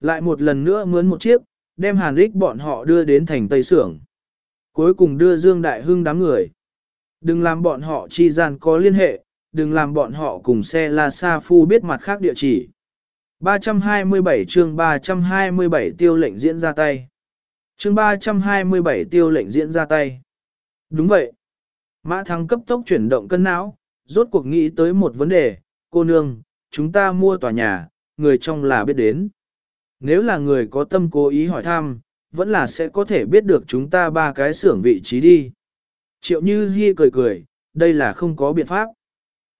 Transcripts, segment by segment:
Lại một lần nữa mướn một chiếc, đem hàn ích bọn họ đưa đến thành Tây Sưởng. Cuối cùng đưa Dương Đại Hưng đám người. Đừng làm bọn họ chi gian có liên hệ, đừng làm bọn họ cùng xe La Sa Phu biết mặt khác địa chỉ. 327 chương 327 tiêu lệnh diễn ra tay. Chương 327 tiêu lệnh diễn ra tay. Đúng vậy. Mã Thắng cấp tốc chuyển động cân não, rốt cuộc nghĩ tới một vấn đề, cô nương, chúng ta mua tòa nhà, người trong là biết đến. Nếu là người có tâm cố ý hỏi thăm, vẫn là sẽ có thể biết được chúng ta ba cái xưởng vị trí đi. Triệu Như Hi cười cười, đây là không có biện pháp.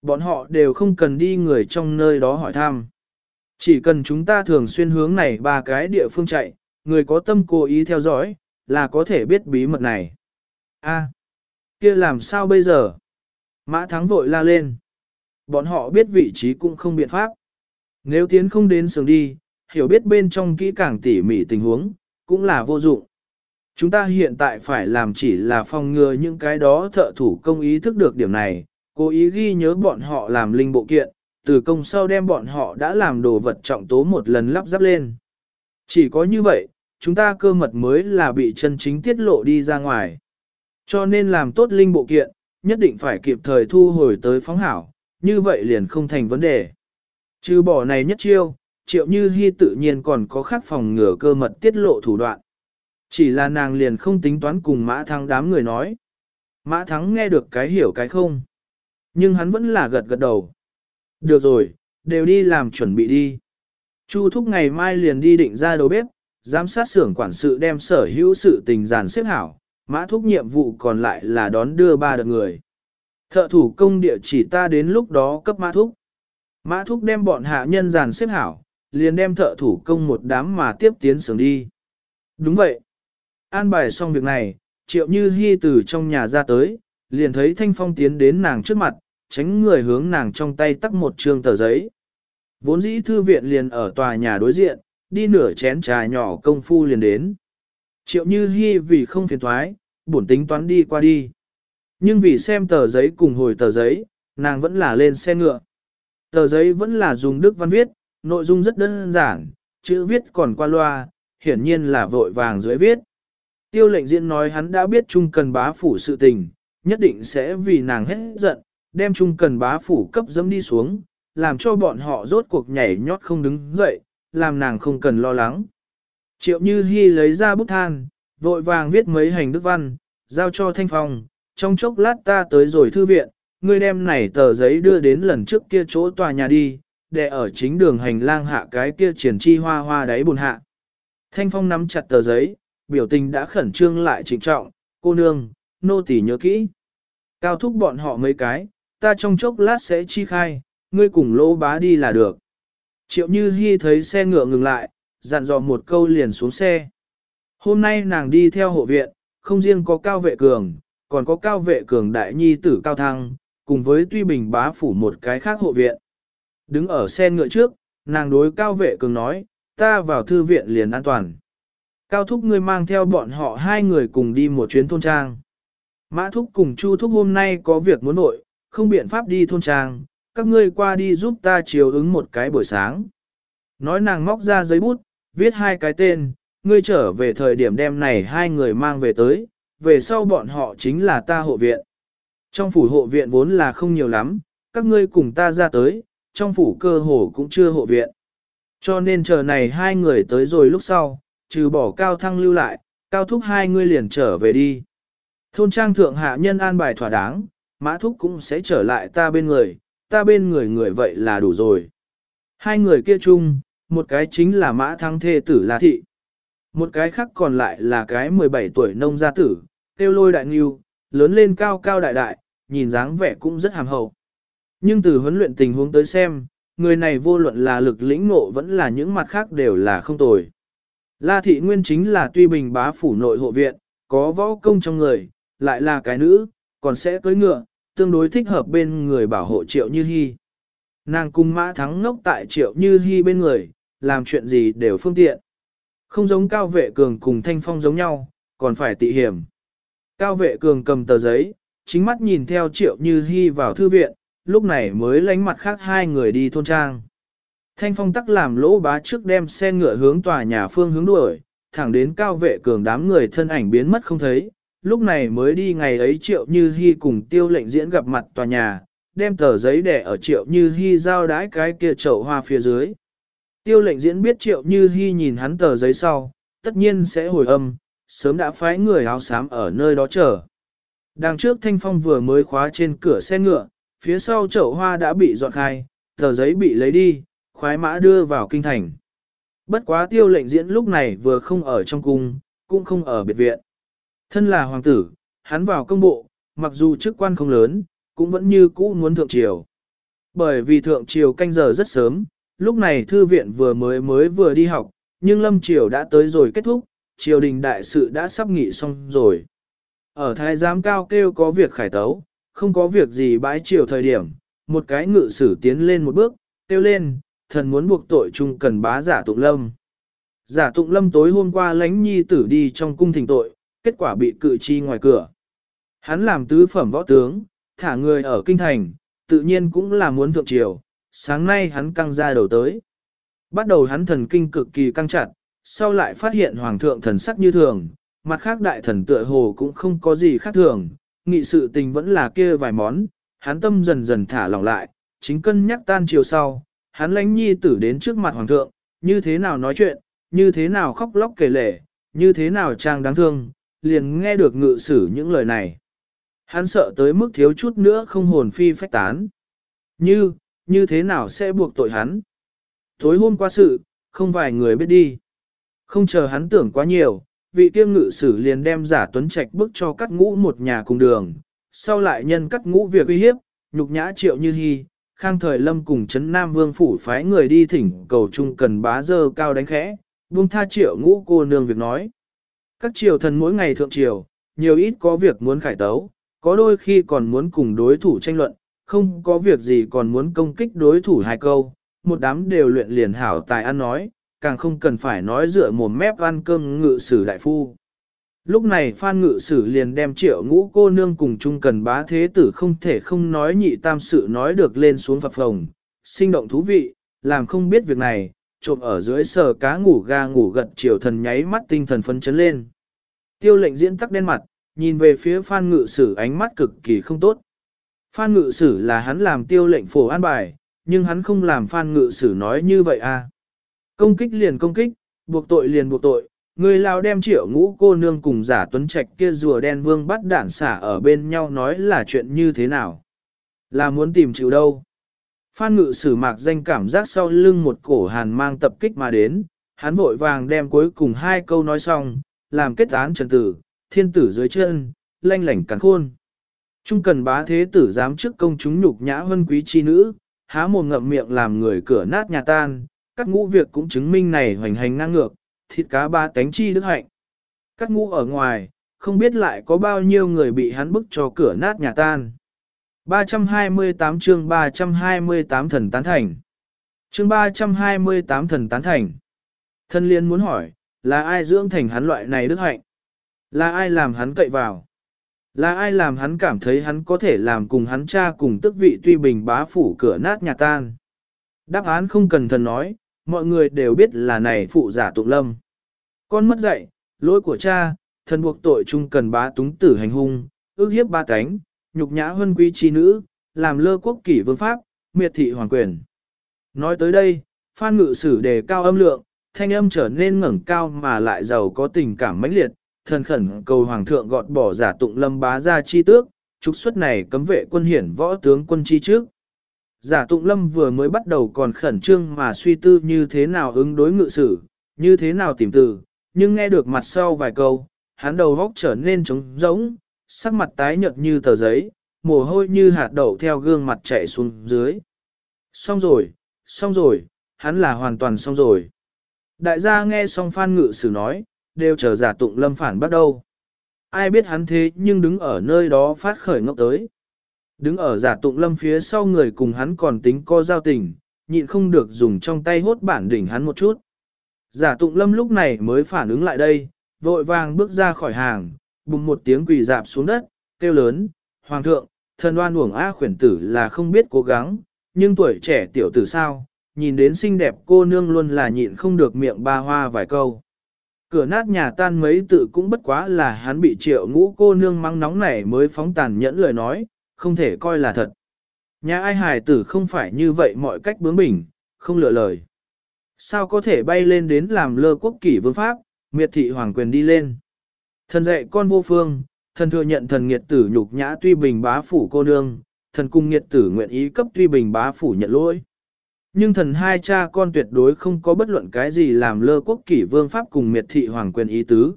Bọn họ đều không cần đi người trong nơi đó hỏi thăm. Chỉ cần chúng ta thường xuyên hướng này ba cái địa phương chạy, người có tâm cố ý theo dõi, là có thể biết bí mật này. A, kia làm sao bây giờ? Mã Thắng vội la lên. Bọn họ biết vị trí cũng không biện pháp. Nếu tiến không đến sừng đi, hiểu biết bên trong kỹ càng tỉ mỉ tình huống, cũng là vô dụng. Chúng ta hiện tại phải làm chỉ là phòng ngừa những cái đó thợ thủ công ý thức được điểm này, cố ý ghi nhớ bọn họ làm linh bộ kiện, từ công sau đem bọn họ đã làm đồ vật trọng tố một lần lắp ráp lên. Chỉ có như vậy, chúng ta cơ mật mới là bị chân chính tiết lộ đi ra ngoài. Cho nên làm tốt linh bộ kiện, nhất định phải kịp thời thu hồi tới phóng hảo, như vậy liền không thành vấn đề. Trừ bỏ này nhất chiêu, triệu như hy tự nhiên còn có khác phòng ngừa cơ mật tiết lộ thủ đoạn. Chỉ là nàng liền không tính toán cùng mã thắng đám người nói. Mã thắng nghe được cái hiểu cái không. Nhưng hắn vẫn là gật gật đầu. Được rồi, đều đi làm chuẩn bị đi. Chu thúc ngày mai liền đi định ra đầu bếp, giám sát xưởng quản sự đem sở hữu sự tình giàn xếp hảo, mã thúc nhiệm vụ còn lại là đón đưa ba đợt người. Thợ thủ công địa chỉ ta đến lúc đó cấp mã thúc. Mã thúc đem bọn hạ nhân giàn xếp hảo, liền đem thợ thủ công một đám mà tiếp tiến sướng đi. Đúng vậy. An bài xong việc này, triệu như hy từ trong nhà ra tới, liền thấy thanh phong tiến đến nàng trước mặt, tránh người hướng nàng trong tay tắt một trường tờ giấy. Vốn dĩ thư viện liền ở tòa nhà đối diện, đi nửa chén trà nhỏ công phu liền đến. Triệu như hy vì không phiền thoái, bổn tính toán đi qua đi. Nhưng vì xem tờ giấy cùng hồi tờ giấy, nàng vẫn là lên xe ngựa. Tờ giấy vẫn là dùng đức văn viết, nội dung rất đơn giản, chữ viết còn qua loa, hiển nhiên là vội vàng dưới viết. Tiêu lệnh diễn nói hắn đã biết Trung Cần bá phủ sự tình, nhất định sẽ vì nàng hết giận, đem Trung Cần bá phủ cấp dẫm đi xuống, làm cho bọn họ rốt cuộc nhảy nhót không đứng dậy, làm nàng không cần lo lắng. Triệu Như Hi lấy ra bút than, vội vàng viết mấy hành đức văn, giao cho Thanh Phong, trong chốc lát ta tới rồi thư viện, ngươi đem này tờ giấy đưa đến lần trước kia chỗ tòa nhà đi, để ở chính đường hành lang hạ cái kia triển chi hoa hoa đáy bùn hạ. Thanh Phong nắm chặt tờ giấy, biểu tình đã khẩn trương lại trịnh trọng, cô nương, nô tỳ nhớ kỹ. Cao thúc bọn họ mấy cái, ta trong chốc lát sẽ chi khai, ngươi cùng lỗ bá đi là được. Triệu Như Hi thấy xe ngựa ngừng lại, dặn dò một câu liền xuống xe. Hôm nay nàng đi theo hộ viện, không riêng có cao vệ cường, còn có cao vệ cường đại nhi tử cao thăng, cùng với tuy bình bá phủ một cái khác hộ viện. Đứng ở xe ngựa trước, nàng đối cao vệ cường nói, ta vào thư viện liền an toàn. Cao thúc ngươi mang theo bọn họ hai người cùng đi một chuyến thôn trang. Mã thúc cùng chu thúc hôm nay có việc muốn nội, không biện pháp đi thôn trang, các ngươi qua đi giúp ta chiều ứng một cái buổi sáng. Nói nàng móc ra giấy bút, viết hai cái tên, ngươi trở về thời điểm đêm này hai người mang về tới, về sau bọn họ chính là ta hộ viện. Trong phủ hộ viện vốn là không nhiều lắm, các ngươi cùng ta ra tới, trong phủ cơ hồ cũng chưa hộ viện. Cho nên chờ này hai người tới rồi lúc sau, trừ bỏ cao thăng lưu lại, cao thúc hai người liền trở về đi. Thôn trang thượng hạ nhân an bài thỏa đáng, mã thúc cũng sẽ trở lại ta bên người, ta bên người người vậy là đủ rồi. Hai người kia chung, một cái chính là mã thăng thê tử La Thị. Một cái khác còn lại là cái 17 tuổi nông gia tử, tiêu lôi đại nghiêu, lớn lên cao cao đại đại, nhìn dáng vẻ cũng rất hàm hậu. Nhưng từ huấn luyện tình huống tới xem, người này vô luận là lực lĩnh ngộ vẫn là những mặt khác đều là không tồi. La thị nguyên chính là tuy bình bá phủ nội hộ viện, có võ công trong người, lại là cái nữ, còn sẽ cưỡi ngựa, tương đối thích hợp bên người bảo hộ triệu như hy. Nàng cung mã thắng ngốc tại triệu như hy bên người, làm chuyện gì đều phương tiện. Không giống cao vệ cường cùng thanh phong giống nhau, còn phải tị hiểm. Cao vệ cường cầm tờ giấy, chính mắt nhìn theo triệu như hy vào thư viện, lúc này mới lánh mặt khác hai người đi thôn trang. Thanh phong tắc làm lỗ bá trước đem xe ngựa hướng tòa nhà phương hướng đuổi, thẳng đến cao vệ cường đám người thân ảnh biến mất không thấy, lúc này mới đi ngày ấy triệu như hy cùng tiêu lệnh diễn gặp mặt tòa nhà, đem tờ giấy để ở triệu như hy giao đái cái kia chậu hoa phía dưới. Tiêu lệnh diễn biết triệu như hy nhìn hắn tờ giấy sau, tất nhiên sẽ hồi âm, sớm đã phái người áo xám ở nơi đó chờ. Đằng trước thanh phong vừa mới khóa trên cửa xe ngựa, phía sau chậu hoa đã bị dọn khai, tờ giấy bị lấy đi, khoái mã đưa vào kinh thành. Bất quá tiêu lệnh diễn lúc này vừa không ở trong cung, cũng không ở biệt viện. Thân là hoàng tử, hắn vào công bộ, mặc dù chức quan không lớn, cũng vẫn như cũ muốn thượng triều. Bởi vì thượng triều canh giờ rất sớm, lúc này thư viện vừa mới mới vừa đi học, nhưng lâm triều đã tới rồi kết thúc, triều đình đại sự đã sắp nghị xong rồi. Ở thái giám cao kêu có việc khải tấu, không có việc gì bãi chiều thời điểm, một cái ngự sử tiến lên một bước, kêu lên, thần muốn buộc tội chung cần bá giả tụng lâm. Giả tụng lâm tối hôm qua lánh nhi tử đi trong cung thỉnh tội, kết quả bị cự chi ngoài cửa. Hắn làm tứ phẩm võ tướng, thả người ở kinh thành, tự nhiên cũng là muốn thượng triều, sáng nay hắn căng ra đầu tới. Bắt đầu hắn thần kinh cực kỳ căng chặt, sau lại phát hiện hoàng thượng thần sắc như thường, mặt khác đại thần tựa hồ cũng không có gì khác thường, nghị sự tình vẫn là kia vài món, hắn tâm dần dần thả lỏng lại, chính cân nhắc tan chiều sau, hắn lánh nhi tử đến trước mặt hoàng thượng, như thế nào nói chuyện, như thế nào khóc lóc kể lể, như thế nào trang đáng thương, liền nghe được ngự sử những lời này. Hắn sợ tới mức thiếu chút nữa không hồn phi phách tán. Như, như thế nào sẽ buộc tội hắn? Tối hôm qua sự, không vài người biết đi. Không chờ hắn tưởng quá nhiều, vị kiêm ngự sử liền đem giả tuấn trạch bức cho cắt ngũ một nhà cùng đường, sau lại nhân cắt ngũ việc uy hiếp, nhục nhã triệu như hy, khang thời lâm cùng chấn nam vương phủ phái người đi thỉnh cầu chung cần bá dơ cao đánh khẽ, buông tha triệu ngũ cô nương việc nói. Các triều thần mỗi ngày thượng triều, nhiều ít có việc muốn khải tấu, có đôi khi còn muốn cùng đối thủ tranh luận, không có việc gì còn muốn công kích đối thủ hai câu, một đám đều luyện liền hảo tài ăn nói, càng không cần phải nói dựa mồm mép ăn cơm ngự sử đại phu. Lúc này Phan Ngự Sử liền đem triệu ngũ cô nương cùng chung cần bá thế tử không thể không nói nhị tam sự nói được lên xuống phập phồng, sinh động thú vị, làm không biết việc này, trộm ở dưới sờ cá ngủ ga ngủ gật triệu thần nháy mắt tinh thần phấn chấn lên. Tiêu lệnh diễn tắc đen mặt, nhìn về phía Phan Ngự Sử ánh mắt cực kỳ không tốt. Phan Ngự Sử là hắn làm tiêu lệnh phổ an bài, nhưng hắn không làm Phan Ngự Sử nói như vậy à. Công kích liền công kích, buộc tội liền buộc tội, người lao đem triệu ngũ cô nương cùng giả tuấn trạch kia rùa đen vương bắt đản xả ở bên nhau nói là chuyện như thế nào. Là muốn tìm chịu đâu. Phan ngự sử mạc danh cảm giác sau lưng một cổ hàn mang tập kích mà đến, hắn vội vàng đem cuối cùng hai câu nói xong, làm kết án trần tử, thiên tử dưới chân, lanh lảnh cắn khôn. Trung cần bá thế tử dám trước công chúng nhục nhã vân quý chi nữ, há mồm ngậm miệng làm người cửa nát nhà tan, các ngũ việc cũng chứng minh này hoành hành ngang ngược, thịt cá ba tánh chi đức hạnh. Các ngũ ở ngoài, không biết lại có bao nhiêu người bị hắn bức cho cửa nát nhà tan. 328 chương 328 thần tán thành. Chương 328 thần tán thành. Thân liên muốn hỏi, là ai dưỡng thành hắn loại này đức hạnh? Là ai làm hắn cậy vào? Là ai làm hắn cảm thấy hắn có thể làm cùng hắn cha cùng tức vị tuy bình bá phủ cửa nát nhà tan? Đáp án không cần thần nói, mọi người đều biết là này phụ giả tụng lâm. Con mất dạy, lỗi của cha, thần buộc tội chung cần bá túng tử hành hung, ước hiếp ba cánh, nhục nhã huân quý chi nữ, làm lơ quốc kỷ vương pháp, miệt thị hoàng quyền. Nói tới đây, Phan Ngự Sử đề cao âm lượng, thanh âm trở nên ngẩng cao mà lại giàu có tình cảm mãnh liệt, thần khẩn cầu hoàng thượng gọt bỏ giả tụng lâm bá ra chi tước, trục xuất này cấm vệ quân hiển võ tướng quân chi trước. Giả tụng lâm vừa mới bắt đầu còn khẩn trương mà suy tư như thế nào ứng đối ngự sử, như thế nào tìm từ, nhưng nghe được mặt sau vài câu, hắn đầu góc trở nên trống rỗng, sắc mặt tái nhợt như tờ giấy, mồ hôi như hạt đậu theo gương mặt chạy xuống dưới. Xong rồi, xong rồi, hắn là hoàn toàn xong rồi. Đại gia nghe xong phan ngự sử nói, đều chờ giả tụng lâm phản bắt đầu. Ai biết hắn thế nhưng đứng ở nơi đó phát khởi ngốc tới. Đứng ở giả tụng lâm phía sau người cùng hắn còn tính co giao tình, nhịn không được dùng trong tay hốt bản đỉnh hắn một chút. Giả tụng lâm lúc này mới phản ứng lại đây, vội vàng bước ra khỏi hàng, bùng một tiếng quỳ dạp xuống đất, kêu lớn, Hoàng thượng, thần oan uổng A khuyển tử là không biết cố gắng, nhưng tuổi trẻ tiểu tử sao, nhìn đến xinh đẹp cô nương luôn là nhịn không được miệng ba hoa vài câu. Cửa nát nhà tan mấy tự cũng bất quá là hắn bị triệu ngũ cô nương mắng nóng này mới phóng tàn nhẫn lời nói, không thể coi là thật. Nhà ai hài tử không phải như vậy mọi cách bướng bỉnh, không lựa lời. Sao có thể bay lên đến làm lơ quốc kỷ vương pháp, miệt thị hoàng quyền đi lên. Thần dạy con vô phương, thần thừa nhận thần nghiệt tử nhục nhã tuy bình bá phủ cô nương, thần cung nghiệt tử nguyện ý cấp tuy bình bá phủ nhận lỗi. Nhưng thần hai cha con tuyệt đối không có bất luận cái gì làm lơ quốc kỷ vương pháp cùng miệt thị hoàng quyền ý tứ.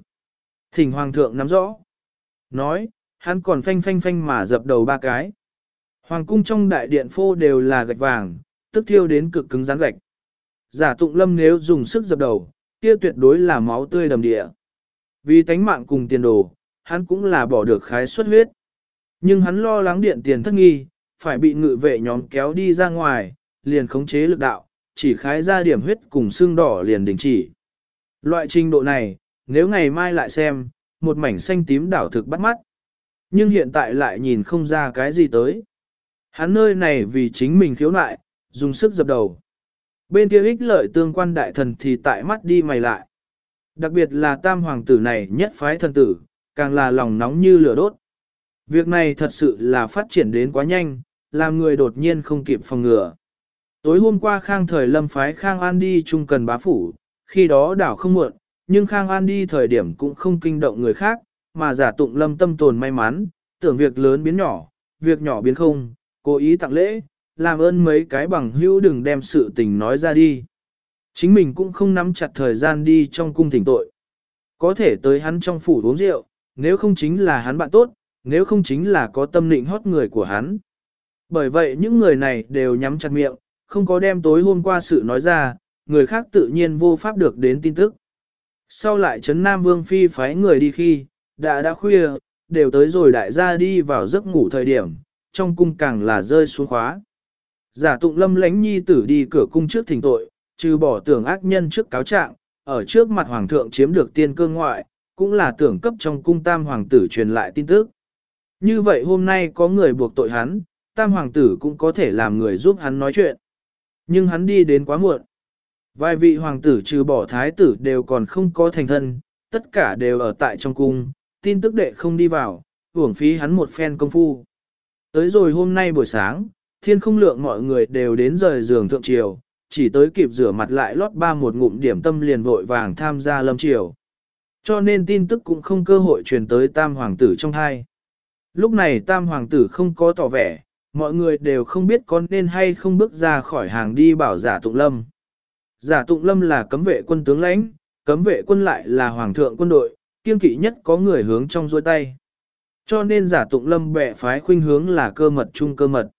Thỉnh hoàng thượng nắm rõ. Nói, hắn còn phanh phanh phanh mà dập đầu ba cái. Hoàng cung trong đại điện phô đều là gạch vàng, tức thiêu đến cực cứng rắn gạch. Giả tụng lâm nếu dùng sức dập đầu, kia tuyệt đối là máu tươi đầm địa. Vì tánh mạng cùng tiền đồ, hắn cũng là bỏ được khái xuất huyết. Nhưng hắn lo lắng điện tiền thất nghi, phải bị ngự vệ nhóm kéo đi ra ngoài, liền khống chế lực đạo, chỉ khái ra điểm huyết cùng xương đỏ liền đình chỉ. Loại trình độ này, nếu ngày mai lại xem, một mảnh xanh tím đảo thực bắt mắt. Nhưng hiện tại lại nhìn không ra cái gì tới. Hắn nơi này vì chính mình khiếu nại, dùng sức dập đầu. Bên kia ích lợi tương quan đại thần thì tại mắt đi mày lại. Đặc biệt là tam hoàng tử này nhất phái thần tử, càng là lòng nóng như lửa đốt. Việc này thật sự là phát triển đến quá nhanh, làm người đột nhiên không kịp phòng ngừa. Tối hôm qua Khang thời lâm phái Khang An đi chung cần bá phủ, khi đó đảo không muộn, nhưng Khang An đi thời điểm cũng không kinh động người khác, mà giả tụng lâm tâm tồn may mắn, tưởng việc lớn biến nhỏ, việc nhỏ biến không, cố ý tặng lễ, làm ơn mấy cái bằng hữu đừng đem sự tình nói ra đi. Chính mình cũng không nắm chặt thời gian đi trong cung thỉnh tội. Có thể tới hắn trong phủ uống rượu, nếu không chính là hắn bạn tốt, nếu không chính là có tâm định hót người của hắn. Bởi vậy những người này đều nhắm chặt miệng, không có đem tối hôm qua sự nói ra, người khác tự nhiên vô pháp được đến tin tức. Sau lại Trấn Nam Vương Phi phái người đi khi, đã đã khuya, đều tới rồi đại gia đi vào giấc ngủ thời điểm, trong cung càng là rơi xuống khóa. Giả tụng lâm lánh nhi tử đi cửa cung trước thỉnh tội, trừ bỏ tưởng ác nhân trước cáo trạng, ở trước mặt hoàng thượng chiếm được tiên cơ ngoại, cũng là tưởng cấp trong cung tam hoàng tử truyền lại tin tức. Như vậy hôm nay có người buộc tội hắn, tam hoàng tử cũng có thể làm người giúp hắn nói chuyện. Nhưng hắn đi đến quá muộn. Vài vị hoàng tử trừ bỏ thái tử đều còn không có thành thân, tất cả đều ở tại trong cung, tin tức đệ không đi vào, uổng phí hắn một phen công phu. Tới rồi hôm nay buổi sáng, thiên không lượng mọi người đều đến rời giường thượng triều, chỉ tới kịp rửa mặt lại lót ba một ngụm điểm tâm liền vội vàng tham gia lâm triều. Cho nên tin tức cũng không cơ hội truyền tới tam hoàng tử trong hai. Lúc này tam hoàng tử không có tỏ vẻ, mọi người đều không biết con nên hay không bước ra khỏi hàng đi bảo giả tụng lâm. Giả tụng lâm là cấm vệ quân tướng lãnh, cấm vệ quân lại là hoàng thượng quân đội, kiên kỵ nhất có người hướng trong dôi tay. Cho nên giả tụng lâm bệ phái khuynh hướng là cơ mật chung cơ mật.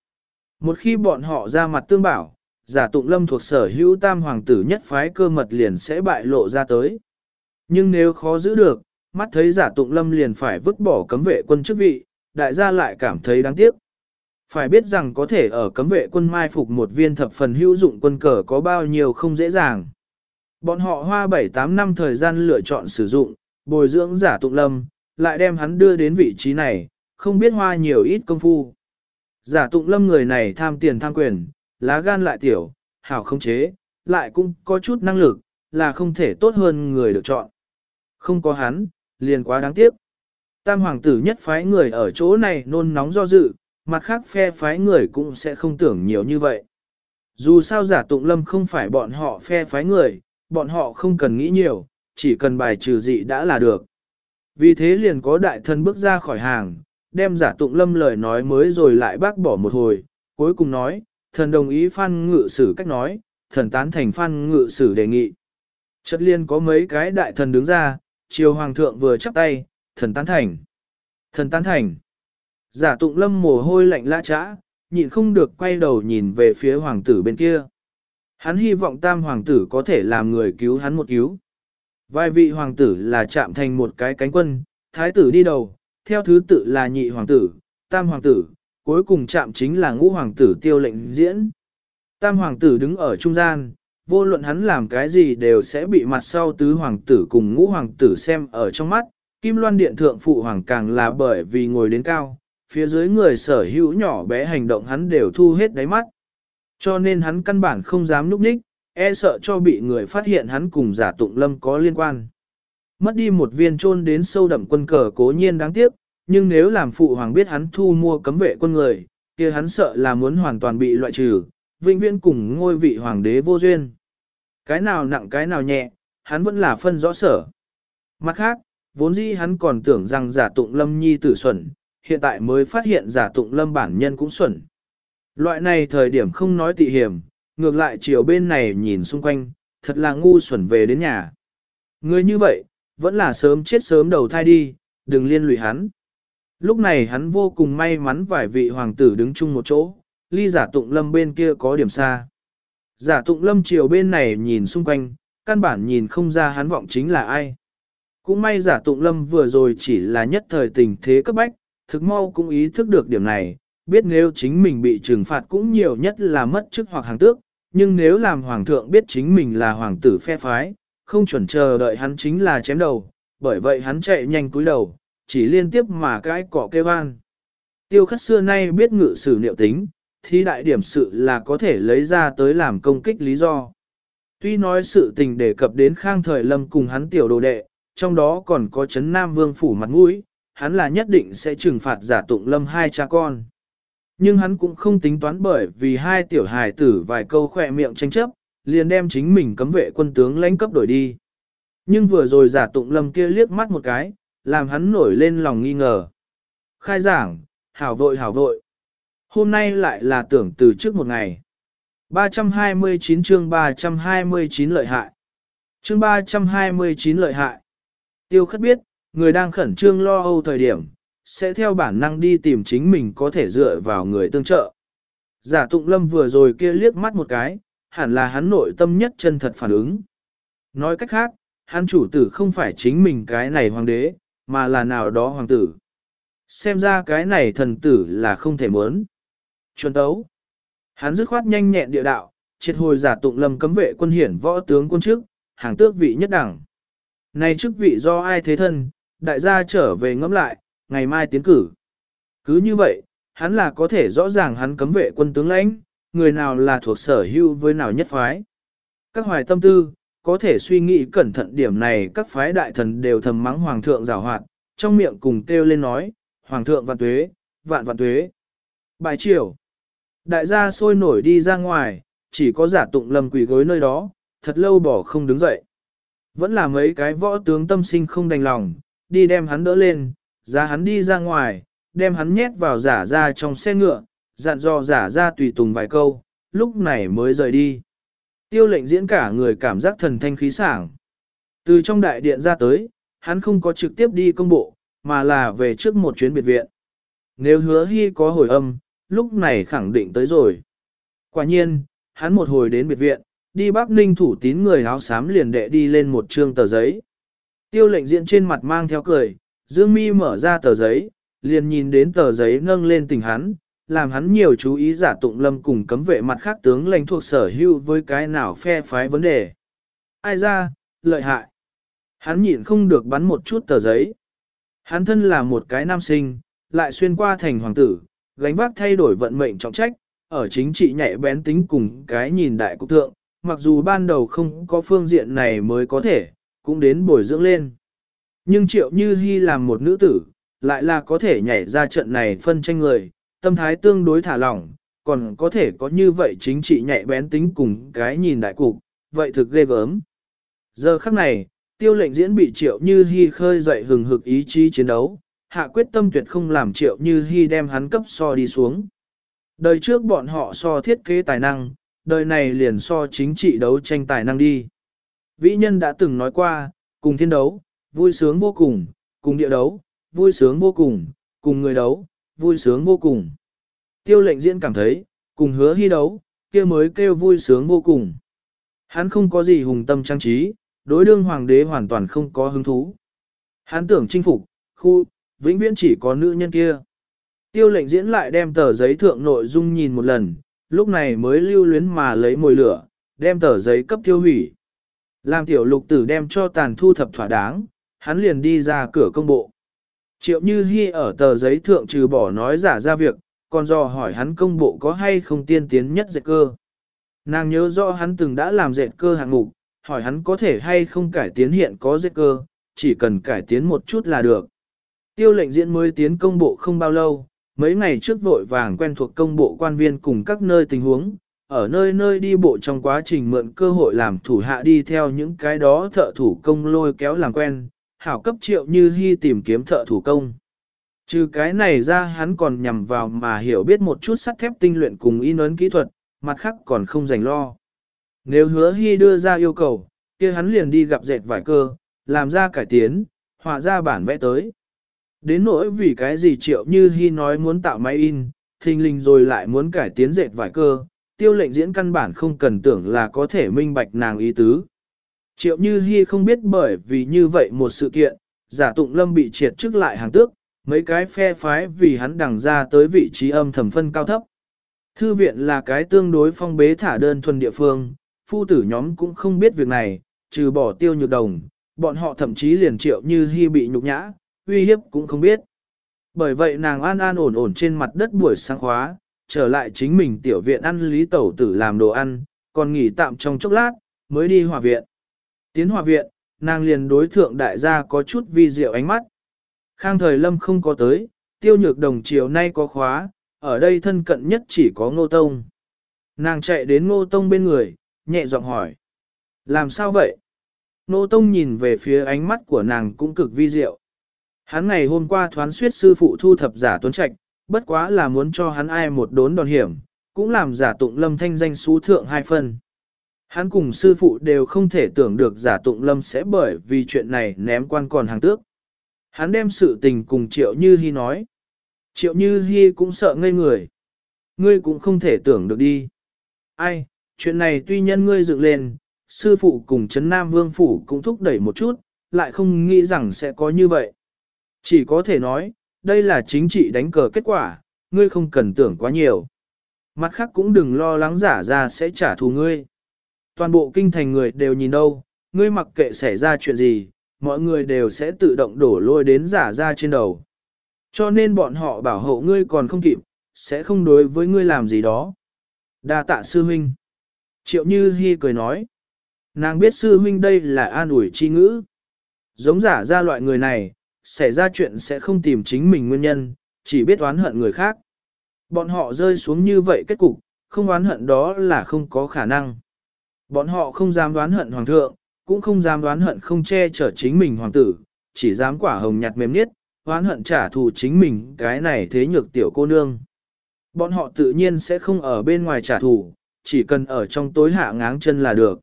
Một khi bọn họ ra mặt tương bảo, giả tụng lâm thuộc sở hữu tam hoàng tử nhất phái cơ mật liền sẽ bại lộ ra tới. Nhưng nếu khó giữ được, mắt thấy giả tụng lâm liền phải vứt bỏ cấm vệ quân chức vị, đại gia lại cảm thấy đáng tiếc. Phải biết rằng có thể ở cấm vệ quân mai phục một viên thập phần hữu dụng quân cờ có bao nhiêu không dễ dàng. Bọn họ hoa 7-8 năm thời gian lựa chọn sử dụng, bồi dưỡng giả tụng lâm, lại đem hắn đưa đến vị trí này, không biết hoa nhiều ít công phu. Giả tụng lâm người này tham tiền tham quyền, lá gan lại tiểu, hảo không chế, lại cũng có chút năng lực, là không thể tốt hơn người được chọn. Không có hắn, liền quá đáng tiếc. Tam hoàng tử nhất phái người ở chỗ này nôn nóng do dự, mặt khác phe phái người cũng sẽ không tưởng nhiều như vậy. Dù sao giả tụng lâm không phải bọn họ phe phái người, bọn họ không cần nghĩ nhiều, chỉ cần bài trừ dị đã là được. Vì thế liền có đại thân bước ra khỏi hàng, đem giả tụng lâm lời nói mới rồi lại bác bỏ một hồi, cuối cùng nói, thần đồng ý phan ngự sử cách nói, thần tán thành phan ngự sử đề nghị. Chất liên có mấy cái đại thần đứng ra, triều hoàng thượng vừa chắp tay, thần tán thành. Thần tán thành. Giả tụng lâm mồ hôi lạnh lã trã, nhịn không được quay đầu nhìn về phía hoàng tử bên kia. Hắn hy vọng tam hoàng tử có thể làm người cứu hắn một cứu. Vài vị hoàng tử là chạm thành một cái cánh quân, thái tử đi đầu, theo thứ tự là nhị hoàng tử, tam hoàng tử, cuối cùng chạm chính là ngũ hoàng tử tiêu lệnh diễn. Tam hoàng tử đứng ở trung gian, vô luận hắn làm cái gì đều sẽ bị mặt sau tứ hoàng tử cùng ngũ hoàng tử xem ở trong mắt, kim loan điện thượng phụ hoàng càng là bởi vì ngồi đến cao, phía dưới người sở hữu nhỏ bé hành động hắn đều thu hết đáy mắt. Cho nên hắn căn bản không dám núp ních, e sợ cho bị người phát hiện hắn cùng giả tụng lâm có liên quan. Mất đi một viên trôn đến sâu đậm quân cờ cố nhiên đáng tiếc, nhưng nếu làm phụ hoàng biết hắn thu mua cấm vệ quân người, kia hắn sợ là muốn hoàn toàn bị loại trừ, vĩnh viễn cùng ngôi vị hoàng đế vô duyên. Cái nào nặng cái nào nhẹ, hắn vẫn là phân rõ sở. Mặt khác, vốn dĩ hắn còn tưởng rằng giả tụng lâm nhi tử xuẩn, hiện tại mới phát hiện giả tụng lâm bản nhân cũng xuẩn. Loại này thời điểm không nói tị hiểm, ngược lại chiều bên này nhìn xung quanh, thật là ngu xuẩn về đến nhà. Người như vậy, vẫn là sớm chết sớm đầu thai đi, đừng liên lụy hắn. Lúc này hắn vô cùng may mắn vài vị hoàng tử đứng chung một chỗ, ly giả tụng lâm bên kia có điểm xa. Giả tụng lâm chiều bên này nhìn xung quanh, căn bản nhìn không ra hắn vọng chính là ai. Cũng may giả tụng lâm vừa rồi chỉ là nhất thời tình thế cấp bách, thực mau cũng ý thức được điểm này, biết nếu chính mình bị trừng phạt cũng nhiều nhất là mất chức hoặc hàng tước, nhưng nếu làm hoàng thượng biết chính mình là hoàng tử phe phái, không chuẩn chờ đợi hắn chính là chém đầu, bởi vậy hắn chạy nhanh cúi đầu, chỉ liên tiếp mà cái cỏ kêu an. Tiêu khất xưa nay biết ngự sử liệu tính, thì đại điểm sự là có thể lấy ra tới làm công kích lý do. Tuy nói sự tình đề cập đến khang thời lâm cùng hắn tiểu đồ đệ, trong đó còn có chấn nam vương phủ mặt mũi, hắn là nhất định sẽ trừng phạt giả tụng lâm hai cha con. Nhưng hắn cũng không tính toán bởi vì hai tiểu hài tử vài câu khỏe miệng tranh chấp, liền đem chính mình cấm vệ quân tướng lãnh cấp đổi đi. Nhưng vừa rồi giả tụng lâm kia liếc mắt một cái, làm hắn nổi lên lòng nghi ngờ. Khai giảng, hảo vội hảo vội. Hôm nay lại là tưởng từ trước một ngày. 329 chương 329 lợi hại. Chương 329 lợi hại. Tiêu khất biết, người đang khẩn trương lo âu thời điểm, sẽ theo bản năng đi tìm chính mình có thể dựa vào người tương trợ. Giả tụng lâm vừa rồi kia liếc mắt một cái, hẳn là hắn nội tâm nhất chân thật phản ứng. Nói cách khác, hắn chủ tử không phải chính mình cái này hoàng đế, mà là nào đó hoàng tử. Xem ra cái này thần tử là không thể muốn. Chuẩn tấu. Hắn dứt khoát nhanh nhẹn địa đạo, triệt hồi giả tụng lâm cấm vệ quân hiển võ tướng quân chức, hàng tước vị nhất đẳng. Này chức vị do ai thế thân, đại gia trở về ngẫm lại, ngày mai tiến cử. Cứ như vậy, hắn là có thể rõ ràng hắn cấm vệ quân tướng lãnh, người nào là thuộc sở hữu với nào nhất phái. Các hoài tâm tư, có thể suy nghĩ cẩn thận điểm này các phái đại thần đều thầm mắng hoàng thượng rào hoạt, trong miệng cùng kêu lên nói, hoàng thượng vạn tuế, vạn vạn tuế. Bài triều, đại gia sôi nổi đi ra ngoài, chỉ có giả tụng lầm quỷ gối nơi đó, thật lâu bỏ không đứng dậy. Vẫn là mấy cái võ tướng tâm sinh không đành lòng, đi đem hắn đỡ lên, ra hắn đi ra ngoài, đem hắn nhét vào giả ra trong xe ngựa, dặn dò giả ra tùy tùng vài câu, lúc này mới rời đi. Tiêu lệnh diễn cả người cảm giác thần thanh khí sảng. Từ trong đại điện ra tới, hắn không có trực tiếp đi công bộ, mà là về trước một chuyến biệt viện. Nếu hứa hy có hồi âm, lúc này khẳng định tới rồi. Quả nhiên, hắn một hồi đến biệt viện, đi Bắc Ninh thủ tín người áo xám liền đệ đi lên một trương tờ giấy. Tiêu lệnh diễn trên mặt mang theo cười, Dương Mi mở ra tờ giấy, liền nhìn đến tờ giấy nâng lên tình hắn, làm hắn nhiều chú ý giả tụng lâm cùng cấm vệ mặt khác tướng lãnh thuộc sở hữu với cái nào phe phái vấn đề. Ai ra, lợi hại. Hắn nhịn không được bắn một chút tờ giấy. Hắn thân là một cái nam sinh, lại xuyên qua thành hoàng tử, gánh vác thay đổi vận mệnh trọng trách, ở chính trị nhạy bén tính cùng cái nhìn đại cục thượng, mặc dù ban đầu không có phương diện này mới có thể, cũng đến bồi dưỡng lên. Nhưng triệu như hy làm một nữ tử, lại là có thể nhảy ra trận này phân tranh người, tâm thái tương đối thả lỏng, còn có thể có như vậy chính trị nhạy bén tính cùng cái nhìn đại cục, vậy thực ghê gớm. Giờ khắc này, tiêu lệnh diễn bị triệu như hy khơi dậy hừng hực ý chí chiến đấu, hạ quyết tâm tuyệt không làm triệu như hy đem hắn cấp so đi xuống. Đời trước bọn họ so thiết kế tài năng, đời này liền so chính trị đấu tranh tài năng đi. Vĩ nhân đã từng nói qua, cùng thiên đấu, vui sướng vô cùng, cùng địa đấu, vui sướng vô cùng, cùng người đấu, vui sướng vô cùng. Tiêu lệnh diễn cảm thấy, cùng hứa hy đấu, kia mới kêu vui sướng vô cùng. Hắn không có gì hùng tâm trang trí, đối đương hoàng đế hoàn toàn không có hứng thú. Hắn tưởng chinh phục, khu, vĩnh viễn chỉ có nữ nhân kia. Tiêu lệnh diễn lại đem tờ giấy thượng nội dung nhìn một lần, lúc này mới lưu luyến mà lấy mồi lửa, đem tờ giấy cấp tiêu hủy. Làm tiểu lục tử đem cho tàn thu thập thỏa đáng, hắn liền đi ra cửa công bộ. Triệu Như Hi ở tờ giấy thượng trừ bỏ nói giả ra việc, còn dò hỏi hắn công bộ có hay không tiên tiến nhất dệt cơ. Nàng nhớ rõ hắn từng đã làm dệt cơ hạng mục, hỏi hắn có thể hay không cải tiến hiện có dệt cơ, chỉ cần cải tiến một chút là được. Tiêu lệnh diễn mới tiến công bộ không bao lâu, mấy ngày trước vội vàng quen thuộc công bộ quan viên cùng các nơi tình huống, ở nơi nơi đi bộ trong quá trình mượn cơ hội làm thủ hạ đi theo những cái đó thợ thủ công lôi kéo làm quen, hảo cấp triệu như hy tìm kiếm thợ thủ công. Trừ cái này ra hắn còn nhằm vào mà hiểu biết một chút sắt thép tinh luyện cùng in ấn kỹ thuật, mặt khác còn không dành lo. Nếu hứa hy đưa ra yêu cầu, kia hắn liền đi gặp dệt vải cơ, làm ra cải tiến, họa ra bản vẽ tới. Đến nỗi vì cái gì triệu như hy nói muốn tạo máy in, thình linh rồi lại muốn cải tiến dệt vải cơ, tiêu lệnh diễn căn bản không cần tưởng là có thể minh bạch nàng ý tứ. Triệu như Hi không biết bởi vì như vậy một sự kiện, giả tụng lâm bị triệt trước lại hàng tước, mấy cái phe phái vì hắn đằng ra tới vị trí âm thầm phân cao thấp. Thư viện là cái tương đối phong bế thả đơn thuần địa phương, phu tử nhóm cũng không biết việc này, trừ bỏ tiêu nhược đồng, bọn họ thậm chí liền triệu như hy bị nhục nhã, uy hiếp cũng không biết. Bởi vậy nàng an an ổn ổn trên mặt đất buổi sáng khóa, trở lại chính mình tiểu viện ăn lý tẩu tử làm đồ ăn, còn nghỉ tạm trong chốc lát, mới đi hòa viện. Tiến hòa viện, nàng liền đối thượng đại gia có chút vi diệu ánh mắt. Khang thời lâm không có tới, tiêu nhược đồng chiều nay có khóa, ở đây thân cận nhất chỉ có ngô tông. Nàng chạy đến ngô tông bên người, nhẹ giọng hỏi. Làm sao vậy? Ngô tông nhìn về phía ánh mắt của nàng cũng cực vi diệu. Hắn ngày hôm qua thoán suyết sư phụ thu thập giả tuấn trạch, bất quá là muốn cho hắn ai một đốn đòn hiểm, cũng làm giả tụng lâm thanh danh xú thượng hai phần. Hắn cùng sư phụ đều không thể tưởng được giả tụng lâm sẽ bởi vì chuyện này ném quan còn hàng tước. Hắn đem sự tình cùng Triệu Như Hi nói. Triệu Như Hi cũng sợ ngây người. Ngươi cũng không thể tưởng được đi. Ai, chuyện này tuy nhân ngươi dựng lên, sư phụ cùng Trấn Nam Vương Phủ cũng thúc đẩy một chút, lại không nghĩ rằng sẽ có như vậy. Chỉ có thể nói, đây là chính trị đánh cờ kết quả, ngươi không cần tưởng quá nhiều. Mặt khác cũng đừng lo lắng giả ra sẽ trả thù ngươi. Toàn bộ kinh thành người đều nhìn đâu, ngươi mặc kệ xảy ra chuyện gì, mọi người đều sẽ tự động đổ lôi đến giả ra trên đầu. Cho nên bọn họ bảo hộ ngươi còn không kịp, sẽ không đối với ngươi làm gì đó. đa tạ sư huynh. Triệu Như Hi cười nói. Nàng biết sư huynh đây là an ủi chi ngữ. Giống giả ra loại người này, xảy ra chuyện sẽ không tìm chính mình nguyên nhân, chỉ biết oán hận người khác. Bọn họ rơi xuống như vậy kết cục, không oán hận đó là không có khả năng. Bọn họ không dám đoán hận hoàng thượng, cũng không dám đoán hận không che chở chính mình hoàng tử, chỉ dám quả hồng nhạt mềm niết, đoán hận trả thù chính mình cái này thế nhược tiểu cô nương. Bọn họ tự nhiên sẽ không ở bên ngoài trả thù, chỉ cần ở trong tối hạ ngáng chân là được.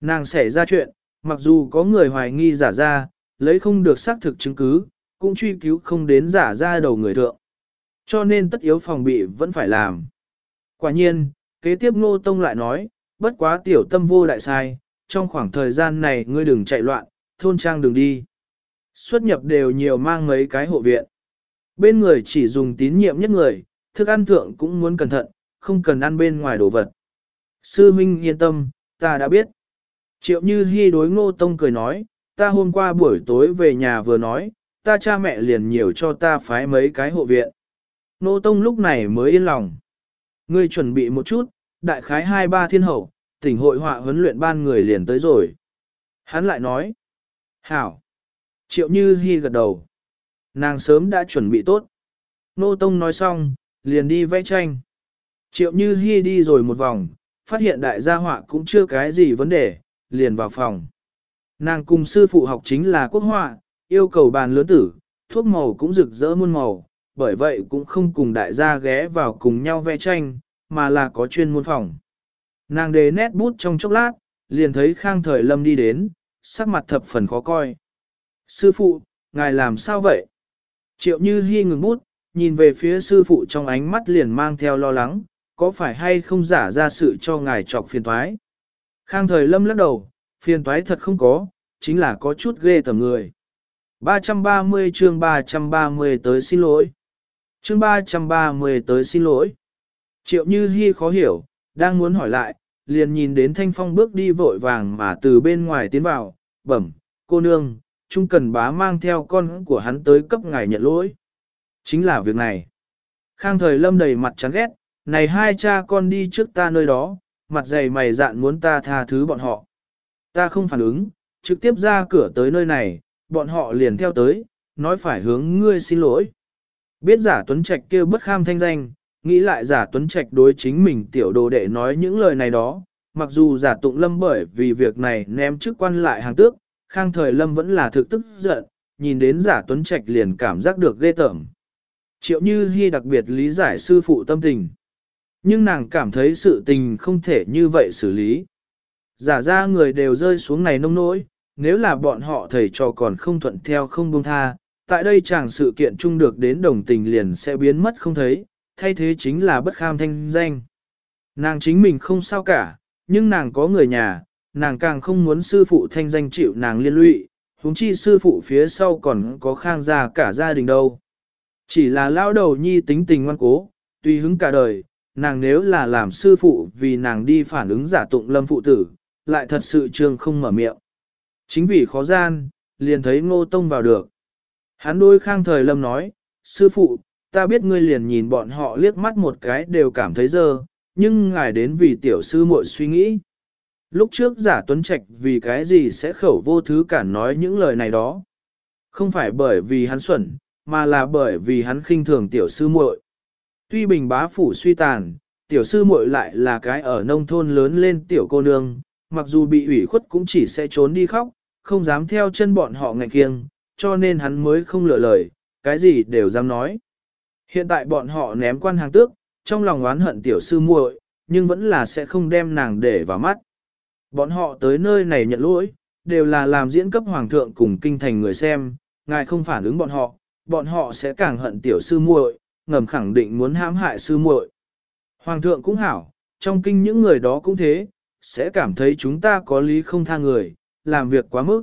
Nàng sẽ ra chuyện, mặc dù có người hoài nghi giả ra, lấy không được xác thực chứng cứ, cũng truy cứu không đến giả ra đầu người thượng. Cho nên tất yếu phòng bị vẫn phải làm. Quả nhiên, kế tiếp Ngô Tông lại nói, bất quá tiểu tâm vô đại sai, trong khoảng thời gian này ngươi đừng chạy loạn, thôn trang đừng đi. Xuất nhập đều nhiều mang mấy cái hộ viện. Bên người chỉ dùng tín nhiệm nhất người, thức ăn thượng cũng muốn cẩn thận, không cần ăn bên ngoài đồ vật. Sư Minh yên tâm, ta đã biết. Triệu Như Hi đối Ngô Tông cười nói, ta hôm qua buổi tối về nhà vừa nói, ta cha mẹ liền nhiều cho ta phái mấy cái hộ viện. Ngô Tông lúc này mới yên lòng. Ngươi chuẩn bị một chút, đại khái hai ba thiên hậu, tỉnh hội họa huấn luyện ban người liền tới rồi. Hắn lại nói, hảo, triệu như hy gật đầu. Nàng sớm đã chuẩn bị tốt. Nô Tông nói xong, liền đi vẽ tranh. Triệu như hy đi rồi một vòng, phát hiện đại gia họa cũng chưa cái gì vấn đề, liền vào phòng. Nàng cùng sư phụ học chính là quốc họa, yêu cầu bàn lớn tử, thuốc màu cũng rực rỡ muôn màu, bởi vậy cũng không cùng đại gia ghé vào cùng nhau vẽ tranh, mà là có chuyên môn phòng. Nàng đề nét bút trong chốc lát, liền thấy Khang Thời Lâm đi đến, sắc mặt thập phần khó coi. Sư phụ, ngài làm sao vậy? Triệu Như Hi ngừng bút, nhìn về phía sư phụ trong ánh mắt liền mang theo lo lắng, có phải hay không giả ra sự cho ngài trọc phiền toái? Khang Thời Lâm lắc đầu, phiền toái thật không có, chính là có chút ghê tầm người. 330 chương 330 tới xin lỗi. Chương 330 tới xin lỗi. Triệu Như Hi khó hiểu, đang muốn hỏi lại, liền nhìn đến Thanh Phong bước đi vội vàng mà từ bên ngoài tiến vào, bẩm, cô nương, Trung Cần Bá mang theo con của hắn tới cấp ngài nhận lỗi. Chính là việc này. Khang thời lâm đầy mặt chán ghét, này hai cha con đi trước ta nơi đó, mặt dày mày dạn muốn ta tha thứ bọn họ. Ta không phản ứng, trực tiếp ra cửa tới nơi này, bọn họ liền theo tới, nói phải hướng ngươi xin lỗi. Biết giả Tuấn Trạch kêu bất kham thanh danh, nghĩ lại giả Tuấn Trạch đối chính mình tiểu đồ đệ nói những lời này đó, mặc dù giả tụng lâm bởi vì việc này ném chức quan lại hàng tước, khang thời lâm vẫn là thực tức giận, nhìn đến giả Tuấn Trạch liền cảm giác được ghê tởm. Triệu Như Hi đặc biệt lý giải sư phụ tâm tình. Nhưng nàng cảm thấy sự tình không thể như vậy xử lý. Giả ra người đều rơi xuống này nông nỗi, nếu là bọn họ thầy trò còn không thuận theo không buông tha, tại đây chàng sự kiện chung được đến đồng tình liền sẽ biến mất không thấy, thay thế chính là bất kham thanh danh. Nàng chính mình không sao cả, nhưng nàng có người nhà, nàng càng không muốn sư phụ thanh danh chịu nàng liên lụy, huống chi sư phụ phía sau còn có khang gia cả gia đình đâu. Chỉ là lão đầu nhi tính tình ngoan cố, tùy hứng cả đời, nàng nếu là làm sư phụ vì nàng đi phản ứng giả tụng lâm phụ tử, lại thật sự trường không mở miệng. Chính vì khó gian, liền thấy ngô tông vào được. Hắn đôi khang thời lâm nói, sư phụ, ta biết ngươi liền nhìn bọn họ liếc mắt một cái đều cảm thấy dơ, nhưng ngài đến vì tiểu sư muội suy nghĩ. Lúc trước giả tuấn trạch vì cái gì sẽ khẩu vô thứ cản nói những lời này đó. Không phải bởi vì hắn xuẩn, mà là bởi vì hắn khinh thường tiểu sư muội. Tuy bình bá phủ suy tàn, tiểu sư muội lại là cái ở nông thôn lớn lên tiểu cô nương, mặc dù bị ủy khuất cũng chỉ sẽ trốn đi khóc, không dám theo chân bọn họ ngạch kiêng, cho nên hắn mới không lựa lời, cái gì đều dám nói. Hiện tại bọn họ ném quan hàng tước, trong lòng oán hận tiểu sư muội, nhưng vẫn là sẽ không đem nàng để vào mắt. Bọn họ tới nơi này nhận lỗi, đều là làm diễn cấp hoàng thượng cùng kinh thành người xem, ngài không phản ứng bọn họ, bọn họ sẽ càng hận tiểu sư muội, ngầm khẳng định muốn hãm hại sư muội. Hoàng thượng cũng hảo, trong kinh những người đó cũng thế, sẽ cảm thấy chúng ta có lý không tha người, làm việc quá mức.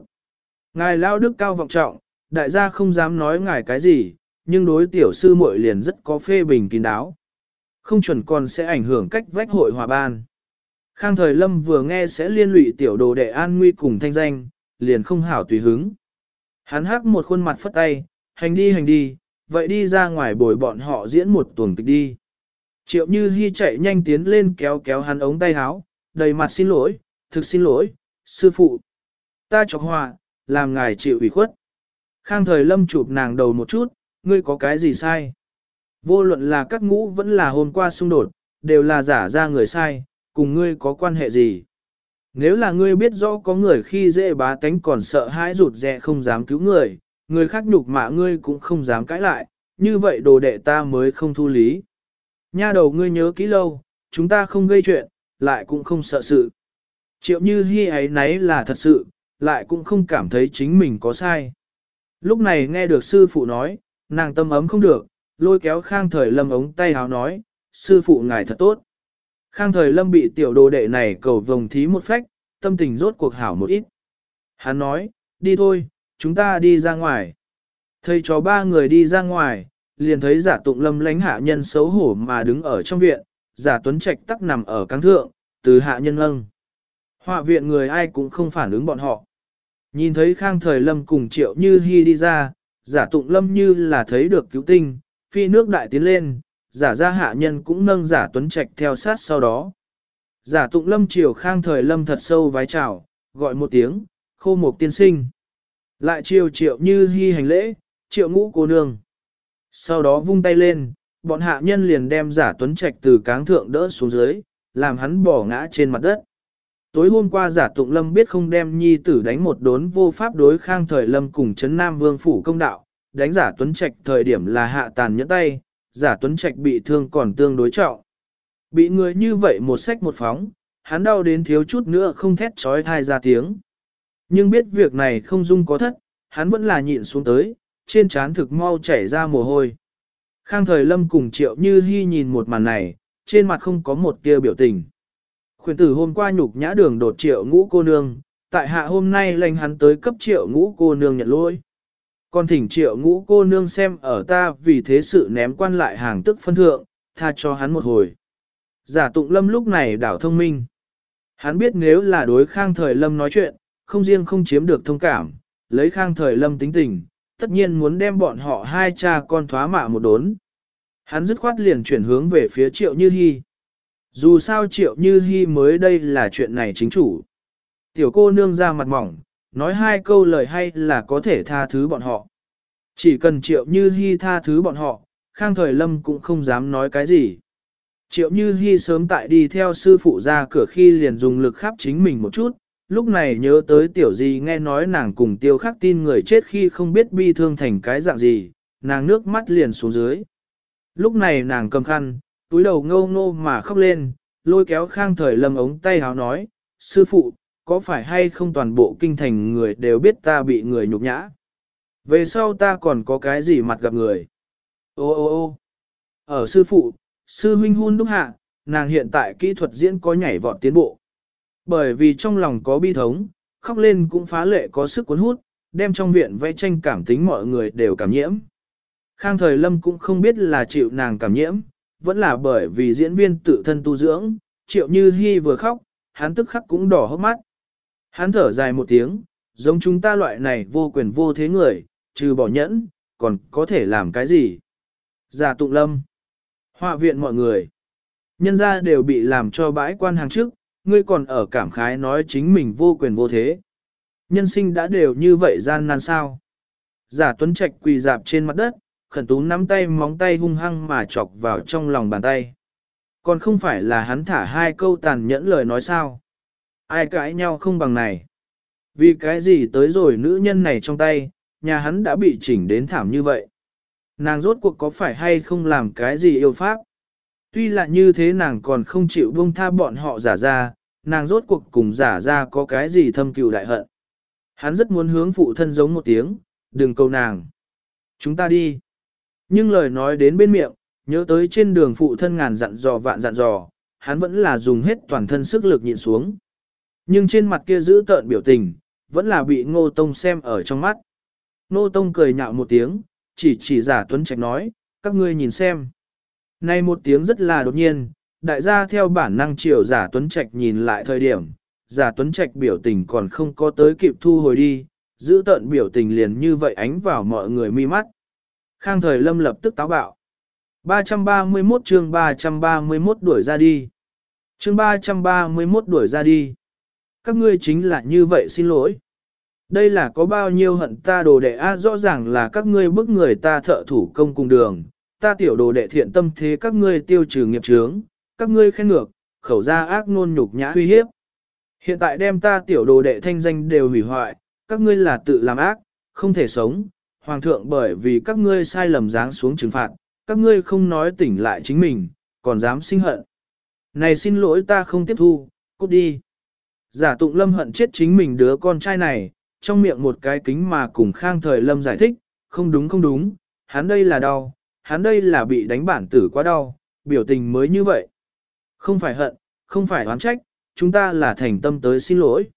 Ngài lao đức cao vọng trọng, đại gia không dám nói ngài cái gì, nhưng đối tiểu sư muội liền rất có phê bình kín đáo. Không chuẩn còn sẽ ảnh hưởng cách vách hội hòa ban. Khang thời lâm vừa nghe sẽ liên lụy tiểu đồ đệ an nguy cùng thanh danh, liền không hảo tùy hứng. Hắn hắc một khuôn mặt phất tay, hành đi hành đi, vậy đi ra ngoài bồi bọn họ diễn một tuần kịch đi. Triệu Như Hi chạy nhanh tiến lên kéo kéo hắn ống tay áo, đầy mặt xin lỗi, thực xin lỗi, sư phụ. Ta chọc hòa, làm ngài chịu ủy khuất. Khang thời lâm chụp nàng đầu một chút, ngươi có cái gì sai? Vô luận là các ngũ vẫn là hôm qua xung đột, đều là giả ra người sai, cùng ngươi có quan hệ gì? Nếu là ngươi biết rõ có người khi dễ bá tánh còn sợ hãi rụt rè không dám cứu người, người khác nhục mạ ngươi cũng không dám cãi lại, như vậy đồ đệ ta mới không thu lý. Nha đầu ngươi nhớ kỹ lâu, chúng ta không gây chuyện, lại cũng không sợ sự. Triệu như hy ấy nấy là thật sự, lại cũng không cảm thấy chính mình có sai. Lúc này nghe được sư phụ nói, nàng tâm ấm không được, lôi kéo khang thời lâm ống tay háo nói, sư phụ ngài thật tốt. Khang thời lâm bị tiểu đồ đệ này cầu vồng thí một phách, tâm tình rốt cuộc hảo một ít. Hắn nói, đi thôi, chúng ta đi ra ngoài. Thầy cho ba người đi ra ngoài, liền thấy giả tụng lâm lánh hạ nhân xấu hổ mà đứng ở trong viện, giả tuấn trạch tắc nằm ở căng thượng, từ hạ nhân lâng. Họa viện người ai cũng không phản ứng bọn họ. Nhìn thấy khang thời lâm cùng triệu như hy đi ra, giả tụng lâm như là thấy được cứu tinh, phi nước đại tiến lên, giả ra hạ nhân cũng nâng giả tuấn trạch theo sát sau đó. Giả tụng lâm triều khang thời lâm thật sâu vái chào, gọi một tiếng, khô một tiên sinh. Lại triều triệu như hy hành lễ, triệu ngũ cô nương. Sau đó vung tay lên, bọn hạ nhân liền đem giả tuấn trạch từ cáng thượng đỡ xuống dưới, làm hắn bỏ ngã trên mặt đất. Tối hôm qua giả tụng lâm biết không đem nhi tử đánh một đốn vô pháp đối khang thời lâm cùng chấn nam vương phủ công đạo, đánh giả tuấn trạch thời điểm là hạ tàn nhẫn tay, giả tuấn trạch bị thương còn tương đối trọng. Bị người như vậy một sách một phóng, hắn đau đến thiếu chút nữa không thét trói thai ra tiếng. Nhưng biết việc này không dung có thất, hắn vẫn là nhịn xuống tới, trên trán thực mau chảy ra mồ hôi. Khang thời lâm cùng triệu như hy nhìn một màn này, trên mặt không có một tia biểu tình. Khuyển tử hôm qua nhục nhã đường đột triệu ngũ cô nương, tại hạ hôm nay lệnh hắn tới cấp triệu ngũ cô nương nhận lỗi. Còn thỉnh triệu ngũ cô nương xem ở ta vì thế sự ném quan lại hàng tức phân thượng, tha cho hắn một hồi. Giả tụng lâm lúc này đảo thông minh. Hắn biết nếu là đối khang thời lâm nói chuyện, không riêng không chiếm được thông cảm, lấy khang thời lâm tính tình, tất nhiên muốn đem bọn họ hai cha con thoá mạ một đốn. Hắn dứt khoát liền chuyển hướng về phía triệu như hy. Dù sao triệu như hy mới đây là chuyện này chính chủ. Tiểu cô nương ra mặt mỏng, nói hai câu lời hay là có thể tha thứ bọn họ. Chỉ cần triệu như hy tha thứ bọn họ, khang thời lâm cũng không dám nói cái gì. Triệu như hy sớm tại đi theo sư phụ ra cửa khi liền dùng lực khắp chính mình một chút, lúc này nhớ tới tiểu gì nghe nói nàng cùng tiêu khắc tin người chết khi không biết bi thương thành cái dạng gì, nàng nước mắt liền xuống dưới. Lúc này nàng cầm khăn, túi đầu ngâu ngô mà khóc lên, lôi kéo khang thời lâm ống tay háo nói, sư phụ, có phải hay không toàn bộ kinh thành người đều biết ta bị người nhục nhã? Về sau ta còn có cái gì mặt gặp người? Ô ô ô ở sư phụ, sư huynh hun đúc hạ, nàng hiện tại kỹ thuật diễn có nhảy vọt tiến bộ. Bởi vì trong lòng có bi thống, khóc lên cũng phá lệ có sức cuốn hút, đem trong viện vẽ tranh cảm tính mọi người đều cảm nhiễm. Khang thời lâm cũng không biết là chịu nàng cảm nhiễm, vẫn là bởi vì diễn viên tự thân tu dưỡng, triệu như hy vừa khóc, hắn tức khắc cũng đỏ hốc mắt. Hắn thở dài một tiếng, giống chúng ta loại này vô quyền vô thế người, trừ bỏ nhẫn, còn có thể làm cái gì? Giả tụng lâm, họa viện mọi người, nhân ra đều bị làm cho bãi quan hàng trước, ngươi còn ở cảm khái nói chính mình vô quyền vô thế. Nhân sinh đã đều như vậy gian nan sao. Giả tuấn trạch quỳ dạp trên mặt đất, khẩn tú nắm tay móng tay hung hăng mà chọc vào trong lòng bàn tay. Còn không phải là hắn thả hai câu tàn nhẫn lời nói sao. Ai cãi nhau không bằng này. Vì cái gì tới rồi nữ nhân này trong tay, nhà hắn đã bị chỉnh đến thảm như vậy. Nàng rốt cuộc có phải hay không làm cái gì yêu pháp? Tuy là như thế nàng còn không chịu buông tha bọn họ giả ra, nàng rốt cuộc cùng giả ra có cái gì thâm cừu đại hận. Hắn rất muốn hướng phụ thân giống một tiếng, đừng cầu nàng. Chúng ta đi. Nhưng lời nói đến bên miệng, nhớ tới trên đường phụ thân ngàn dặn dò vạn dặn dò, hắn vẫn là dùng hết toàn thân sức lực nhịn xuống. Nhưng trên mặt kia giữ tợn biểu tình, vẫn là bị ngô tông xem ở trong mắt. Ngô tông cười nhạo một tiếng, chỉ chỉ giả tuấn trạch nói, các ngươi nhìn xem. Này một tiếng rất là đột nhiên, đại gia theo bản năng chiều giả tuấn trạch nhìn lại thời điểm, giả tuấn trạch biểu tình còn không có tới kịp thu hồi đi, giữ tợn biểu tình liền như vậy ánh vào mọi người mi mắt. Khang thời lâm lập tức táo bạo. 331 chương 331 đuổi ra đi. Chương 331 đuổi ra đi. Các ngươi chính là như vậy xin lỗi. Đây là có bao nhiêu hận ta đồ đệ a rõ ràng là các ngươi bức người ta thợ thủ công cùng đường, ta tiểu đồ đệ thiện tâm thế các ngươi tiêu trừ nghiệp chướng, các ngươi khen ngược, khẩu ra ác nôn nhục nhã uy hiếp. Hiện tại đem ta tiểu đồ đệ thanh danh đều hủy hoại, các ngươi là tự làm ác, không thể sống, hoàng thượng bởi vì các ngươi sai lầm giáng xuống trừng phạt, các ngươi không nói tỉnh lại chính mình, còn dám sinh hận. Này xin lỗi ta không tiếp thu, cút đi. Giả tụng lâm hận chết chính mình đứa con trai này, trong miệng một cái kính mà cùng khang thời lâm giải thích, không đúng không đúng, hắn đây là đau, hắn đây là bị đánh bản tử quá đau, biểu tình mới như vậy. Không phải hận, không phải oán trách, chúng ta là thành tâm tới xin lỗi.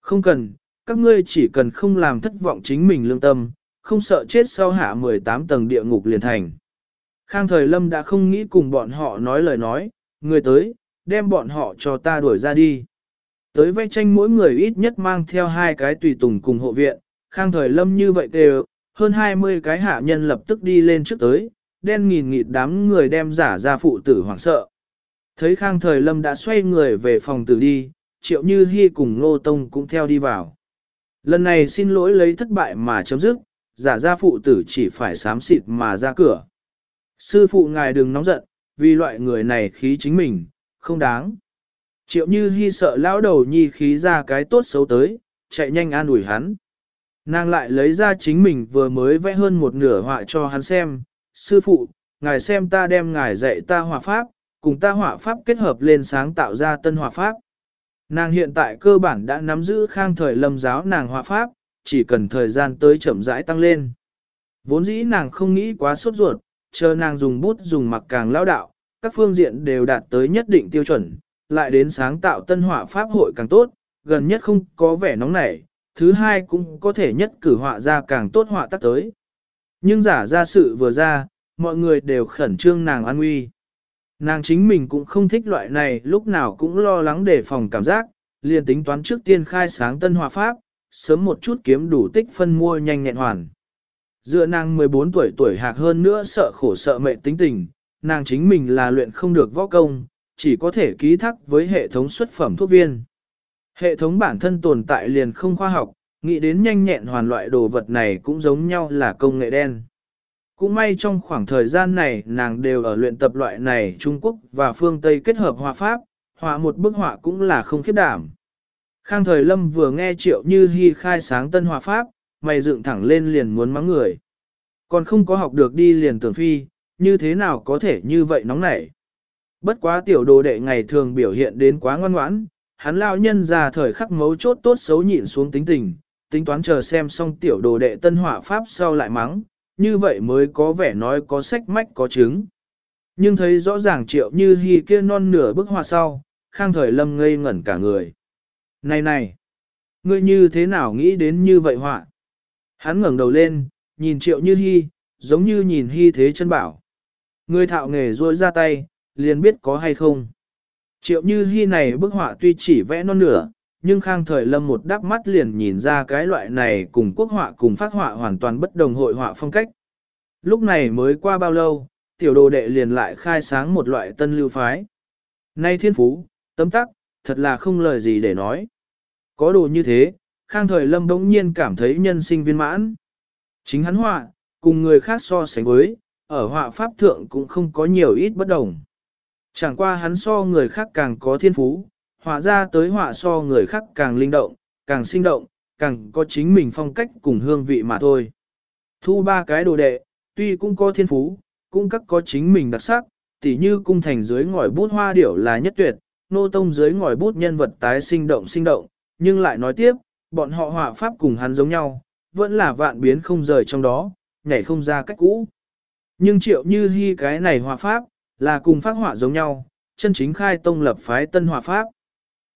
Không cần, các ngươi chỉ cần không làm thất vọng chính mình lương tâm, không sợ chết sau hạ 18 tầng địa ngục liền thành. Khang thời lâm đã không nghĩ cùng bọn họ nói lời nói, người tới, đem bọn họ cho ta đuổi ra đi. Tới vẽ tranh mỗi người ít nhất mang theo hai cái tùy tùng cùng hộ viện, khang thời lâm như vậy đều, hơn 20 cái hạ nhân lập tức đi lên trước tới, đen nghìn nghịt đám người đem giả ra phụ tử hoảng sợ. Thấy khang thời lâm đã xoay người về phòng tử đi, triệu như hy cùng nô tông cũng theo đi vào. Lần này xin lỗi lấy thất bại mà chấm dứt, giả ra phụ tử chỉ phải sám xịt mà ra cửa. Sư phụ ngài đừng nóng giận, vì loại người này khí chính mình, không đáng. Triệu như hy sợ lão đầu nhi khí ra cái tốt xấu tới, chạy nhanh an ủi hắn. Nàng lại lấy ra chính mình vừa mới vẽ hơn một nửa họa cho hắn xem. Sư phụ, ngài xem ta đem ngài dạy ta họa pháp, cùng ta họa pháp kết hợp lên sáng tạo ra tân họa pháp. Nàng hiện tại cơ bản đã nắm giữ khang thời lâm giáo nàng họa pháp, chỉ cần thời gian tới chậm rãi tăng lên. Vốn dĩ nàng không nghĩ quá sốt ruột, chờ nàng dùng bút dùng mặc càng lao đạo, các phương diện đều đạt tới nhất định tiêu chuẩn, lại đến sáng tạo tân họa pháp hội càng tốt, gần nhất không có vẻ nóng nảy, thứ hai cũng có thể nhất cử họa ra càng tốt họa tác tới. Nhưng giả ra sự vừa ra, mọi người đều khẩn trương nàng an nguy. Nàng chính mình cũng không thích loại này lúc nào cũng lo lắng đề phòng cảm giác, liền tính toán trước tiên khai sáng tân họa pháp, sớm một chút kiếm đủ tích phân mua nhanh nhẹn hoàn. Dựa nàng 14 tuổi tuổi hạc hơn nữa sợ khổ sợ mẹ tính tình, nàng chính mình là luyện không được võ công, chỉ có thể ký thác với hệ thống xuất phẩm thuốc viên. Hệ thống bản thân tồn tại liền không khoa học, nghĩ đến nhanh nhẹn hoàn loại đồ vật này cũng giống nhau là công nghệ đen. Cũng may trong khoảng thời gian này nàng đều ở luyện tập loại này Trung Quốc và phương Tây kết hợp hòa pháp, họa một bức họa cũng là không khiếp đảm. Khang thời lâm vừa nghe triệu như hy khai sáng tân hòa pháp, mày dựng thẳng lên liền muốn mắng người. Còn không có học được đi liền tưởng phi, như thế nào có thể như vậy nóng nảy. Bất quá tiểu đồ đệ ngày thường biểu hiện đến quá ngoan ngoãn, hắn lao nhân ra thời khắc mấu chốt tốt xấu nhịn xuống tính tình, tính toán chờ xem xong tiểu đồ đệ tân hỏa pháp sau lại mắng, như vậy mới có vẻ nói có sách mách có chứng. Nhưng thấy rõ ràng triệu như hy kia non nửa bức hòa sau, khang thời lâm ngây ngẩn cả người. Này này, ngươi như thế nào nghĩ đến như vậy họa? Hắn ngẩng đầu lên, nhìn triệu như hy, giống như nhìn hy thế chân bảo. Ngươi thạo nghề ruôi ra tay, liền biết có hay không. Triệu như hy này bức họa tuy chỉ vẽ non nửa, nhưng khang thời lâm một đắp mắt liền nhìn ra cái loại này cùng quốc họa cùng phát họa hoàn toàn bất đồng hội họa phong cách. Lúc này mới qua bao lâu, tiểu đồ đệ liền lại khai sáng một loại tân lưu phái. Nay thiên phú, tấm tắc, thật là không lời gì để nói. Có đồ như thế, khang thời lâm bỗng nhiên cảm thấy nhân sinh viên mãn. Chính hắn họa, cùng người khác so sánh với, ở họa pháp thượng cũng không có nhiều ít bất đồng. Chẳng qua hắn so người khác càng có thiên phú, họa ra tới họa so người khác càng linh động, càng sinh động, càng có chính mình phong cách cùng hương vị mà thôi. Thu ba cái đồ đệ, tuy cũng có thiên phú, cũng các có chính mình đặc sắc, tỉ như cung thành dưới ngòi bút hoa điểu là nhất tuyệt, nô tông dưới ngòi bút nhân vật tái sinh động sinh động, nhưng lại nói tiếp, bọn họ họa pháp cùng hắn giống nhau, vẫn là vạn biến không rời trong đó, nhảy không ra cách cũ. Nhưng triệu như hy cái này họa pháp, là cùng phát họa giống nhau, chân chính khai tông lập phái tân họa pháp.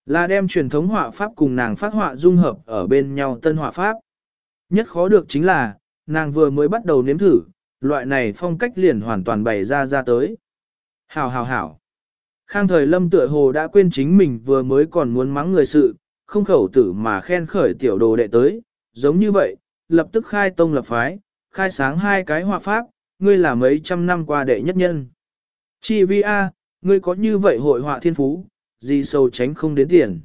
Là đem truyền thống họa pháp cùng nàng phát họa dung hợp ở bên nhau tân họa pháp. Nhất khó được chính là, nàng vừa mới bắt đầu nếm thử, loại này phong cách liền hoàn toàn bày ra ra tới. Hảo hảo hảo. Khang thời lâm tựa hồ đã quên chính mình vừa mới còn muốn mắng người sự, không khẩu tử mà khen khởi tiểu đồ đệ tới, giống như vậy, lập tức khai tông lập phái, khai sáng hai cái họa pháp, ngươi là mấy trăm năm qua đệ nhất nhân. Chi vi A, ngươi có như vậy hội họa thiên phú, gì sâu tránh không đến tiền.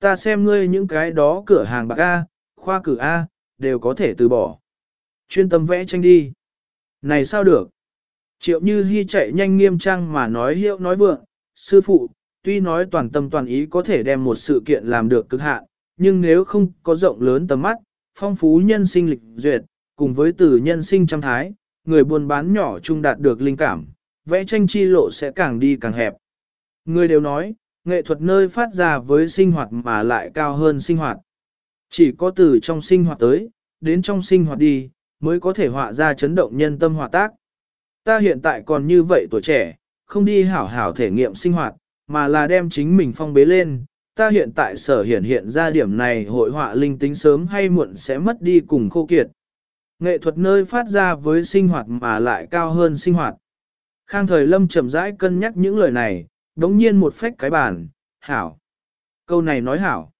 Ta xem ngươi những cái đó cửa hàng bạc A, khoa cử A, đều có thể từ bỏ. Chuyên tâm vẽ tranh đi. Này sao được? Triệu Như Hi chạy nhanh nghiêm trang mà nói hiệu nói vượng, sư phụ, tuy nói toàn tâm toàn ý có thể đem một sự kiện làm được cực hạn, nhưng nếu không có rộng lớn tầm mắt, phong phú nhân sinh lịch duyệt, cùng với từ nhân sinh trăm thái, người buôn bán nhỏ chung đạt được linh cảm, vẽ tranh chi lộ sẽ càng đi càng hẹp. Người đều nói, nghệ thuật nơi phát ra với sinh hoạt mà lại cao hơn sinh hoạt. Chỉ có từ trong sinh hoạt tới, đến trong sinh hoạt đi, mới có thể họa ra chấn động nhân tâm hòa tác. Ta hiện tại còn như vậy tuổi trẻ, không đi hảo hảo thể nghiệm sinh hoạt, mà là đem chính mình phong bế lên. Ta hiện tại sở hiện hiện ra điểm này hội họa linh tính sớm hay muộn sẽ mất đi cùng khô kiệt. Nghệ thuật nơi phát ra với sinh hoạt mà lại cao hơn sinh hoạt. Khang thời lâm chậm rãi cân nhắc những lời này, đống nhiên một phách cái bản. hảo. Câu này nói hảo.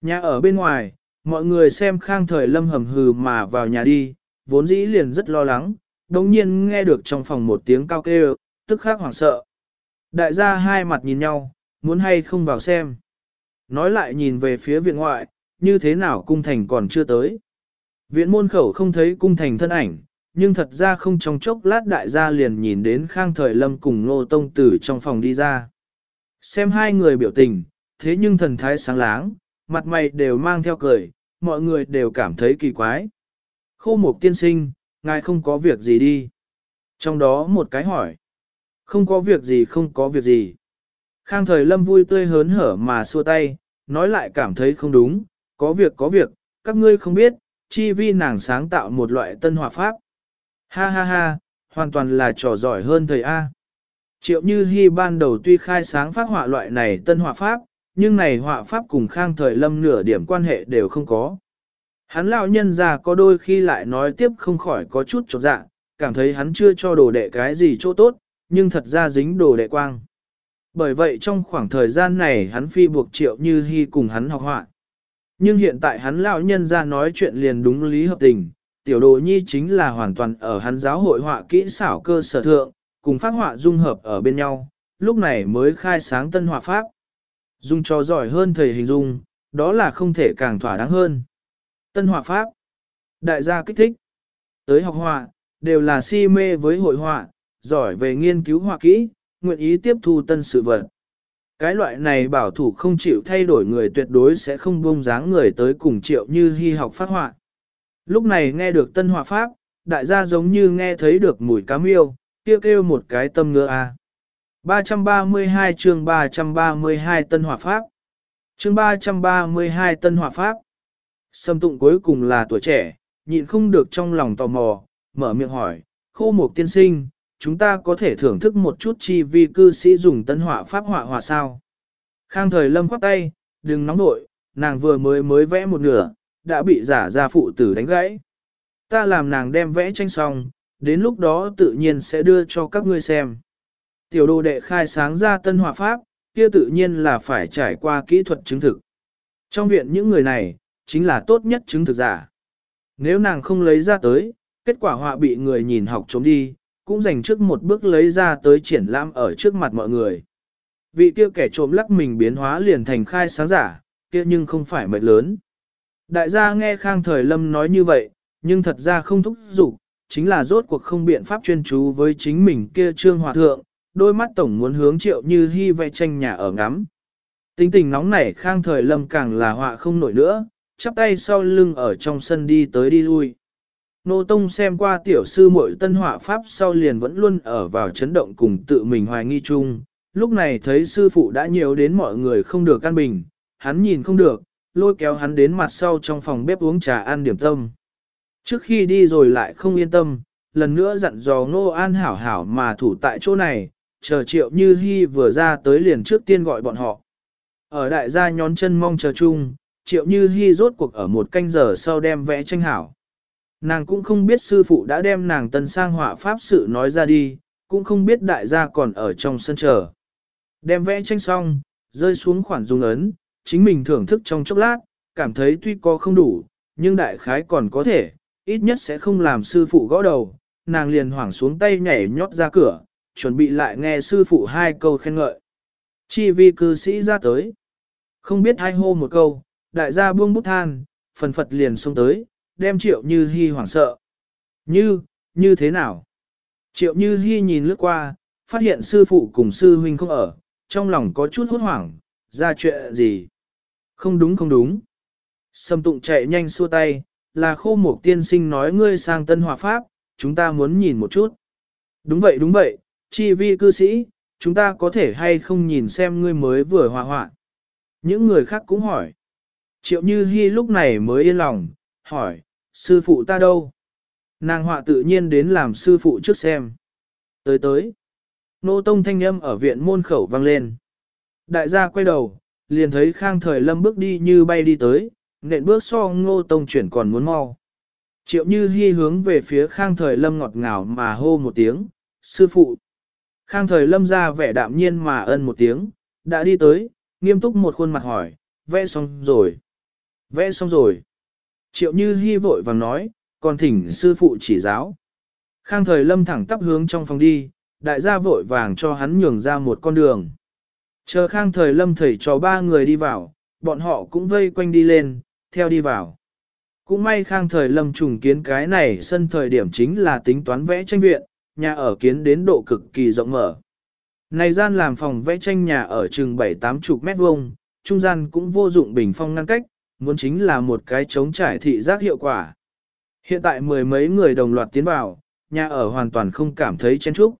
Nhà ở bên ngoài, mọi người xem khang thời lâm hầm hừ mà vào nhà đi, vốn dĩ liền rất lo lắng, đống nhiên nghe được trong phòng một tiếng cao kêu, tức khắc hoảng sợ. Đại gia hai mặt nhìn nhau, muốn hay không vào xem. Nói lại nhìn về phía viện ngoại, như thế nào cung thành còn chưa tới. Viện môn khẩu không thấy cung thành thân ảnh, nhưng thật ra không trong chốc lát đại gia liền nhìn đến khang thời lâm cùng nô tông tử trong phòng đi ra. Xem hai người biểu tình, thế nhưng thần thái sáng láng, mặt mày đều mang theo cười, mọi người đều cảm thấy kỳ quái. Khô mục tiên sinh, ngài không có việc gì đi. Trong đó một cái hỏi. Không có việc gì không có việc gì. Khang thời lâm vui tươi hớn hở mà xua tay, nói lại cảm thấy không đúng, có việc có việc, các ngươi không biết, chi vi nàng sáng tạo một loại tân hòa pháp. Ha ha ha, hoàn toàn là trò giỏi hơn thầy A. Triệu Như Hi ban đầu tuy khai sáng phát họa loại này tân họa pháp, nhưng này họa pháp cùng khang thời lâm nửa điểm quan hệ đều không có. Hắn lão nhân già có đôi khi lại nói tiếp không khỏi có chút chột dạ, cảm thấy hắn chưa cho đồ đệ cái gì chỗ tốt, nhưng thật ra dính đồ đệ quang. Bởi vậy trong khoảng thời gian này hắn phi buộc triệu như hy cùng hắn học họa. Nhưng hiện tại hắn lão nhân ra nói chuyện liền đúng lý hợp tình, tiểu đồ nhi chính là hoàn toàn ở hắn giáo hội họa kỹ xảo cơ sở thượng, cùng phát họa dung hợp ở bên nhau, lúc này mới khai sáng tân họa pháp. dung cho giỏi hơn thầy hình dung, đó là không thể càng thỏa đáng hơn. Tân họa pháp, đại gia kích thích, tới học họa, đều là si mê với hội họa, giỏi về nghiên cứu họa kỹ, nguyện ý tiếp thu tân sự vật. Cái loại này bảo thủ không chịu thay đổi người tuyệt đối sẽ không buông dáng người tới cùng triệu như hy học phát họa. Lúc này nghe được tân họa pháp, đại gia giống như nghe thấy được mùi cá miêu, kêu kêu một cái tâm ngựa a. À. 332 chương 332 tân hỏa pháp. Chương 332 tân hỏa pháp. Sâm tụng cuối cùng là tuổi trẻ, nhịn không được trong lòng tò mò, mở miệng hỏi, khô một tiên sinh, chúng ta có thể thưởng thức một chút chi vi cư sĩ dùng tân họa pháp họa họa sao. Khang thời lâm khoác tay, đừng nóng nội, nàng vừa mới mới vẽ một nửa, đã bị giả ra phụ tử đánh gãy. Ta làm nàng đem vẽ tranh xong, đến lúc đó tự nhiên sẽ đưa cho các ngươi xem. Tiểu đồ đệ khai sáng ra tân họa pháp, kia tự nhiên là phải trải qua kỹ thuật chứng thực. Trong viện những người này, chính là tốt nhất chứng thực giả. Nếu nàng không lấy ra tới, kết quả họa bị người nhìn học trốn đi, cũng dành trước một bước lấy ra tới triển lãm ở trước mặt mọi người. Vị kia kẻ trộm lắc mình biến hóa liền thành khai sáng giả, kia nhưng không phải mệt lớn. Đại gia nghe Khang Thời Lâm nói như vậy, nhưng thật ra không thúc giục, chính là rốt cuộc không biện pháp chuyên chú với chính mình kia trương hòa thượng, đôi mắt tổng muốn hướng triệu như hy vẽ tranh nhà ở ngắm. Tính tình nóng nảy Khang Thời Lâm càng là họa không nổi nữa, chắp tay sau lưng ở trong sân đi tới đi lui. Nô Tông xem qua tiểu sư muội tân họa pháp sau liền vẫn luôn ở vào chấn động cùng tự mình hoài nghi chung. Lúc này thấy sư phụ đã nhiều đến mọi người không được căn bình, hắn nhìn không được, lôi kéo hắn đến mặt sau trong phòng bếp uống trà ăn điểm tâm. Trước khi đi rồi lại không yên tâm, lần nữa dặn dò Ngô An hảo hảo mà thủ tại chỗ này, chờ triệu như hy vừa ra tới liền trước tiên gọi bọn họ. Ở đại gia nhón chân mong chờ chung, triệu như hy rốt cuộc ở một canh giờ sau đem vẽ tranh hảo. Nàng cũng không biết sư phụ đã đem nàng tân sang họa pháp sự nói ra đi, cũng không biết đại gia còn ở trong sân chờ. Đem vẽ tranh xong, rơi xuống khoản dung ấn, chính mình thưởng thức trong chốc lát, cảm thấy tuy có không đủ, nhưng đại khái còn có thể, ít nhất sẽ không làm sư phụ gõ đầu, nàng liền hoảng xuống tay nhảy nhót ra cửa, chuẩn bị lại nghe sư phụ hai câu khen ngợi. Chi vi cư sĩ ra tới. Không biết hai hô một câu, đại gia buông bút than, phần phật liền xông tới, đem triệu như hy hoảng sợ. Như, như thế nào? Triệu như hy nhìn lướt qua, phát hiện sư phụ cùng sư huynh không ở, trong lòng có chút hốt hoảng, ra chuyện gì? Không đúng không đúng. Sâm tụng chạy nhanh xua tay, là khô một tiên sinh nói ngươi sang tân hòa pháp, chúng ta muốn nhìn một chút. Đúng vậy đúng vậy, chi vi cư sĩ, chúng ta có thể hay không nhìn xem ngươi mới vừa hòa hoạn Những người khác cũng hỏi. Triệu Như Hi lúc này mới yên lòng, hỏi, sư phụ ta đâu? Nàng họa tự nhiên đến làm sư phụ trước xem. Tới tới. Nô tông thanh âm ở viện môn khẩu vang lên. Đại gia quay đầu, liền thấy khang thời lâm bước đi như bay đi tới, nện bước so ngô tông chuyển còn muốn mau. Triệu như hy hướng về phía khang thời lâm ngọt ngào mà hô một tiếng, sư phụ. Khang thời lâm ra vẻ đạm nhiên mà ân một tiếng, đã đi tới, nghiêm túc một khuôn mặt hỏi, vẽ xong rồi. Vẽ xong rồi. Triệu như Hi vội vàng nói, còn thỉnh sư phụ chỉ giáo. Khang thời lâm thẳng tắp hướng trong phòng đi, đại gia vội vàng cho hắn nhường ra một con đường. Chờ khang thời lâm thầy cho ba người đi vào, bọn họ cũng vây quanh đi lên, theo đi vào. Cũng may khang thời lâm trùng kiến cái này sân thời điểm chính là tính toán vẽ tranh viện, nhà ở kiến đến độ cực kỳ rộng mở. Này gian làm phòng vẽ tranh nhà ở chừng 7-8 chục mét vuông, trung gian cũng vô dụng bình phong ngăn cách, muốn chính là một cái chống trải thị giác hiệu quả. Hiện tại mười mấy người đồng loạt tiến vào, nhà ở hoàn toàn không cảm thấy chen trúc.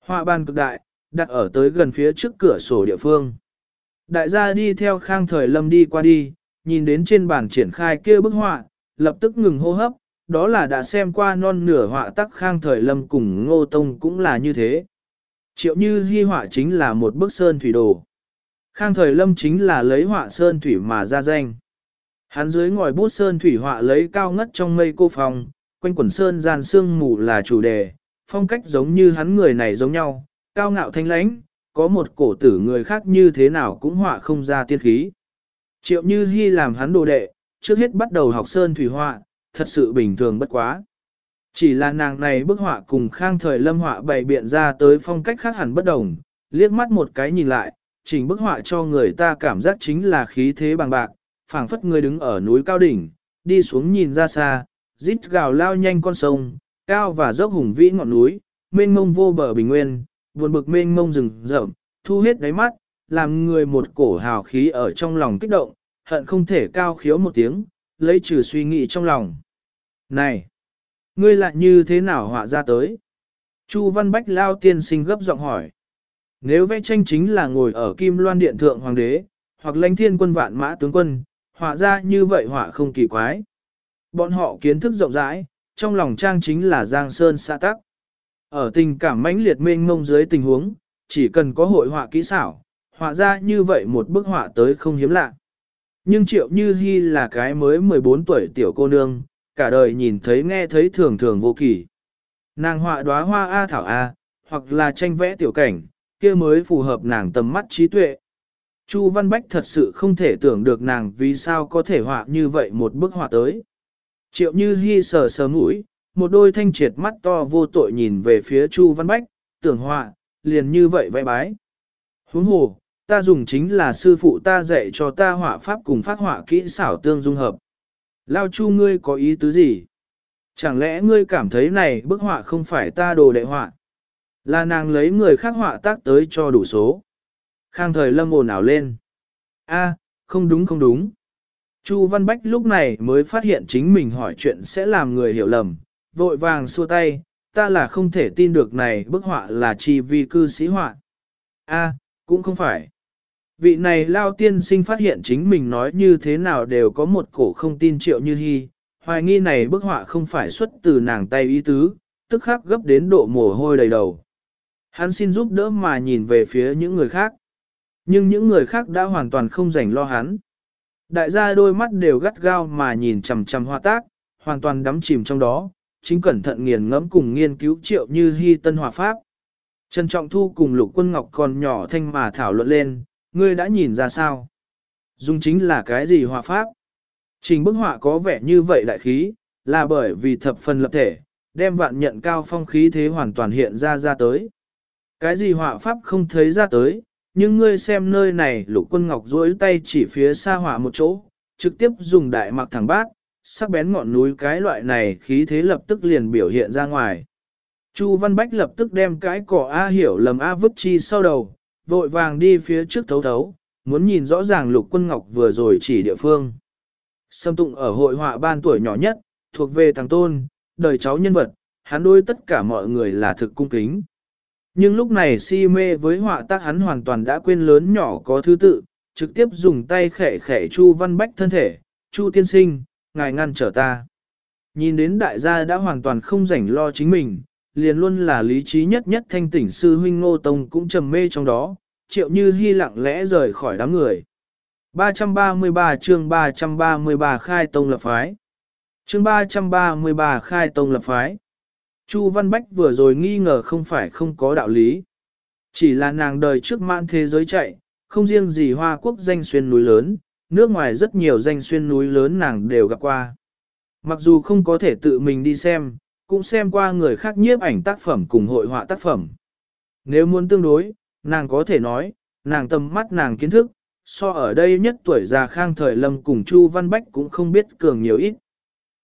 Họa ban cực đại, đặt ở tới gần phía trước cửa sổ địa phương. Đại gia đi theo khang thời lâm đi qua đi, nhìn đến trên bàn triển khai kia bức họa, lập tức ngừng hô hấp, đó là đã xem qua non nửa họa tắc khang thời lâm cùng ngô tông cũng là như thế. Triệu như hy họa chính là một bức sơn thủy đồ. Khang thời lâm chính là lấy họa sơn thủy mà ra danh. Hắn dưới ngòi bút sơn thủy họa lấy cao ngất trong mây cô phòng, quanh quần sơn gian sương mù là chủ đề, phong cách giống như hắn người này giống nhau, cao ngạo thanh lãnh, có một cổ tử người khác như thế nào cũng họa không ra tiên khí. Triệu Như Hi làm hắn đồ đệ, trước hết bắt đầu học sơn thủy họa, thật sự bình thường bất quá. Chỉ là nàng này bức họa cùng khang thời lâm họa bày biện ra tới phong cách khác hẳn bất đồng, liếc mắt một cái nhìn lại, chỉnh bức họa cho người ta cảm giác chính là khí thế bằng bạc, phảng phất người đứng ở núi cao đỉnh, đi xuống nhìn ra xa, rít gào lao nhanh con sông, cao và dốc hùng vĩ ngọn núi, mênh mông vô bờ bình nguyên, buồn bực mênh mông rừng rậm, thu hết đáy mắt, làm người một cổ hào khí ở trong lòng kích động, hận không thể cao khiếu một tiếng, lấy trừ suy nghĩ trong lòng. Này! Ngươi lại như thế nào họa ra tới? Chu Văn Bách lao tiên sinh gấp giọng hỏi. Nếu vẽ tranh chính là ngồi ở Kim Loan Điện Thượng Hoàng đế, hoặc lãnh thiên quân vạn mã tướng quân, họa ra như vậy họa không kỳ quái. Bọn họ kiến thức rộng rãi, trong lòng trang chính là Giang Sơn xã tắc. Ở tình cảm mãnh liệt mênh mông dưới tình huống, chỉ cần có hội họa kỹ xảo, họa ra như vậy một bức họa tới không hiếm lạ. Nhưng triệu như hy là cái mới 14 tuổi tiểu cô nương, cả đời nhìn thấy nghe thấy thường thường vô kỳ. Nàng họa đóa hoa A thảo A, hoặc là tranh vẽ tiểu cảnh, kia mới phù hợp nàng tầm mắt trí tuệ. Chu Văn Bách thật sự không thể tưởng được nàng vì sao có thể họa như vậy một bức họa tới. Triệu Như Hi sờ sờ mũi, một đôi thanh triệt mắt to vô tội nhìn về phía Chu Văn Bách, tưởng họa, liền như vậy vẽ bái. Huống hồ, ta dùng chính là sư phụ ta dạy cho ta họa pháp cùng phát họa kỹ xảo tương dung hợp. Lao Chu ngươi có ý tứ gì? Chẳng lẽ ngươi cảm thấy này bức họa không phải ta đồ đệ họa? Là nàng lấy người khác họa tác tới cho đủ số. Khang thời lâm ồn ảo lên. a không đúng không đúng. Chu Văn Bách lúc này mới phát hiện chính mình hỏi chuyện sẽ làm người hiểu lầm, vội vàng xua tay, ta là không thể tin được này bức họa là chi vi cư sĩ họa. A, cũng không phải. Vị này lao tiên sinh phát hiện chính mình nói như thế nào đều có một cổ không tin triệu như hy, hoài nghi này bức họa không phải xuất từ nàng tay ý tứ, tức khắc gấp đến độ mồ hôi đầy đầu. Hắn xin giúp đỡ mà nhìn về phía những người khác. Nhưng những người khác đã hoàn toàn không rảnh lo hắn. Đại gia đôi mắt đều gắt gao mà nhìn chằm chằm hoa tác, hoàn toàn đắm chìm trong đó, chính cẩn thận nghiền ngẫm cùng nghiên cứu triệu như hy tân hòa pháp. Trần Trọng Thu cùng Lục Quân Ngọc còn nhỏ thanh mà thảo luận lên, ngươi đã nhìn ra sao? Dung chính là cái gì hòa pháp? Trình bức họa có vẻ như vậy đại khí, là bởi vì thập phần lập thể, đem vạn nhận cao phong khí thế hoàn toàn hiện ra ra tới. Cái gì họa pháp không thấy ra tới, nhưng ngươi xem nơi này lục quân ngọc duỗi tay chỉ phía xa hỏa một chỗ, trực tiếp dùng đại mặc thẳng bát, sắc bén ngọn núi cái loại này khí thế lập tức liền biểu hiện ra ngoài. Chu Văn Bách lập tức đem cái cỏ A hiểu lầm A vứt chi sau đầu, vội vàng đi phía trước thấu thấu, muốn nhìn rõ ràng lục quân ngọc vừa rồi chỉ địa phương. Sâm tụng ở hội họa ban tuổi nhỏ nhất, thuộc về thằng tôn, đời cháu nhân vật, hắn đối tất cả mọi người là thực cung kính. Nhưng lúc này si mê với họa tác hắn hoàn toàn đã quên lớn nhỏ có thứ tự, trực tiếp dùng tay khẽ khẽ Chu Văn Bách thân thể, Chu tiên sinh, ngài ngăn trở ta. Nhìn đến đại gia đã hoàn toàn không rảnh lo chính mình, liền luôn là lý trí nhất nhất thanh tỉnh sư huynh ngô tông cũng trầm mê trong đó, triệu như hy lặng lẽ rời khỏi đám người. 333 chương 333 khai tông lập phái. Chương 333 khai tông lập phái. Chu Văn Bách vừa rồi nghi ngờ không phải không có đạo lý. Chỉ là nàng đời trước mãn thế giới chạy, không riêng gì Hoa Quốc danh xuyên núi lớn, nước ngoài rất nhiều danh xuyên núi lớn nàng đều gặp qua. Mặc dù không có thể tự mình đi xem, cũng xem qua người khác nhiếp ảnh tác phẩm cùng hội họa tác phẩm. Nếu muốn tương đối, nàng có thể nói, nàng tầm mắt nàng kiến thức, so ở đây nhất tuổi già khang thời lâm cùng Chu Văn Bách cũng không biết cường nhiều ít.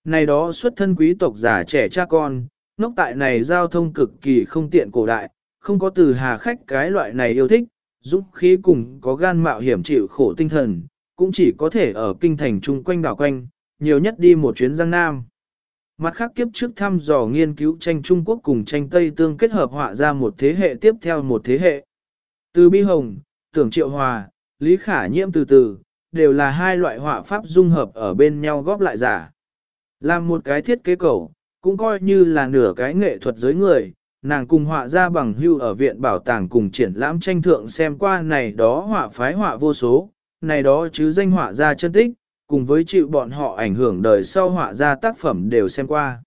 Này đó xuất thân quý tộc già trẻ cha con, ngốc tại này giao thông cực kỳ không tiện cổ đại, không có từ hà khách cái loại này yêu thích, dũng khí cùng có gan mạo hiểm chịu khổ tinh thần, cũng chỉ có thể ở kinh thành chung quanh đảo quanh, nhiều nhất đi một chuyến Giang Nam. Mặt khác kiếp trước thăm dò nghiên cứu tranh Trung Quốc cùng tranh Tây tương kết hợp họa ra một thế hệ tiếp theo một thế hệ. Từ Bi Hồng, Tưởng Triệu Hòa, Lý Khả Nhiễm từ từ, đều là hai loại họa pháp dung hợp ở bên nhau góp lại giả. Làm một cái thiết kế cầu, cũng coi như là nửa cái nghệ thuật giới người, nàng cùng họa ra bằng hưu ở viện bảo tàng cùng triển lãm tranh thượng xem qua này đó họa phái họa vô số, này đó chứ danh họa ra chân tích, cùng với chịu bọn họ ảnh hưởng đời sau họa ra tác phẩm đều xem qua.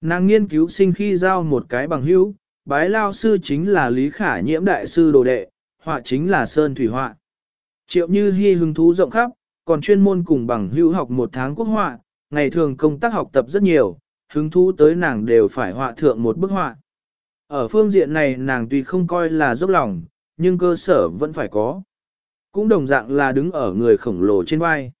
Nàng nghiên cứu sinh khi giao một cái bằng hữu, bái lao sư chính là Lý Khả Nhiễm đại sư đồ đệ, họa chính là Sơn Thủy họa. Triệu Như Hi hứng thú rộng khắp, còn chuyên môn cùng bằng hữu học một tháng quốc họa, ngày thường công tác học tập rất nhiều, hứng thú tới nàng đều phải họa thượng một bức họa. Ở phương diện này nàng tuy không coi là dốc lòng, nhưng cơ sở vẫn phải có. Cũng đồng dạng là đứng ở người khổng lồ trên vai.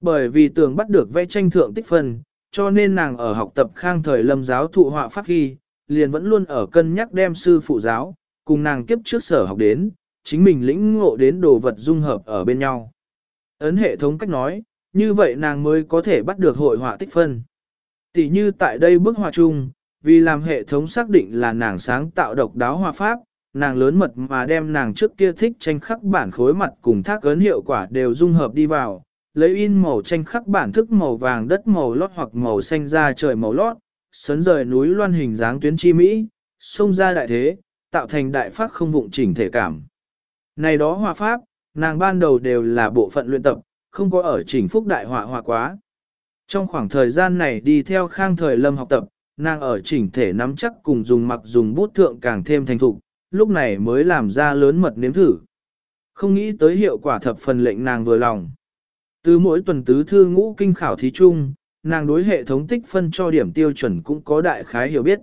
Bởi vì tưởng bắt được vẽ tranh thượng tích phân, cho nên nàng ở học tập khang thời lâm giáo thụ họa pháp khi, liền vẫn luôn ở cân nhắc đem sư phụ giáo, cùng nàng kiếp trước sở học đến, chính mình lĩnh ngộ đến đồ vật dung hợp ở bên nhau. Ấn hệ thống cách nói, như vậy nàng mới có thể bắt được hội họa tích phân. Tỷ như tại đây bức họa chung, vì làm hệ thống xác định là nàng sáng tạo độc đáo hòa pháp, nàng lớn mật mà đem nàng trước kia thích tranh khắc bản khối mặt cùng thác ấn hiệu quả đều dung hợp đi vào, lấy in màu tranh khắc bản thức màu vàng đất màu lót hoặc màu xanh da trời màu lót, sấn rời núi loan hình dáng tuyến chi Mỹ, xông ra đại thế, tạo thành đại pháp không vụng chỉnh thể cảm. Này đó hòa pháp, nàng ban đầu đều là bộ phận luyện tập, không có ở chỉnh phúc đại họa hòa quá. Trong khoảng thời gian này đi theo khang thời lâm học tập, nàng ở chỉnh thể nắm chắc cùng dùng mặc dùng bút thượng càng thêm thành thục, lúc này mới làm ra lớn mật nếm thử. Không nghĩ tới hiệu quả thập phần lệnh nàng vừa lòng. Từ mỗi tuần tứ thư ngũ kinh khảo thí chung, nàng đối hệ thống tích phân cho điểm tiêu chuẩn cũng có đại khái hiểu biết.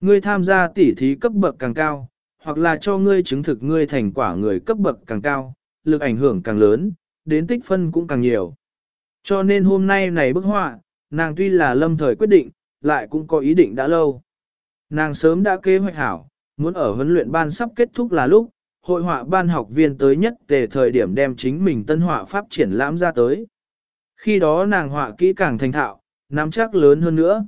Ngươi tham gia tỉ thí cấp bậc càng cao, hoặc là cho ngươi chứng thực ngươi thành quả người cấp bậc càng cao, lực ảnh hưởng càng lớn, đến tích phân cũng càng nhiều. Cho nên hôm nay này bức họa, nàng tuy là lâm thời quyết định, lại cũng có ý định đã lâu. Nàng sớm đã kế hoạch hảo, muốn ở huấn luyện ban sắp kết thúc là lúc, hội họa ban học viên tới nhất tề thời điểm đem chính mình tân họa pháp triển lãm ra tới. Khi đó nàng họa kỹ càng thành thạo, nắm chắc lớn hơn nữa.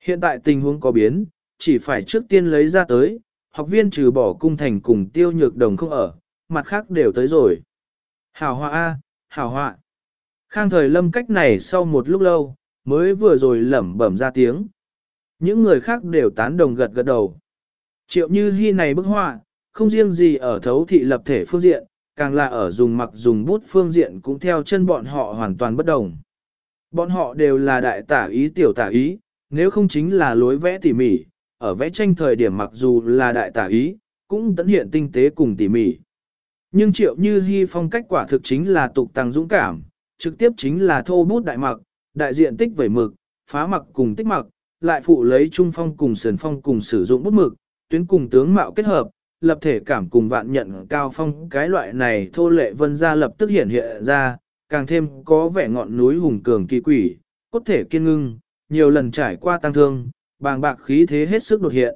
Hiện tại tình huống có biến, chỉ phải trước tiên lấy ra tới, học viên trừ bỏ cung thành cùng tiêu nhược đồng không ở, mặt khác đều tới rồi. Hảo họa A, hảo họa. Khang thời lâm cách này sau một lúc lâu, mới vừa rồi lẩm bẩm ra tiếng. Những người khác đều tán đồng gật gật đầu. Triệu như hy này bức họa, không riêng gì ở thấu thị lập thể phương diện, càng là ở dùng mặc dùng bút phương diện cũng theo chân bọn họ hoàn toàn bất đồng. Bọn họ đều là đại tả ý tiểu tả ý, nếu không chính là lối vẽ tỉ mỉ, ở vẽ tranh thời điểm mặc dù là đại tả ý, cũng tận hiện tinh tế cùng tỉ mỉ. Nhưng triệu như hy phong cách quả thực chính là tục tăng dũng cảm, trực tiếp chính là thô bút đại mặc, đại diện tích vẩy mực, phá mặc cùng tích mặc, lại phụ lấy trung phong cùng sườn phong cùng sử dụng bút mực, tuyến cùng tướng mạo kết hợp, lập thể cảm cùng vạn nhận cao phong cái loại này thô lệ vân ra lập tức hiện hiện ra, càng thêm có vẻ ngọn núi hùng cường kỳ quỷ, cốt thể kiên ngưng, nhiều lần trải qua tăng thương, bàng bạc khí thế hết sức đột hiện.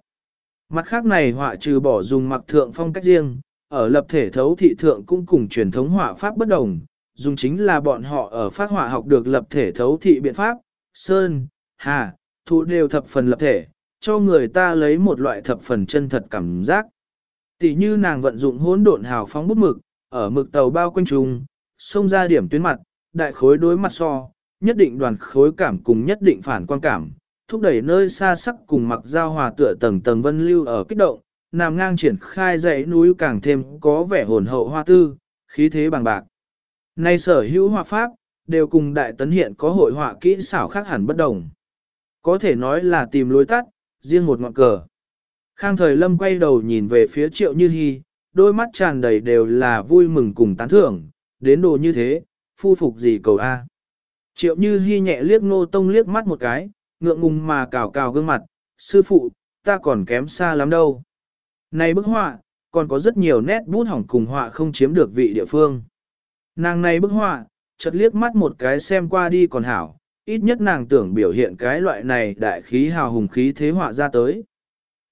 Mặt khác này họa trừ bỏ dùng mặc thượng phong cách riêng, ở lập thể thấu thị thượng cũng cùng truyền thống họa pháp bất đồng, dùng chính là bọn họ ở phát họa học được lập thể thấu thị biện pháp, sơn, hà, thụ đều thập phần lập thể, cho người ta lấy một loại thập phần chân thật cảm giác. Tỷ như nàng vận dụng hỗn độn hào phóng bút mực, ở mực tàu bao quanh trùng, xông ra điểm tuyến mặt, đại khối đối mặt so, nhất định đoàn khối cảm cùng nhất định phản quan cảm, thúc đẩy nơi xa sắc cùng mặc giao hòa tựa tầng tầng vân lưu ở kích động, nằm ngang triển khai dãy núi càng thêm có vẻ hồn hậu hoa tư, khí thế bằng bạc. Nay sở hữu họa pháp, đều cùng đại tấn hiện có hội họa kỹ xảo khác hẳn bất đồng. Có thể nói là tìm lối tắt, riêng một ngọn cờ. Khang thời lâm quay đầu nhìn về phía triệu như hy, đôi mắt tràn đầy đều là vui mừng cùng tán thưởng, đến đồ như thế, phu phục gì cầu A. Triệu như hy nhẹ liếc ngô tông liếc mắt một cái, ngượng ngùng mà cào cào gương mặt, sư phụ, ta còn kém xa lắm đâu. Này bức họa, còn có rất nhiều nét bút hỏng cùng họa không chiếm được vị địa phương. Nàng này bức họa, chợt liếc mắt một cái xem qua đi còn hảo, ít nhất nàng tưởng biểu hiện cái loại này đại khí hào hùng khí thế họa ra tới.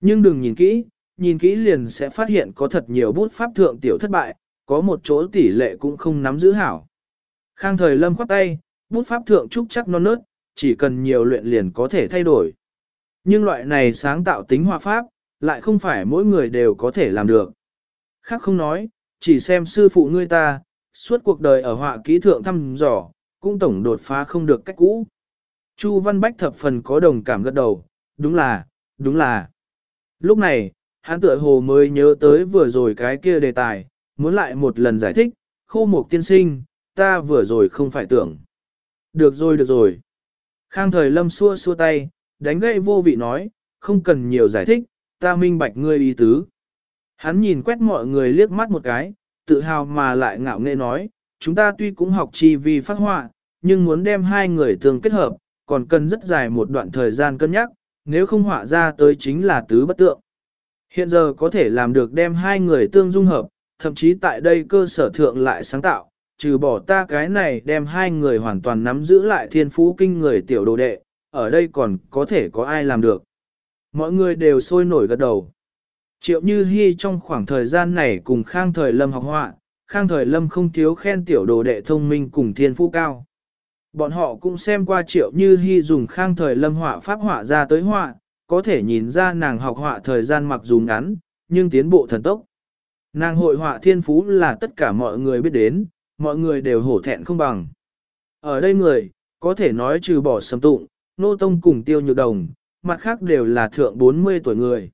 Nhưng đừng nhìn kỹ, nhìn kỹ liền sẽ phát hiện có thật nhiều bút pháp thượng tiểu thất bại, có một chỗ tỷ lệ cũng không nắm giữ hảo. Khang thời lâm khoát tay, bút pháp thượng trúc chắc non nớt, chỉ cần nhiều luyện liền có thể thay đổi. Nhưng loại này sáng tạo tính họa pháp, lại không phải mỗi người đều có thể làm được. Khác không nói, chỉ xem sư phụ ngươi ta, suốt cuộc đời ở họa kỹ thượng thăm dò, cũng tổng đột phá không được cách cũ. Chu Văn Bách thập phần có đồng cảm gật đầu, đúng là, đúng là. Lúc này, hắn tựa hồ mới nhớ tới vừa rồi cái kia đề tài, muốn lại một lần giải thích, khô mục tiên sinh, ta vừa rồi không phải tưởng. Được rồi được rồi. Khang thời lâm xua xua tay, đánh gậy vô vị nói, không cần nhiều giải thích, ta minh bạch ngươi ý tứ. Hắn nhìn quét mọi người liếc mắt một cái, tự hào mà lại ngạo nghệ nói, chúng ta tuy cũng học chi vi phát họa, nhưng muốn đem hai người tương kết hợp, còn cần rất dài một đoạn thời gian cân nhắc, nếu không họa ra tới chính là tứ bất tượng. Hiện giờ có thể làm được đem hai người tương dung hợp, thậm chí tại đây cơ sở thượng lại sáng tạo, trừ bỏ ta cái này đem hai người hoàn toàn nắm giữ lại thiên phú kinh người tiểu đồ đệ, ở đây còn có thể có ai làm được. Mọi người đều sôi nổi gật đầu. Triệu Như Hi trong khoảng thời gian này cùng Khang Thời Lâm học họa, Khang Thời Lâm không thiếu khen tiểu đồ đệ thông minh cùng thiên phú cao. Bọn họ cũng xem qua Triệu Như Hi dùng Khang Thời Lâm họa pháp họa ra tới họa, có thể nhìn ra nàng học họa thời gian mặc dù ngắn, nhưng tiến bộ thần tốc. Nàng hội họa thiên phú là tất cả mọi người biết đến, mọi người đều hổ thẹn không bằng. Ở đây người, có thể nói trừ bỏ sầm tụng, nô tông cùng tiêu nhược đồng, mặt khác đều là thượng 40 tuổi người.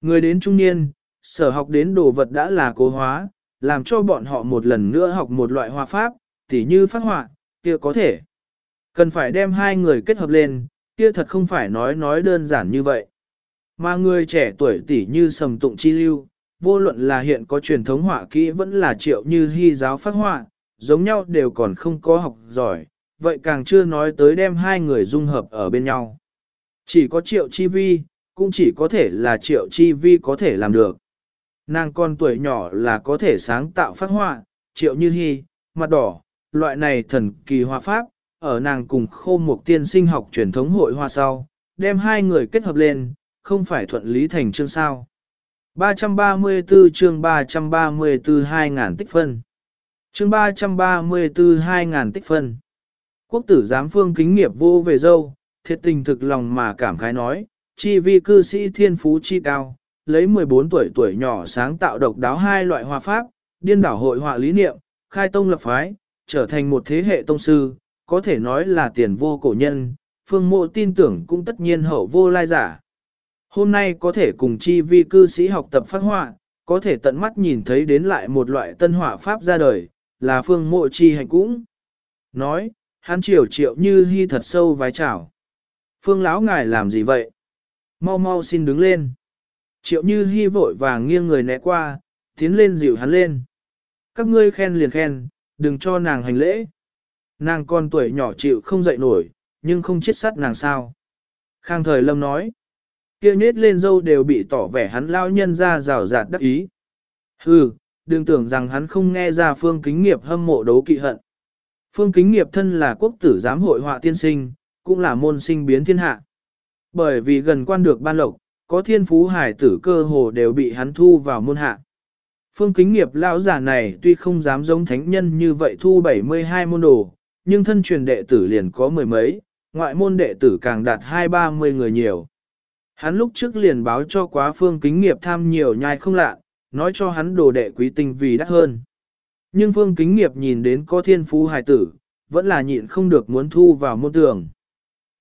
Người đến trung niên, sở học đến đồ vật đã là cố hóa, làm cho bọn họ một lần nữa học một loại hòa pháp, tỉ như phát họa, kia có thể. Cần phải đem hai người kết hợp lên, kia thật không phải nói nói đơn giản như vậy. Mà người trẻ tuổi tỉ như sầm tụng chi lưu, vô luận là hiện có truyền thống họa kỹ vẫn là triệu như hy giáo phát họa, giống nhau đều còn không có học giỏi, vậy càng chưa nói tới đem hai người dung hợp ở bên nhau. Chỉ có triệu chi vi, cũng chỉ có thể là triệu chi vi có thể làm được. Nàng con tuổi nhỏ là có thể sáng tạo phát họa, triệu như hy, mặt đỏ, loại này thần kỳ hoa pháp, ở nàng cùng khô một tiên sinh học truyền thống hội hoa sau, đem hai người kết hợp lên, không phải thuận lý thành chương sao. 334 chương 334 2.000 tích phân. Chương 334 2.000 tích phân. Quốc tử giám phương kính nghiệp vô về dâu, thiệt tình thực lòng mà cảm khái nói, chi vi cư sĩ thiên phú chi cao, lấy 14 tuổi tuổi nhỏ sáng tạo độc đáo hai loại hòa pháp, điên đảo hội họa lý niệm, khai tông lập phái, trở thành một thế hệ tông sư, có thể nói là tiền vô cổ nhân, phương mộ tin tưởng cũng tất nhiên hậu vô lai giả. Hôm nay có thể cùng chi vi cư sĩ học tập phát họa, có thể tận mắt nhìn thấy đến lại một loại tân họa pháp ra đời, là phương mộ chi hành cũng. Nói, hắn triều triệu như hy thật sâu vái chào. Phương lão ngài làm gì vậy? Mau mau xin đứng lên. Triệu như hy vội vàng nghiêng người né qua, tiến lên dịu hắn lên. Các ngươi khen liền khen, đừng cho nàng hành lễ. Nàng con tuổi nhỏ chịu không dậy nổi, nhưng không chết sắt nàng sao. Khang thời lâm nói, kia nết lên dâu đều bị tỏ vẻ hắn lao nhân ra rào rạt đắc ý. Hừ, đừng tưởng rằng hắn không nghe ra phương kính nghiệp hâm mộ đấu kỵ hận. Phương kính nghiệp thân là quốc tử giám hội họa tiên sinh, cũng là môn sinh biến thiên hạ. Bởi vì gần quan được ban lộc, có thiên phú hải tử cơ hồ đều bị hắn thu vào môn hạ. Phương kính nghiệp lão giả này tuy không dám giống thánh nhân như vậy thu 72 môn đồ, nhưng thân truyền đệ tử liền có mười mấy, ngoại môn đệ tử càng đạt hai ba mươi người nhiều. Hắn lúc trước liền báo cho quá phương kính nghiệp tham nhiều nhai không lạ, nói cho hắn đồ đệ quý tinh vì đắt hơn. Nhưng phương kính nghiệp nhìn đến có thiên phú hài tử, vẫn là nhịn không được muốn thu vào môn tường.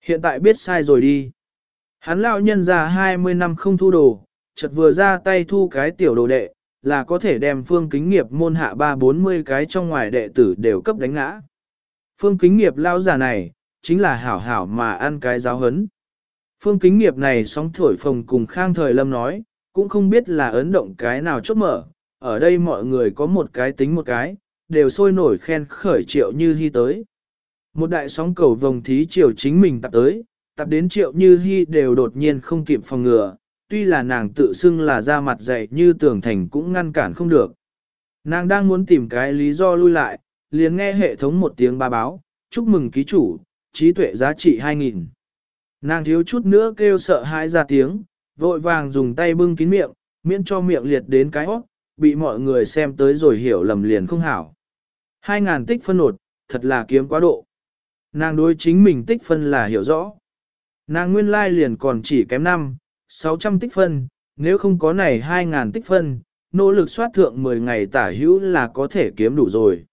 Hiện tại biết sai rồi đi. Hắn lão nhân già 20 năm không thu đồ, chợt vừa ra tay thu cái tiểu đồ đệ, là có thể đem phương kính nghiệp môn hạ ba bốn mươi cái trong ngoài đệ tử đều cấp đánh ngã. Phương kính nghiệp lão già này, chính là hảo hảo mà ăn cái giáo hấn. Phương kính nghiệp này sóng thổi phồng cùng khang thời lâm nói, cũng không biết là ấn động cái nào chốt mở, ở đây mọi người có một cái tính một cái, đều sôi nổi khen khởi triệu như hy tới. Một đại sóng cầu vồng thí triều chính mình tập tới, tập đến triệu như hy đều đột nhiên không kịp phòng ngừa, tuy là nàng tự xưng là ra mặt dày như tưởng thành cũng ngăn cản không được. Nàng đang muốn tìm cái lý do lui lại, liền nghe hệ thống một tiếng ba báo, chúc mừng ký chủ, trí tuệ giá trị 2.000. Nàng thiếu chút nữa kêu sợ hãi ra tiếng, vội vàng dùng tay bưng kín miệng, miễn cho miệng liệt đến cái hót, bị mọi người xem tới rồi hiểu lầm liền không hảo. 2.000 tích phân nột, thật là kiếm quá độ. Nàng đối chính mình tích phân là hiểu rõ. Nàng nguyên lai liền còn chỉ kém 5, 600 tích phân, nếu không có này 2.000 tích phân, nỗ lực soát thượng 10 ngày tả hữu là có thể kiếm đủ rồi.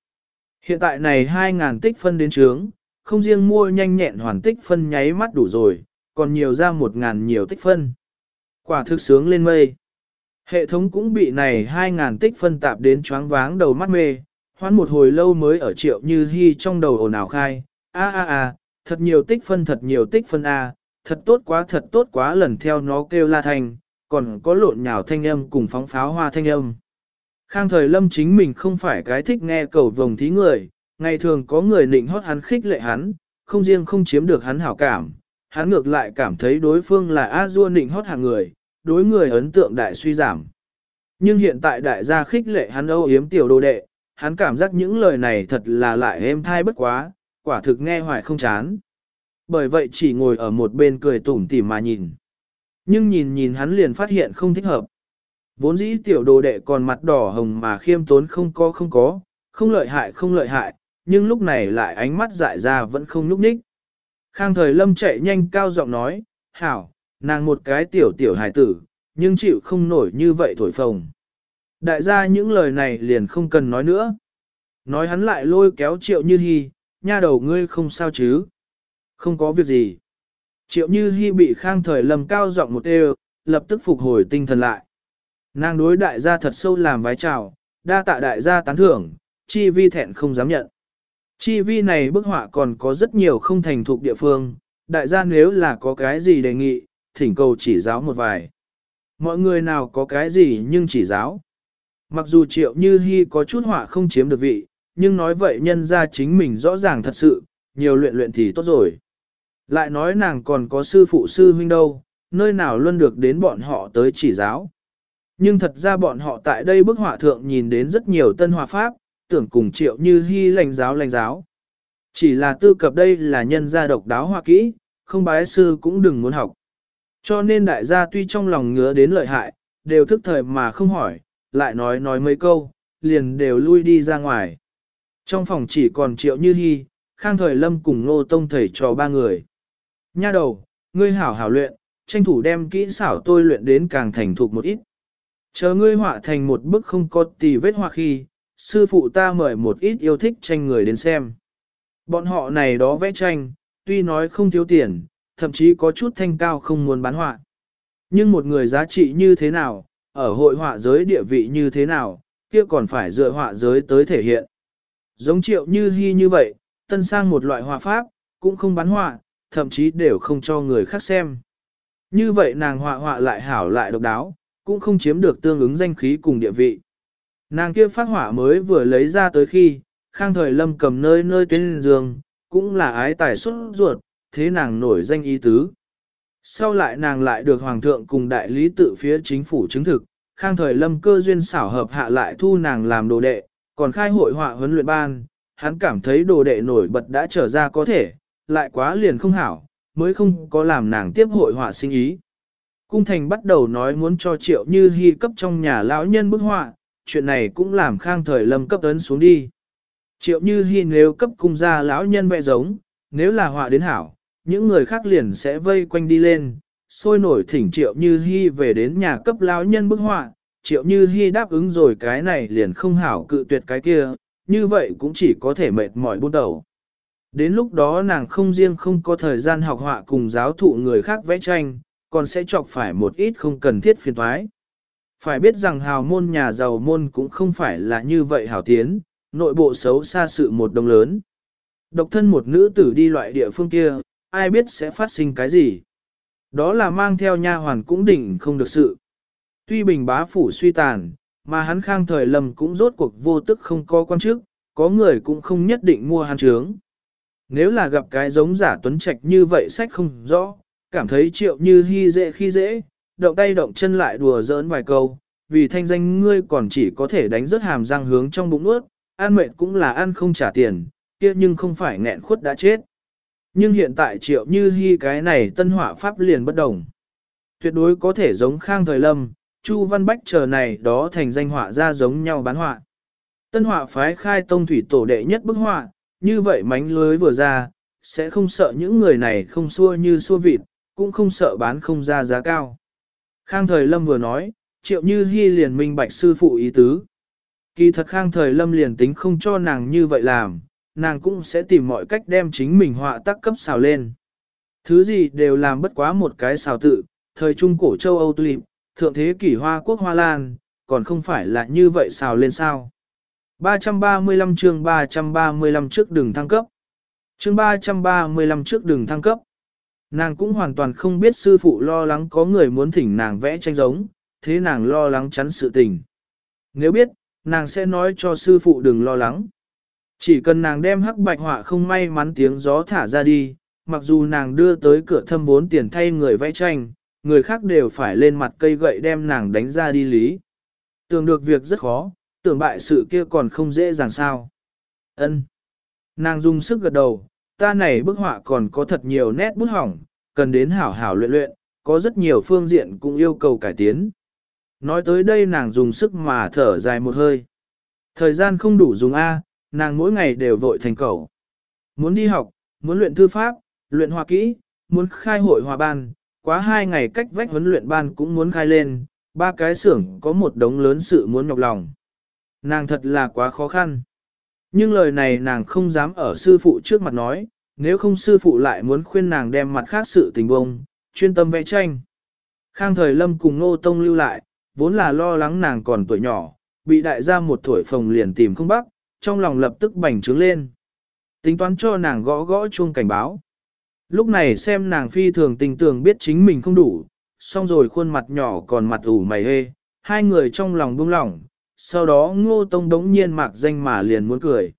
Hiện tại này 2.000 tích phân đến trướng, không riêng mua nhanh nhẹn hoàn tích phân nháy mắt đủ rồi, còn nhiều ra 1.000 nhiều tích phân. Quả thực sướng lên mây. Hệ thống cũng bị này 2.000 tích phân tạp đến choáng váng đầu mắt mê, hoán một hồi lâu mới ở triệu như hy trong đầu ồn ào khai. a a a thật nhiều tích phân thật nhiều tích phân a thật tốt quá thật tốt quá lần theo nó kêu la thành còn có lộn nhào thanh âm cùng phóng pháo hoa thanh âm. Khang thời lâm chính mình không phải cái thích nghe cầu vồng thí người, ngày thường có người nịnh hót hắn khích lệ hắn, không riêng không chiếm được hắn hảo cảm, hắn ngược lại cảm thấy đối phương là A-dua nịnh hót hàng người, đối người ấn tượng đại suy giảm. Nhưng hiện tại đại gia khích lệ hắn âu yếm tiểu đồ đệ, hắn cảm giác những lời này thật là lại êm thai bất quá, quả thực nghe hoài không chán. Bởi vậy chỉ ngồi ở một bên cười tủm tỉm mà nhìn. Nhưng nhìn nhìn hắn liền phát hiện không thích hợp. Vốn dĩ tiểu đồ đệ còn mặt đỏ hồng mà khiêm tốn không có không có, không lợi hại không lợi hại, nhưng lúc này lại ánh mắt dại ra vẫn không nhúc nhích. Khang thời lâm chạy nhanh cao giọng nói, hảo, nàng một cái tiểu tiểu hài tử, nhưng chịu không nổi như vậy thổi phồng. Đại gia những lời này liền không cần nói nữa. Nói hắn lại lôi kéo triệu như hy, nha đầu ngươi không sao chứ. Không có việc gì. Triệu như hi bị khang thời lâm cao giọng một đều, lập tức phục hồi tinh thần lại. Nàng đối đại gia thật sâu làm vái chào, đa tạ đại gia tán thưởng, chi vi thẹn không dám nhận. Chi vi này bức họa còn có rất nhiều không thành thục địa phương, đại gia nếu là có cái gì đề nghị, thỉnh cầu chỉ giáo một vài. Mọi người nào có cái gì nhưng chỉ giáo. Mặc dù triệu như hy có chút họa không chiếm được vị, nhưng nói vậy nhân ra chính mình rõ ràng thật sự, nhiều luyện luyện thì tốt rồi. Lại nói nàng còn có sư phụ sư huynh đâu, nơi nào luôn được đến bọn họ tới chỉ giáo. Nhưng thật ra bọn họ tại đây bức họa thượng nhìn đến rất nhiều tân hòa pháp, tưởng cùng triệu như hy lành giáo lành giáo. Chỉ là tư cập đây là nhân gia độc đáo hoa kỹ, không bái sư cũng đừng muốn học. Cho nên đại gia tuy trong lòng ngứa đến lợi hại, đều thức thời mà không hỏi, lại nói nói mấy câu, liền đều lui đi ra ngoài. Trong phòng chỉ còn triệu như hy, khang thời lâm cùng nô tông thầy cho ba người. Nha đầu, ngươi hảo hảo luyện, tranh thủ đem kỹ xảo tôi luyện đến càng thành thục một ít. Chờ ngươi họa thành một bức không có tì vết hoa khi, sư phụ ta mời một ít yêu thích tranh người đến xem. Bọn họ này đó vẽ tranh, tuy nói không thiếu tiền, thậm chí có chút thanh cao không muốn bán họa. Nhưng một người giá trị như thế nào, ở hội họa giới địa vị như thế nào, kia còn phải dựa họa giới tới thể hiện. Giống triệu như hy như vậy, tân sang một loại họa pháp, cũng không bán họa, thậm chí đều không cho người khác xem. Như vậy nàng họa họa lại hảo lại độc đáo, cũng không chiếm được tương ứng danh khí cùng địa vị. Nàng kia phát hỏa mới vừa lấy ra tới khi, khang thời lâm cầm nơi nơi tuyến giường, cũng là ái tài xuất ruột, thế nàng nổi danh ý tứ. Sau lại nàng lại được hoàng thượng cùng đại lý tự phía chính phủ chứng thực, khang thời lâm cơ duyên xảo hợp hạ lại thu nàng làm đồ đệ, còn khai hội họa huấn luyện ban, hắn cảm thấy đồ đệ nổi bật đã trở ra có thể, lại quá liền không hảo, mới không có làm nàng tiếp hội họa sinh ý. Cung thành bắt đầu nói muốn cho triệu như hy cấp trong nhà lão nhân bức họa, chuyện này cũng làm khang thời lâm cấp ấn xuống đi. Triệu như hy nếu cấp cung ra lão nhân vẽ giống, nếu là họa đến hảo, những người khác liền sẽ vây quanh đi lên, sôi nổi thỉnh triệu như hy về đến nhà cấp lão nhân bức họa, triệu như hy đáp ứng rồi cái này liền không hảo cự tuyệt cái kia, như vậy cũng chỉ có thể mệt mỏi buôn đầu. Đến lúc đó nàng không riêng không có thời gian học họa cùng giáo thụ người khác vẽ tranh, còn sẽ chọc phải một ít không cần thiết phiền thoái. Phải biết rằng hào môn nhà giàu môn cũng không phải là như vậy hào tiến, nội bộ xấu xa sự một đồng lớn. Độc thân một nữ tử đi loại địa phương kia, ai biết sẽ phát sinh cái gì. Đó là mang theo nha hoàn cũng đỉnh không được sự. Tuy bình bá phủ suy tàn, mà hắn khang thời lầm cũng rốt cuộc vô tức không có quan chức, có người cũng không nhất định mua hắn trướng. Nếu là gặp cái giống giả tuấn trạch như vậy sách không rõ, cảm thấy triệu như hy dễ khi dễ, động tay động chân lại đùa giỡn vài câu, vì thanh danh ngươi còn chỉ có thể đánh rớt hàm răng hướng trong bụng nuốt, ăn mệt cũng là ăn không trả tiền, kia nhưng không phải nghẹn khuất đã chết. Nhưng hiện tại triệu như hy cái này tân hỏa pháp liền bất đồng. Tuyệt đối có thể giống khang thời lâm, Chu Văn Bách chờ này đó thành danh họa ra giống nhau bán họa. Tân họa phái khai tông thủy tổ đệ nhất bức họa, như vậy mánh lưới vừa ra, sẽ không sợ những người này không xua như xua vịt, cũng không sợ bán không ra giá cao. Khang Thời Lâm vừa nói, triệu như hy liền minh bạch sư phụ ý tứ. Kỳ thật Khang Thời Lâm liền tính không cho nàng như vậy làm, nàng cũng sẽ tìm mọi cách đem chính mình họa tác cấp xào lên. Thứ gì đều làm bất quá một cái xào tự, thời trung cổ châu Âu tulip, thượng thế kỷ Hoa Quốc Hoa Lan, còn không phải là như vậy xào lên sao. 335 chương 335 trước đường thăng cấp. Chương 335 trước đường thăng cấp. Nàng cũng hoàn toàn không biết sư phụ lo lắng có người muốn thỉnh nàng vẽ tranh giống, thế nàng lo lắng chắn sự tình. Nếu biết, nàng sẽ nói cho sư phụ đừng lo lắng. Chỉ cần nàng đem hắc bạch họa không may mắn tiếng gió thả ra đi, mặc dù nàng đưa tới cửa thâm vốn tiền thay người vẽ tranh, người khác đều phải lên mặt cây gậy đem nàng đánh ra đi lý. Tưởng được việc rất khó, tưởng bại sự kia còn không dễ dàng sao. Ân. Nàng dùng sức gật đầu, ta này bức họa còn có thật nhiều nét bút hỏng, cần đến hảo hảo luyện luyện, có rất nhiều phương diện cũng yêu cầu cải tiến. Nói tới đây nàng dùng sức mà thở dài một hơi. Thời gian không đủ dùng A, nàng mỗi ngày đều vội thành cầu. Muốn đi học, muốn luyện thư pháp, luyện hòa kỹ, muốn khai hội hòa ban, quá hai ngày cách vách huấn luyện ban cũng muốn khai lên, ba cái xưởng có một đống lớn sự muốn nhọc lòng. Nàng thật là quá khó khăn. Nhưng lời này nàng không dám ở sư phụ trước mặt nói, nếu không sư phụ lại muốn khuyên nàng đem mặt khác sự tình bông, chuyên tâm vẽ tranh. Khang thời lâm cùng Ngô Tông lưu lại, vốn là lo lắng nàng còn tuổi nhỏ, bị đại gia một tuổi phòng liền tìm không bắc, trong lòng lập tức bành trướng lên. Tính toán cho nàng gõ gõ chuông cảnh báo. Lúc này xem nàng phi thường tình tưởng biết chính mình không đủ, xong rồi khuôn mặt nhỏ còn mặt ủ mày hê, hai người trong lòng buông lỏng, sau đó ngô tông đống nhiên mạc danh mà liền muốn cười.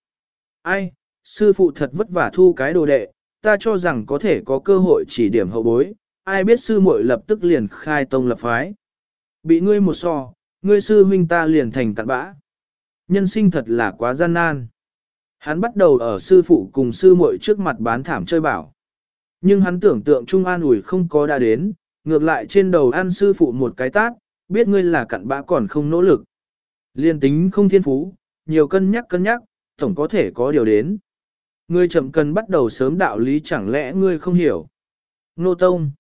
Ai, sư phụ thật vất vả thu cái đồ đệ, ta cho rằng có thể có cơ hội chỉ điểm hậu bối, ai biết sư muội lập tức liền khai tông lập phái. Bị ngươi một so, ngươi sư huynh ta liền thành cặn bã. Nhân sinh thật là quá gian nan. Hắn bắt đầu ở sư phụ cùng sư muội trước mặt bán thảm chơi bảo. Nhưng hắn tưởng tượng Trung An ủi không có đã đến, ngược lại trên đầu ăn sư phụ một cái tát, biết ngươi là cặn bã còn không nỗ lực. Liên tính không thiên phú, nhiều cân nhắc cân nhắc, tổng có thể có điều đến. Ngươi chậm cần bắt đầu sớm đạo lý chẳng lẽ ngươi không hiểu. Nô Tông.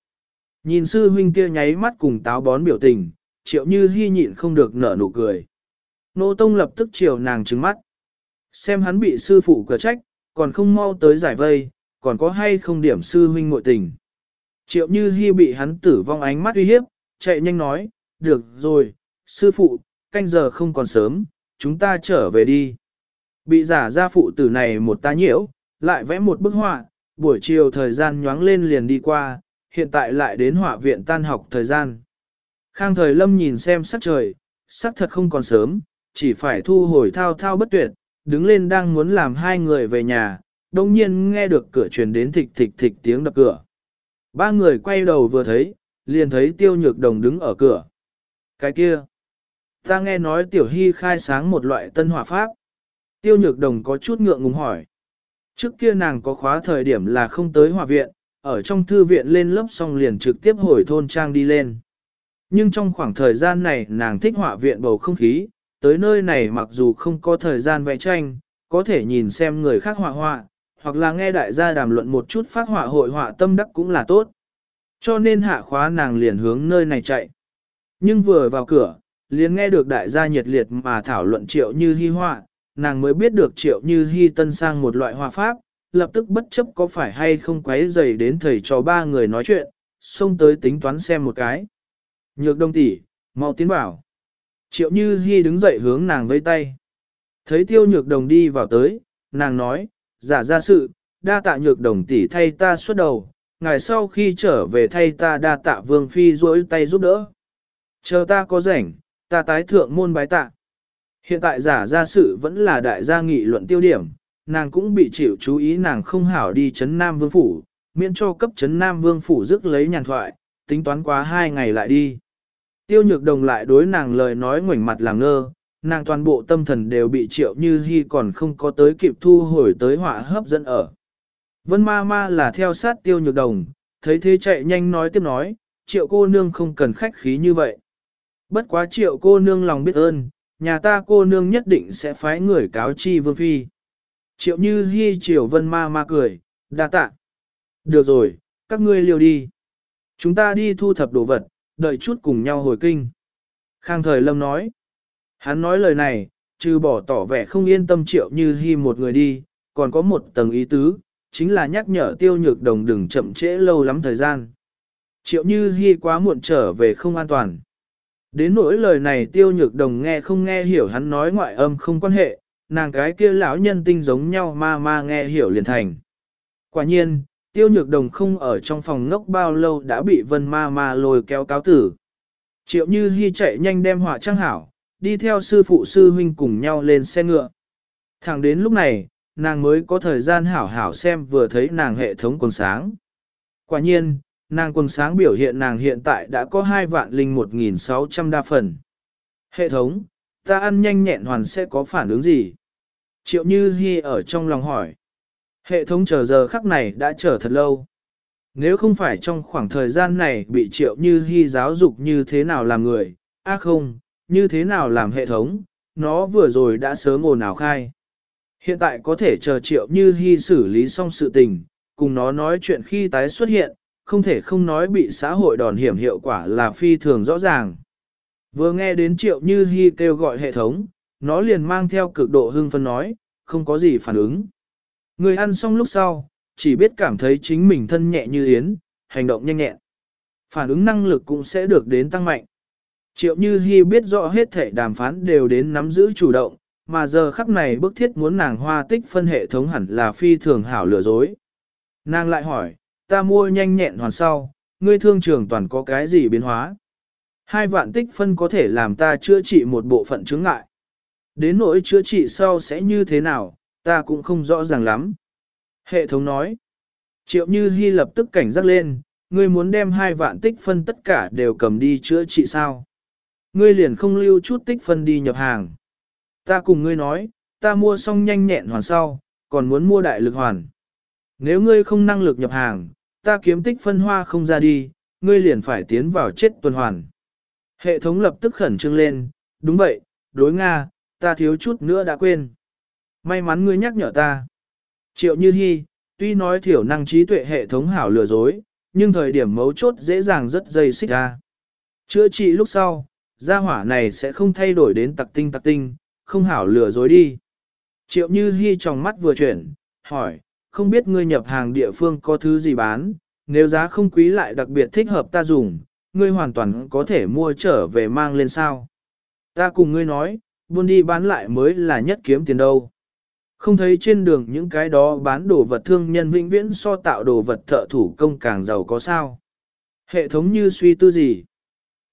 Nhìn sư huynh kia nháy mắt cùng táo bón biểu tình, triệu như hy nhịn không được nở nụ cười. Nô Tông lập tức chiều nàng trứng mắt. Xem hắn bị sư phụ cửa trách, còn không mau tới giải vây, còn có hay không điểm sư huynh mội tình. Triệu như hy bị hắn tử vong ánh mắt uy hiếp, chạy nhanh nói, được rồi, sư phụ, canh giờ không còn sớm, chúng ta trở về đi. Bị giả ra phụ tử này một tá nhiễu, lại vẽ một bức họa, buổi chiều thời gian nhoáng lên liền đi qua, hiện tại lại đến họa viện tan học thời gian. Khang thời lâm nhìn xem sắc trời, sắc thật không còn sớm, chỉ phải thu hồi thao thao bất tuyệt, đứng lên đang muốn làm hai người về nhà, đồng nhiên nghe được cửa truyền đến thịch thịch thịch tiếng đập cửa. Ba người quay đầu vừa thấy, liền thấy tiêu nhược đồng đứng ở cửa. Cái kia, ta nghe nói tiểu hy khai sáng một loại tân hỏa pháp. Tiêu nhược đồng có chút ngượng ngùng hỏi. Trước kia nàng có khóa thời điểm là không tới hòa viện, ở trong thư viện lên lớp xong liền trực tiếp hồi thôn trang đi lên. Nhưng trong khoảng thời gian này nàng thích họa viện bầu không khí, tới nơi này mặc dù không có thời gian vẽ tranh, có thể nhìn xem người khác họa họa, hoặc là nghe đại gia đàm luận một chút phát họa hội họa tâm đắc cũng là tốt. Cho nên hạ khóa nàng liền hướng nơi này chạy. Nhưng vừa vào cửa, liền nghe được đại gia nhiệt liệt mà thảo luận triệu như hy họa, nàng mới biết được triệu như hy tân sang một loại hòa pháp, lập tức bất chấp có phải hay không quấy dày đến thầy cho ba người nói chuyện, xông tới tính toán xem một cái. Nhược đông tỷ, mau tiến bảo. Triệu Như hy đứng dậy hướng nàng vây tay. Thấy tiêu nhược đồng đi vào tới, nàng nói, giả ra sự, đa tạ nhược đồng tỷ thay ta suốt đầu, ngày sau khi trở về thay ta đa tạ vương phi rỗi tay giúp đỡ. Chờ ta có rảnh, ta tái thượng môn bái tạ. Hiện tại giả ra sự vẫn là đại gia nghị luận tiêu điểm, nàng cũng bị chịu chú ý nàng không hảo đi chấn Nam Vương Phủ, miễn cho cấp chấn Nam Vương Phủ rước lấy nhàn thoại, tính toán quá hai ngày lại đi. Tiêu nhược đồng lại đối nàng lời nói ngoảnh mặt làm ngơ, nàng toàn bộ tâm thần đều bị triệu như hy còn không có tới kịp thu hồi tới họa hấp dẫn ở. Vân ma ma là theo sát tiêu nhược đồng, thấy thế chạy nhanh nói tiếp nói, triệu cô nương không cần khách khí như vậy. Bất quá triệu cô nương lòng biết ơn, nhà ta cô nương nhất định sẽ phái người cáo chi vương phi. Triệu như hy triệu vân ma ma cười, đa tạ. Được rồi, các ngươi liều đi. Chúng ta đi thu thập đồ vật, đợi chút cùng nhau hồi kinh. Khang thời lâm nói. Hắn nói lời này, trừ bỏ tỏ vẻ không yên tâm triệu như hy một người đi, còn có một tầng ý tứ, chính là nhắc nhở tiêu nhược đồng đừng chậm trễ lâu lắm thời gian. Triệu như hy quá muộn trở về không an toàn. Đến nỗi lời này tiêu nhược đồng nghe không nghe hiểu hắn nói ngoại âm không quan hệ, nàng cái kia lão nhân tinh giống nhau ma ma nghe hiểu liền thành. Quả nhiên, tiêu nhược đồng không ở trong phòng ngốc bao lâu đã bị vân ma ma lôi kéo cáo tử. Triệu như hy chạy nhanh đem họa trang hảo, đi theo sư phụ sư huynh cùng nhau lên xe ngựa. Thẳng đến lúc này, nàng mới có thời gian hảo hảo xem vừa thấy nàng hệ thống còn sáng. Quả nhiên, nàng quần sáng biểu hiện nàng hiện tại đã có 2 vạn linh 1.600 đa phần. Hệ thống, ta ăn nhanh nhẹn hoàn sẽ có phản ứng gì? Triệu Như Hi ở trong lòng hỏi. Hệ thống chờ giờ khắc này đã chờ thật lâu. Nếu không phải trong khoảng thời gian này bị Triệu Như Hi giáo dục như thế nào làm người, a à không, như thế nào làm hệ thống, nó vừa rồi đã sớm ồn ào khai. Hiện tại có thể chờ Triệu Như Hi xử lý xong sự tình, cùng nó nói chuyện khi tái xuất hiện, không thể không nói bị xã hội đòn hiểm hiệu quả là phi thường rõ ràng. Vừa nghe đến Triệu Như Hi kêu gọi hệ thống, nó liền mang theo cực độ hưng phân nói, không có gì phản ứng. Người ăn xong lúc sau, chỉ biết cảm thấy chính mình thân nhẹ như yến, hành động nhanh nhẹn. Phản ứng năng lực cũng sẽ được đến tăng mạnh. Triệu Như Hi biết rõ hết thể đàm phán đều đến nắm giữ chủ động, mà giờ khắc này bức thiết muốn nàng hoa tích phân hệ thống hẳn là phi thường hảo lừa dối. Nàng lại hỏi, ta mua nhanh nhẹn hoàn sau, ngươi thương trường toàn có cái gì biến hóa? Hai vạn tích phân có thể làm ta chữa trị một bộ phận chứng ngại. Đến nỗi chữa trị sau sẽ như thế nào, ta cũng không rõ ràng lắm. Hệ thống nói, triệu như hy lập tức cảnh giác lên, ngươi muốn đem hai vạn tích phân tất cả đều cầm đi chữa trị sao. Ngươi liền không lưu chút tích phân đi nhập hàng. Ta cùng ngươi nói, ta mua xong nhanh nhẹn hoàn sau, còn muốn mua đại lực hoàn. Nếu ngươi không năng lực nhập hàng, ta kiếm tích phân hoa không ra đi, ngươi liền phải tiến vào chết tuần hoàn. Hệ thống lập tức khẩn trương lên, đúng vậy, đối Nga, ta thiếu chút nữa đã quên. May mắn ngươi nhắc nhở ta. Triệu Như Hi, tuy nói thiểu năng trí tuệ hệ thống hảo lừa dối, nhưng thời điểm mấu chốt dễ dàng rất dây xích ra. Chữa trị lúc sau, gia hỏa này sẽ không thay đổi đến tặc tinh tặc tinh, không hảo lừa dối đi. Triệu Như Hi trong mắt vừa chuyển, hỏi, không biết ngươi nhập hàng địa phương có thứ gì bán, nếu giá không quý lại đặc biệt thích hợp ta dùng, ngươi hoàn toàn có thể mua trở về mang lên sao. Ta cùng ngươi nói, buôn đi bán lại mới là nhất kiếm tiền đâu. Không thấy trên đường những cái đó bán đồ vật thương nhân vĩnh viễn so tạo đồ vật thợ thủ công càng giàu có sao. Hệ thống như suy tư gì.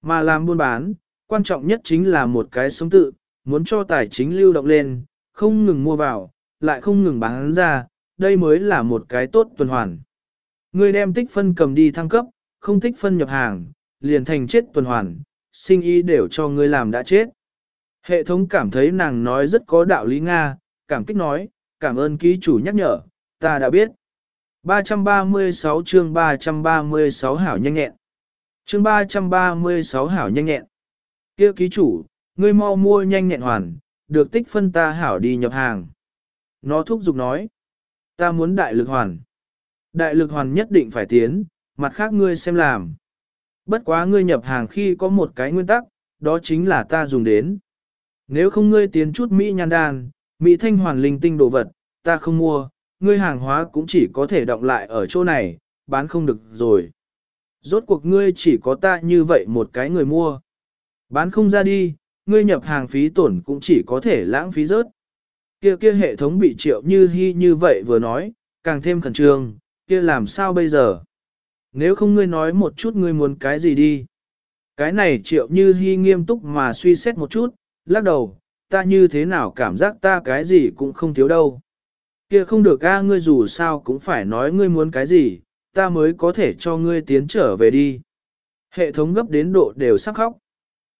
Mà làm buôn bán, quan trọng nhất chính là một cái sống tự, muốn cho tài chính lưu động lên, không ngừng mua vào, lại không ngừng bán ra, đây mới là một cái tốt tuần hoàn. Ngươi đem tích phân cầm đi thăng cấp, không tích phân nhập hàng, liền thành chết tuần hoàn, sinh ý đều cho ngươi làm đã chết. Hệ thống cảm thấy nàng nói rất có đạo lý Nga, cảm kích nói, cảm ơn ký chủ nhắc nhở, ta đã biết. 336 chương 336 hảo nhanh nhẹn. Chương 336 hảo nhanh nhẹn. Kia ký chủ, ngươi mau mua nhanh nhẹn hoàn, được tích phân ta hảo đi nhập hàng. Nó thúc giục nói, ta muốn đại lực hoàn. Đại lực hoàn nhất định phải tiến, mặt khác ngươi xem làm. Bất quá ngươi nhập hàng khi có một cái nguyên tắc, đó chính là ta dùng đến. Nếu không ngươi tiến chút Mỹ nhan đan, Mỹ thanh hoàn linh tinh đồ vật, ta không mua, ngươi hàng hóa cũng chỉ có thể động lại ở chỗ này, bán không được rồi. Rốt cuộc ngươi chỉ có ta như vậy một cái người mua. Bán không ra đi, ngươi nhập hàng phí tổn cũng chỉ có thể lãng phí rớt. Kia kia hệ thống bị triệu như hy như vậy vừa nói, càng thêm khẩn trương, kia làm sao bây giờ? Nếu không ngươi nói một chút ngươi muốn cái gì đi. Cái này triệu như hy nghiêm túc mà suy xét một chút, lắc đầu, ta như thế nào cảm giác ta cái gì cũng không thiếu đâu. Kia không được a ngươi dù sao cũng phải nói ngươi muốn cái gì, ta mới có thể cho ngươi tiến trở về đi. Hệ thống gấp đến độ đều sắc khóc.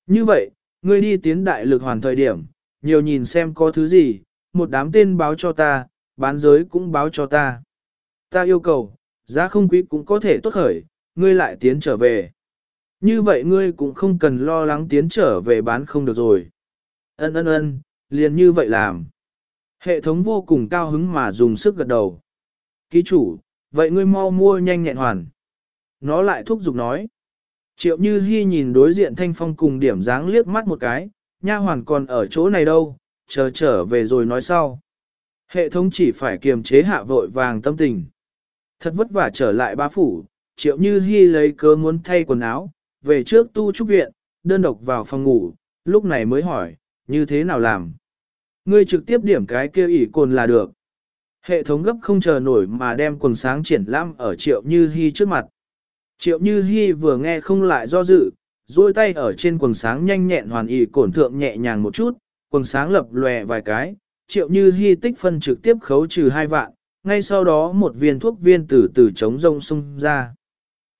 Như vậy, ngươi đi tiến đại lực hoàn thời điểm, nhiều nhìn xem có thứ gì, một đám tên báo cho ta, bán giới cũng báo cho ta. Ta yêu cầu, giá không quý cũng có thể tốt khởi, ngươi lại tiến trở về. Như vậy ngươi cũng không cần lo lắng tiến trở về bán không được rồi. Ân ân ân, liền như vậy làm. Hệ thống vô cùng cao hứng mà dùng sức gật đầu. Ký chủ, vậy ngươi mau mua nhanh nhẹn hoàn. Nó lại thúc giục nói. Triệu Như Hi nhìn đối diện Thanh Phong cùng điểm dáng liếc mắt một cái, nha hoàn còn ở chỗ này đâu, chờ trở về rồi nói sau. Hệ thống chỉ phải kiềm chế hạ vội vàng tâm tình. Thật vất vả trở lại bá phủ, Triệu Như Hi lấy cớ muốn thay quần áo, về trước tu trúc viện, đơn độc vào phòng ngủ, lúc này mới hỏi, như thế nào làm? Ngươi trực tiếp điểm cái kia ỉ cồn là được. Hệ thống gấp không chờ nổi mà đem quần sáng triển lãm ở Triệu Như Hi trước mặt. Triệu Như Hi vừa nghe không lại do dự, duỗi tay ở trên quần sáng nhanh nhẹn hoàn ỉ cồn thượng nhẹ nhàng một chút, quần sáng lập lòe vài cái, Triệu Như Hi tích phân trực tiếp khấu trừ hai vạn, ngay sau đó một viên thuốc viên từ từ chống rông xung ra.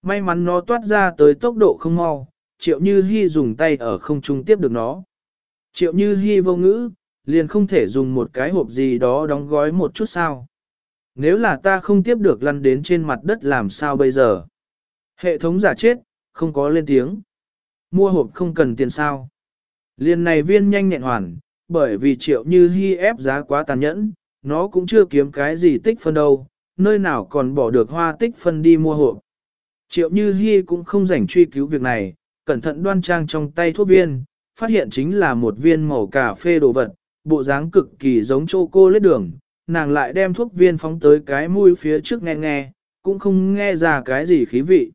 May mắn nó toát ra tới tốc độ không mau, triệu như hy dùng tay ở không trung tiếp được nó. Triệu như hy vô ngữ, liền không thể dùng một cái hộp gì đó đóng gói một chút sao. Nếu là ta không tiếp được lăn đến trên mặt đất làm sao bây giờ? Hệ thống giả chết, không có lên tiếng. Mua hộp không cần tiền sao. liền này viên nhanh nhẹn hoàn, bởi vì triệu như hy ép giá quá tàn nhẫn, nó cũng chưa kiếm cái gì tích phân đâu, nơi nào còn bỏ được hoa tích phân đi mua hộp. Triệu như hy cũng không rảnh truy cứu việc này, cẩn thận đoan trang trong tay thuốc viên, phát hiện chính là một viên màu cà phê đồ vật, bộ dáng cực kỳ giống chô cô lết đường, nàng lại đem thuốc viên phóng tới cái mũi phía trước nghe nghe, cũng không nghe ra cái gì khí vị.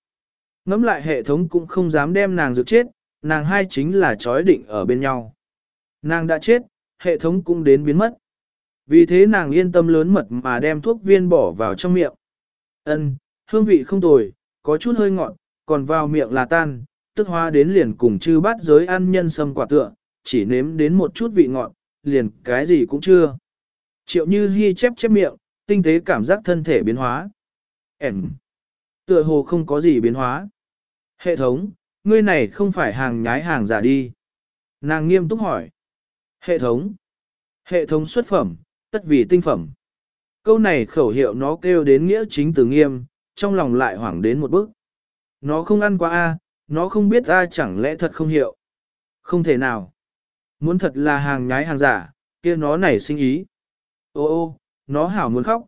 Ngắm lại hệ thống cũng không dám đem nàng dược chết, nàng hai chính là chói định ở bên nhau. Nàng đã chết, hệ thống cũng đến biến mất. Vì thế nàng yên tâm lớn mật mà đem thuốc viên bỏ vào trong miệng. Ân, hương vị không tồi, có chút hơi ngọt, còn vào miệng là tan, tức hoa đến liền cùng chư bát giới ăn nhân sâm quả tựa, chỉ nếm đến một chút vị ngọt, liền cái gì cũng chưa. Triệu như hy chép chép miệng, tinh tế cảm giác thân thể biến hóa. Em, tựa hồ không có gì biến hóa. Hệ thống, ngươi này không phải hàng nhái hàng giả đi. Nàng nghiêm túc hỏi. Hệ thống. Hệ thống xuất phẩm, tất vì tinh phẩm. Câu này khẩu hiệu nó kêu đến nghĩa chính từ nghiêm, trong lòng lại hoảng đến một bước. Nó không ăn qua A, nó không biết A chẳng lẽ thật không hiệu. Không thể nào. Muốn thật là hàng nhái hàng giả, kia nó nảy sinh ý. Ô ô, nó hảo muốn khóc.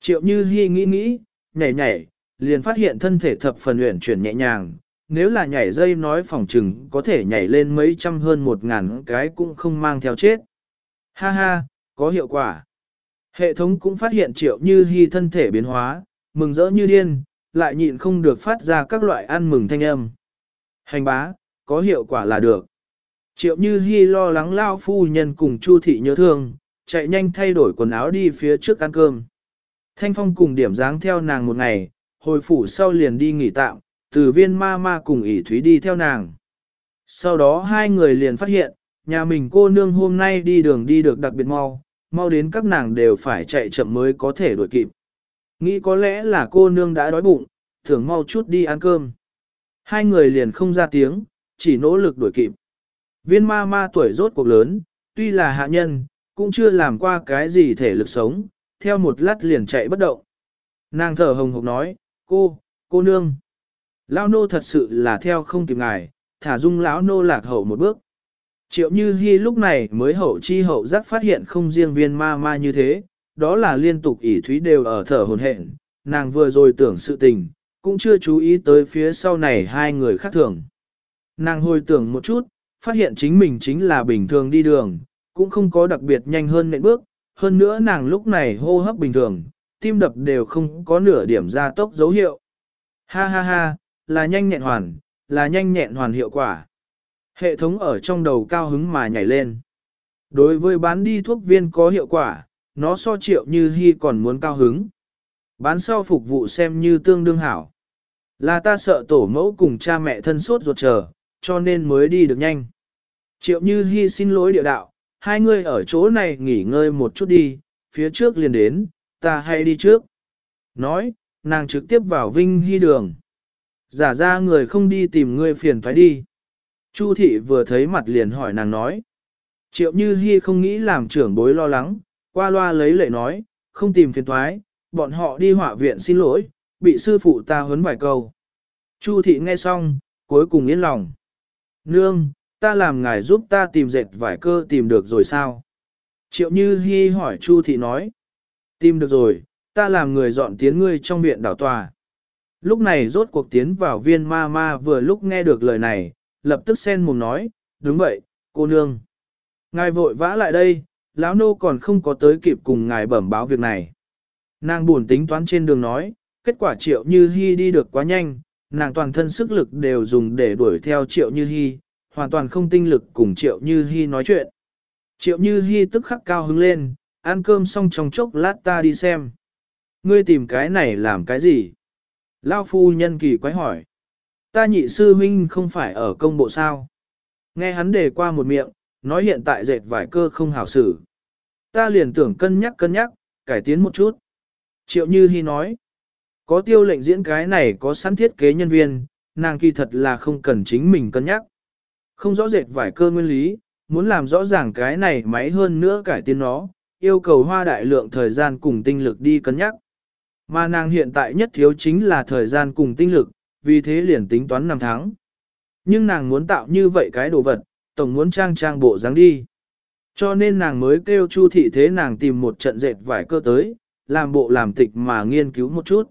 Triệu như hy nghĩ nghĩ, nhảy nhảy, liền phát hiện thân thể thập phần uyển chuyển nhẹ nhàng. Nếu là nhảy dây nói phòng trừng có thể nhảy lên mấy trăm hơn một ngàn cái cũng không mang theo chết. Ha ha, có hiệu quả. Hệ thống cũng phát hiện triệu như hy thân thể biến hóa, mừng rỡ như điên, lại nhịn không được phát ra các loại ăn mừng thanh âm. Hành bá, có hiệu quả là được. Triệu như hy lo lắng lao phu nhân cùng chu thị nhớ thương, chạy nhanh thay đổi quần áo đi phía trước ăn cơm. Thanh phong cùng điểm dáng theo nàng một ngày, hồi phủ sau liền đi nghỉ tạm, từ viên ma ma cùng ỷ thúy đi theo nàng. Sau đó hai người liền phát hiện, nhà mình cô nương hôm nay đi đường đi được đặc biệt mau, mau đến các nàng đều phải chạy chậm mới có thể đuổi kịp. Nghĩ có lẽ là cô nương đã đói bụng, thường mau chút đi ăn cơm. Hai người liền không ra tiếng, chỉ nỗ lực đuổi kịp. Viên ma ma tuổi rốt cuộc lớn, tuy là hạ nhân, cũng chưa làm qua cái gì thể lực sống, theo một lát liền chạy bất động. Nàng thở hồng hộc nói, cô, cô nương. Lão nô thật sự là theo không kịp ngài, thả dung lão nô lạc hậu một bước. Triệu Như Hi lúc này mới hậu chi hậu giác phát hiện không riêng viên ma ma như thế, đó là liên tục ỉ thúy đều ở thở hồn hển, nàng vừa rồi tưởng sự tình, cũng chưa chú ý tới phía sau này hai người khác thường. Nàng hồi tưởng một chút, phát hiện chính mình chính là bình thường đi đường, cũng không có đặc biệt nhanh hơn nệm bước, hơn nữa nàng lúc này hô hấp bình thường, tim đập đều không có nửa điểm ra tốc dấu hiệu. Ha ha ha, là nhanh nhẹn hoàn, là nhanh nhẹn hoàn hiệu quả. Hệ thống ở trong đầu cao hứng mà nhảy lên. Đối với bán đi thuốc viên có hiệu quả, nó so triệu như hy còn muốn cao hứng. Bán sau phục vụ xem như tương đương hảo. Là ta sợ tổ mẫu cùng cha mẹ thân sốt ruột chờ, cho nên mới đi được nhanh. Triệu như hy xin lỗi địa đạo, hai người ở chỗ này nghỉ ngơi một chút đi, phía trước liền đến, ta hay đi trước. Nói, nàng trực tiếp vào vinh hy đường. Giả ra người không đi tìm ngươi phiền thoái đi. Chu thị vừa thấy mặt liền hỏi nàng nói. Triệu Như Hi không nghĩ làm trưởng bối lo lắng, qua loa lấy lệ nói, không tìm phiền thoái, bọn họ đi họa viện xin lỗi, bị sư phụ ta huấn vài câu. Chu thị nghe xong, cuối cùng yên lòng. Nương, ta làm ngài giúp ta tìm dệt vải cơ tìm được rồi sao? Triệu Như Hi hỏi Chu thị nói. Tìm được rồi, ta làm người dọn tiến ngươi trong viện đảo tòa. Lúc này rốt cuộc tiến vào viên ma ma vừa lúc nghe được lời này, lập tức sen mồm nói, đúng vậy, cô nương. Ngài vội vã lại đây, lão nô còn không có tới kịp cùng ngài bẩm báo việc này. Nàng buồn tính toán trên đường nói, kết quả triệu như hy đi được quá nhanh, nàng toàn thân sức lực đều dùng để đuổi theo triệu như hy, hoàn toàn không tinh lực cùng triệu như hy nói chuyện. Triệu như hy tức khắc cao hứng lên, ăn cơm xong trong chốc lát ta đi xem. Ngươi tìm cái này làm cái gì? Lao phu nhân kỳ quái hỏi ta nhị sư huynh không phải ở công bộ sao. Nghe hắn đề qua một miệng, nói hiện tại dệt vải cơ không hảo xử. Ta liền tưởng cân nhắc cân nhắc, cải tiến một chút. Triệu Như Hi nói, Có tiêu lệnh diễn cái này có sẵn thiết kế nhân viên, nàng kỳ thật là không cần chính mình cân nhắc. Không rõ rệt vải cơ nguyên lý, muốn làm rõ ràng cái này máy hơn nữa cải tiến nó, yêu cầu hoa đại lượng thời gian cùng tinh lực đi cân nhắc. Mà nàng hiện tại nhất thiếu chính là thời gian cùng tinh lực, vì thế liền tính toán năm tháng. Nhưng nàng muốn tạo như vậy cái đồ vật, tổng muốn trang trang bộ dáng đi. Cho nên nàng mới kêu Chu thị thế nàng tìm một trận dệt vải cơ tới, làm bộ làm tịch mà nghiên cứu một chút.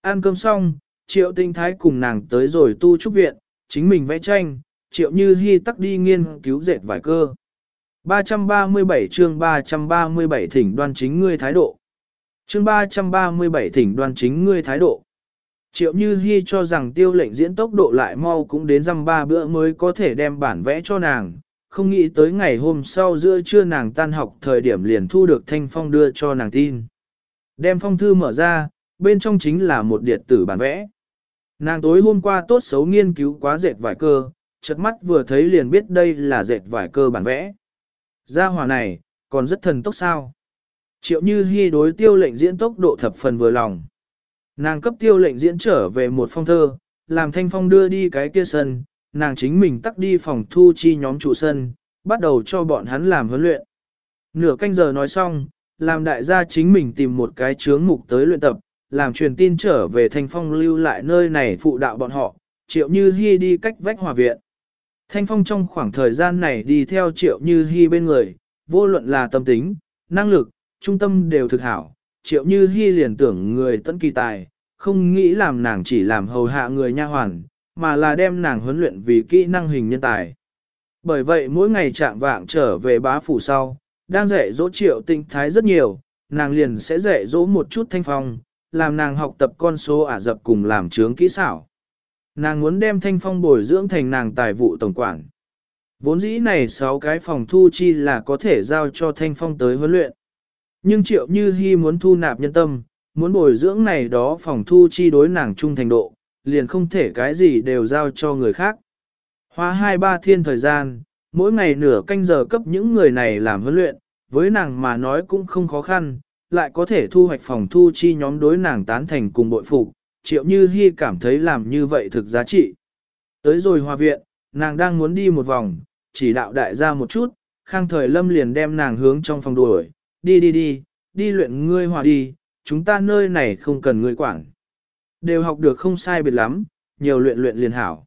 Ăn cơm xong, triệu tinh thái cùng nàng tới rồi tu trúc viện, chính mình vẽ tranh, triệu như hy tắc đi nghiên cứu dệt vải cơ. 337 chương 337 thỉnh đoan chính ngươi thái độ. Chương 337 thỉnh đoan chính ngươi thái độ. Triệu Như Hi cho rằng tiêu lệnh diễn tốc độ lại mau cũng đến răm ba bữa mới có thể đem bản vẽ cho nàng, không nghĩ tới ngày hôm sau giữa trưa nàng tan học thời điểm liền thu được thanh phong đưa cho nàng tin. Đem phong thư mở ra, bên trong chính là một điện tử bản vẽ. Nàng tối hôm qua tốt xấu nghiên cứu quá dệt vải cơ, chợt mắt vừa thấy liền biết đây là dệt vải cơ bản vẽ. Gia hòa này, còn rất thần tốc sao. Triệu Như Hi đối tiêu lệnh diễn tốc độ thập phần vừa lòng. Nàng cấp tiêu lệnh diễn trở về một phong thơ, làm thanh phong đưa đi cái kia sân, nàng chính mình tắt đi phòng thu chi nhóm trụ sân, bắt đầu cho bọn hắn làm huấn luyện. Nửa canh giờ nói xong, làm đại gia chính mình tìm một cái chướng mục tới luyện tập, làm truyền tin trở về thanh phong lưu lại nơi này phụ đạo bọn họ, triệu như hy đi cách vách hòa viện. Thanh phong trong khoảng thời gian này đi theo triệu như hy bên người, vô luận là tâm tính, năng lực, trung tâm đều thực hảo, triệu như hy liền tưởng người tận kỳ tài, không nghĩ làm nàng chỉ làm hầu hạ người nha hoàn, mà là đem nàng huấn luyện vì kỹ năng hình nhân tài. Bởi vậy mỗi ngày trạng vạng trở về bá phủ sau, đang dạy dỗ triệu tinh thái rất nhiều, nàng liền sẽ dạy dỗ một chút thanh phong, làm nàng học tập con số ả dập cùng làm trướng kỹ xảo. Nàng muốn đem thanh phong bồi dưỡng thành nàng tài vụ tổng quản. Vốn dĩ này 6 cái phòng thu chi là có thể giao cho thanh phong tới huấn luyện. Nhưng triệu như hy muốn thu nạp nhân tâm, muốn bồi dưỡng này đó phòng thu chi đối nàng trung thành độ, liền không thể cái gì đều giao cho người khác. Hoa hai ba thiên thời gian, mỗi ngày nửa canh giờ cấp những người này làm huấn luyện, với nàng mà nói cũng không khó khăn, lại có thể thu hoạch phòng thu chi nhóm đối nàng tán thành cùng bội phục, triệu như hy cảm thấy làm như vậy thực giá trị. Tới rồi hòa viện, nàng đang muốn đi một vòng, chỉ đạo đại gia một chút, khang thời lâm liền đem nàng hướng trong phòng đuổi, đi đi đi, đi luyện ngươi hòa đi, chúng ta nơi này không cần ngươi quản. Đều học được không sai biệt lắm, nhiều luyện luyện liền hảo.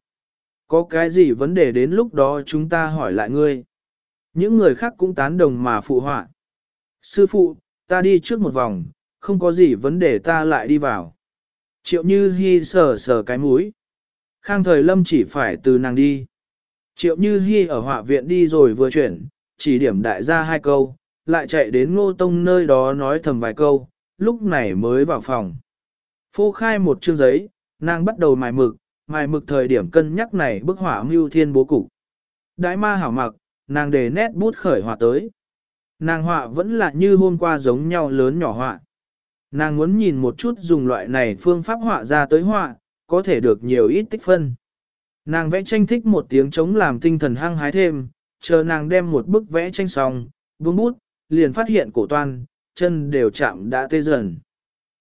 Có cái gì vấn đề đến lúc đó chúng ta hỏi lại ngươi. Những người khác cũng tán đồng mà phụ họa. Sư phụ, ta đi trước một vòng, không có gì vấn đề ta lại đi vào. Triệu Như Hi sờ sờ cái mũi. Khang thời lâm chỉ phải từ nàng đi. Triệu Như Hi ở họa viện đi rồi vừa chuyển, chỉ điểm đại gia hai câu, lại chạy đến ngô tông nơi đó nói thầm vài câu, lúc này mới vào phòng. Phô khai một chương giấy, nàng bắt đầu mài mực, mài mực thời điểm cân nhắc này bức họa mưu thiên bố cục. Đại ma hảo mặc, nàng để nét bút khởi họa tới. Nàng họa vẫn là như hôm qua giống nhau lớn nhỏ họa. Nàng muốn nhìn một chút dùng loại này phương pháp họa ra tới họa, có thể được nhiều ít tích phân. Nàng vẽ tranh thích một tiếng chống làm tinh thần hăng hái thêm, chờ nàng đem một bức vẽ tranh xong, buông bút, liền phát hiện cổ toan, chân đều chạm đã tê dần.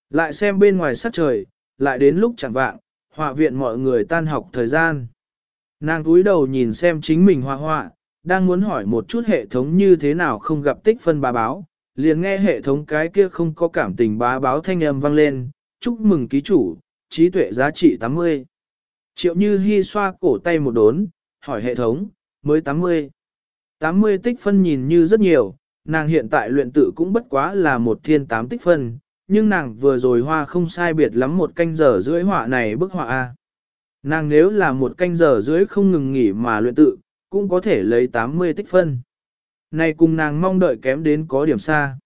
Lại xem bên ngoài sắc trời, lại đến lúc chẳng vạng, họa viện mọi người tan học thời gian. Nàng cúi đầu nhìn xem chính mình hoa họa, đang muốn hỏi một chút hệ thống như thế nào không gặp tích phân bá báo, liền nghe hệ thống cái kia không có cảm tình bá báo thanh âm vang lên, chúc mừng ký chủ, trí tuệ giá trị 80. Triệu như hy xoa cổ tay một đốn, hỏi hệ thống, mới 80. 80 tích phân nhìn như rất nhiều, nàng hiện tại luyện tự cũng bất quá là một thiên tám tích phân, nhưng nàng vừa rồi hoa không sai biệt lắm một canh giờ dưới họa này bức họa A. Nàng nếu là một canh giờ dưới không ngừng nghỉ mà luyện tự, cũng có thể lấy 80 tích phân. Này cùng nàng mong đợi kém đến có điểm xa.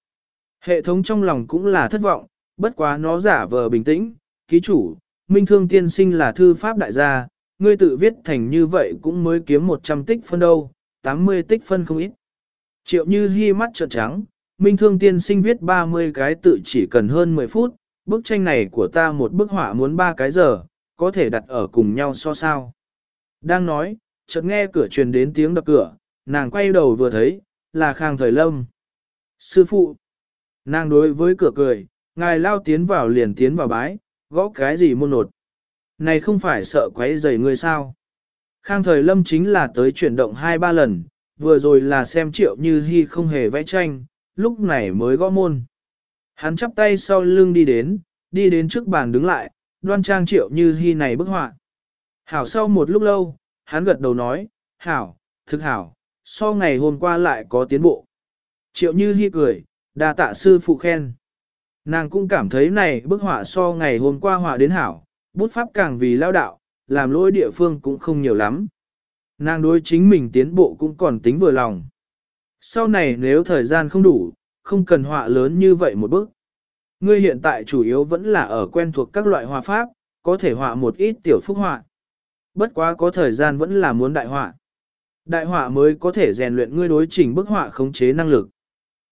Hệ thống trong lòng cũng là thất vọng, bất quá nó giả vờ bình tĩnh, ký chủ, minh thương tiên sinh là thư pháp đại gia, ngươi tự viết thành như vậy cũng mới kiếm 100 tích phân đâu, 80 tích phân không ít. Triệu như hy mắt trợn trắng, minh thương tiên sinh viết 30 cái tự chỉ cần hơn 10 phút, bức tranh này của ta một bức họa muốn 3 cái giờ, có thể đặt ở cùng nhau so sao. Đang nói, chợt nghe cửa truyền đến tiếng đập cửa, nàng quay đầu vừa thấy, là Khang Thời Lâm. Sư phụ, nàng đối với cửa cười, ngài lao tiến vào liền tiến vào bái, gõ cái gì môn nột. Này không phải sợ quấy rầy ngươi sao. Khang thời lâm chính là tới chuyển động hai ba lần, vừa rồi là xem triệu như hy không hề vẽ tranh, lúc này mới gõ môn. Hắn chắp tay sau lưng đi đến, đi đến trước bàn đứng lại, đoan trang triệu như hy này bức họa. Hảo sau một lúc lâu, hắn gật đầu nói, hảo, thực hảo, so ngày hôm qua lại có tiến bộ. Triệu như hy cười, đa tạ sư phụ khen. Nàng cũng cảm thấy này bức họa so ngày hôm qua họa đến hảo, bút pháp càng vì lao đạo, làm lỗi địa phương cũng không nhiều lắm. Nàng đối chính mình tiến bộ cũng còn tính vừa lòng. Sau này nếu thời gian không đủ, không cần họa lớn như vậy một bức. Ngươi hiện tại chủ yếu vẫn là ở quen thuộc các loại họa pháp, có thể họa một ít tiểu phúc họa. Bất quá có thời gian vẫn là muốn đại họa. Đại họa mới có thể rèn luyện ngươi đối chỉnh bức họa khống chế năng lực.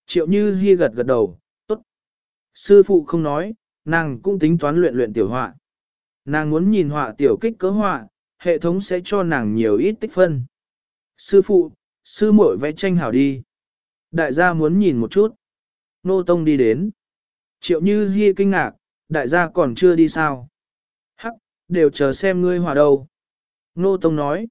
Triệu Như Hi gật gật đầu, tốt. Sư phụ không nói, nàng cũng tính toán luyện luyện tiểu họa. Nàng muốn nhìn họa tiểu kích cỡ họa, hệ thống sẽ cho nàng nhiều ít tích phân. Sư phụ, sư muội vẽ tranh hảo đi. Đại gia muốn nhìn một chút. Nô Tông đi đến. Triệu Như Hi kinh ngạc, đại gia còn chưa đi sao. Hắc, đều chờ xem ngươi hòa đâu. Nô Tông nói.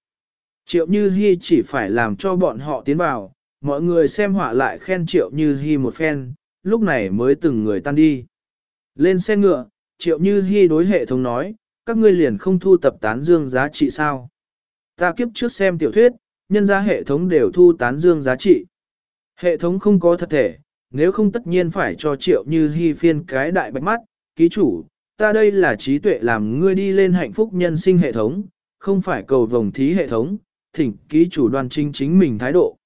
Triệu Như Hi chỉ phải làm cho bọn họ tiến vào, mọi người xem họa lại khen Triệu Như Hi một phen, lúc này mới từng người tan đi. Lên xe ngựa, Triệu Như Hi đối hệ thống nói, các ngươi liền không thu tập tán dương giá trị sao. Ta kiếp trước xem tiểu thuyết, nhân ra hệ thống đều thu tán dương giá trị. Hệ thống không có thật thể, nếu không tất nhiên phải cho triệu như hy phiên cái đại bạch mắt, ký chủ, ta đây là trí tuệ làm ngươi đi lên hạnh phúc nhân sinh hệ thống, không phải cầu vồng thí hệ thống, thỉnh ký chủ đoan chính chính mình thái độ.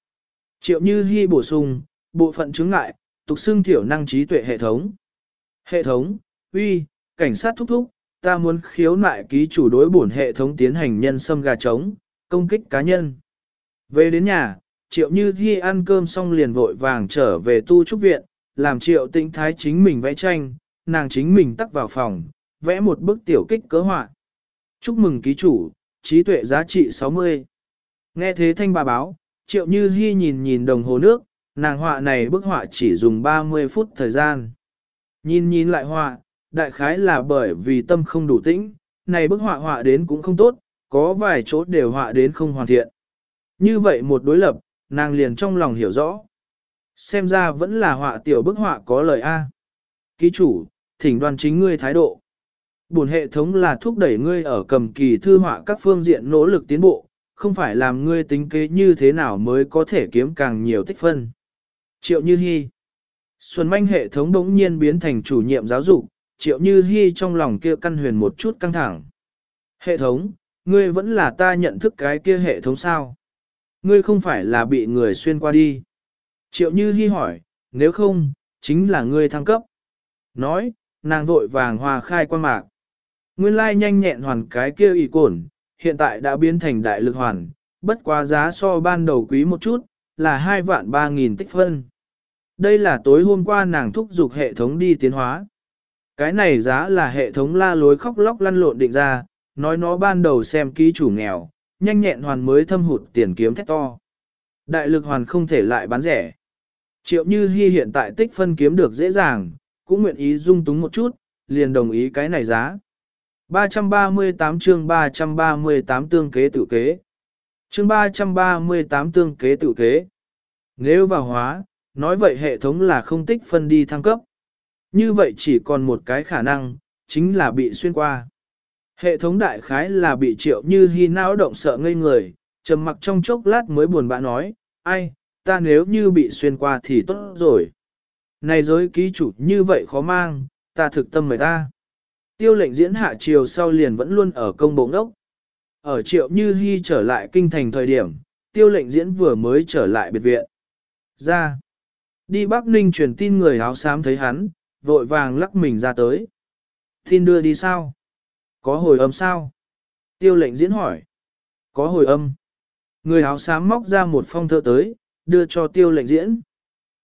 Triệu như hy bổ sung, bộ phận chứng ngại, tục xưng thiểu năng trí tuệ hệ thống. Hệ thống, uy, cảnh sát thúc thúc, ta muốn khiếu nại ký chủ đối bổn hệ thống tiến hành nhân xâm gà trống, công kích cá nhân. Về đến nhà, triệu như hy ăn cơm xong liền vội vàng trở về tu trúc viện, làm triệu tĩnh thái chính mình vẽ tranh, nàng chính mình tắt vào phòng, vẽ một bức tiểu kích cỡ họa. Chúc mừng ký chủ, trí tuệ giá trị 60. Nghe thế thanh bà báo, triệu như hy nhìn nhìn đồng hồ nước, nàng họa này bức họa chỉ dùng 30 phút thời gian. Nhìn nhìn lại họa, đại khái là bởi vì tâm không đủ tĩnh, này bức họa họa đến cũng không tốt, có vài chỗ đều họa đến không hoàn thiện. Như vậy một đối lập, nàng liền trong lòng hiểu rõ. Xem ra vẫn là họa tiểu bức họa có lời A. Ký chủ, thỉnh đoàn chính ngươi thái độ. Bổn hệ thống là thúc đẩy ngươi ở cầm kỳ thư họa các phương diện nỗ lực tiến bộ, không phải làm ngươi tính kế như thế nào mới có thể kiếm càng nhiều tích phân. Triệu Như Hi Xuân manh hệ thống đống nhiên biến thành chủ nhiệm giáo dục, Triệu Như Hi trong lòng kia căn huyền một chút căng thẳng. Hệ thống, ngươi vẫn là ta nhận thức cái kia hệ thống sao? Ngươi không phải là bị người xuyên qua đi. Triệu Như Hi hỏi, nếu không, chính là ngươi thăng cấp. Nói, nàng vội vàng hòa khai quan mạc. Nguyên lai nhanh nhẹn hoàn cái kia ỷ cổn, hiện tại đã biến thành đại lực hoàn, bất quá giá so ban đầu quý một chút, là 2 vạn 3 nghìn tích phân. Đây là tối hôm qua nàng thúc giục hệ thống đi tiến hóa. Cái này giá là hệ thống la lối khóc lóc lăn lộn định ra, nói nó ban đầu xem ký chủ nghèo, nhanh nhẹn hoàn mới thâm hụt tiền kiếm thét to. Đại lực hoàn không thể lại bán rẻ. Triệu Như Hi hiện tại tích phân kiếm được dễ dàng, cũng nguyện ý dung túng một chút, liền đồng ý cái này giá. 338 chương 338 tương kế tự kế. Chương 338 tương kế tự kế. Nếu vào hóa, nói vậy hệ thống là không tích phân đi thăng cấp. Như vậy chỉ còn một cái khả năng, chính là bị xuyên qua. Hệ thống đại khái là bị triệu như hy não động sợ ngây người, trầm mặc trong chốc lát mới buồn bã nói, ai, ta nếu như bị xuyên qua thì tốt rồi. Này giới ký chủ như vậy khó mang, ta thực tâm mời ta. Tiêu lệnh diễn hạ chiều sau liền vẫn luôn ở công bộ ngốc. Ở triệu như hy trở lại kinh thành thời điểm, tiêu lệnh diễn vừa mới trở lại biệt viện. Ra. Đi Bắc Ninh truyền tin người áo xám thấy hắn, vội vàng lắc mình ra tới. Tin đưa đi sao? Có hồi âm sao? Tiêu lệnh diễn hỏi. Có hồi âm. Người áo xám móc ra một phong thơ tới, đưa cho tiêu lệnh diễn.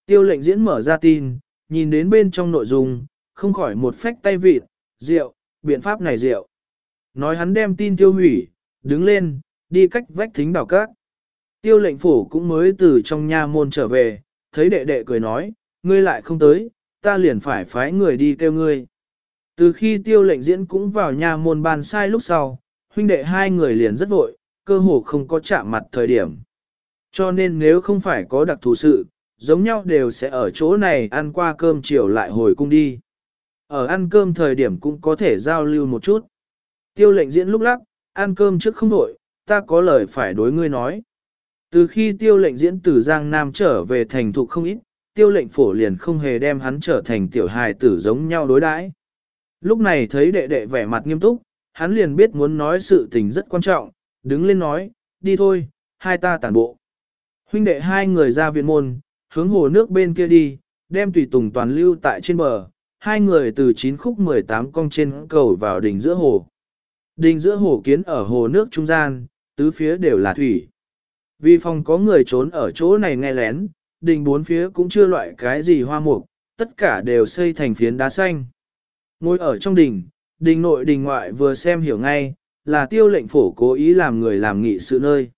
Tiêu lệnh diễn mở ra tin, nhìn đến bên trong nội dung, không khỏi một phách tay vịt, rượu, biện pháp này rượu. Nói hắn đem tin tiêu hủy, đứng lên, đi cách vách thính đảo các. Tiêu lệnh phủ cũng mới từ trong nha môn trở về, thấy đệ đệ cười nói, ngươi lại không tới, ta liền phải phái người đi kêu ngươi. Từ khi tiêu lệnh diễn cũng vào nhà môn bàn sai lúc sau, huynh đệ hai người liền rất vội, cơ hồ không có chạm mặt thời điểm. Cho nên nếu không phải có đặc thù sự, giống nhau đều sẽ ở chỗ này ăn qua cơm chiều lại hồi cung đi. Ở ăn cơm thời điểm cũng có thể giao lưu một chút. Tiêu lệnh diễn lúc lắc, ăn cơm trước không đổi, ta có lời phải đối ngươi nói. Từ khi tiêu lệnh diễn từ Giang Nam trở về thành thục không ít, tiêu lệnh phổ liền không hề đem hắn trở thành tiểu hài tử giống nhau đối đãi. Lúc này thấy đệ đệ vẻ mặt nghiêm túc, hắn liền biết muốn nói sự tình rất quan trọng, đứng lên nói, đi thôi, hai ta tản bộ. Huynh đệ hai người ra viện môn, hướng hồ nước bên kia đi, đem tùy tùng toàn lưu tại trên bờ, hai người từ 9 khúc 18 cong trên cầu vào đỉnh giữa hồ. Đỉnh giữa hồ kiến ở hồ nước trung gian, tứ phía đều là thủy. Vì phòng có người trốn ở chỗ này nghe lén, đình bốn phía cũng chưa loại cái gì hoa mục, tất cả đều xây thành phiến đá xanh. Ngồi ở trong đình, đình nội đình ngoại vừa xem hiểu ngay, là tiêu lệnh phổ cố ý làm người làm nghị sự nơi.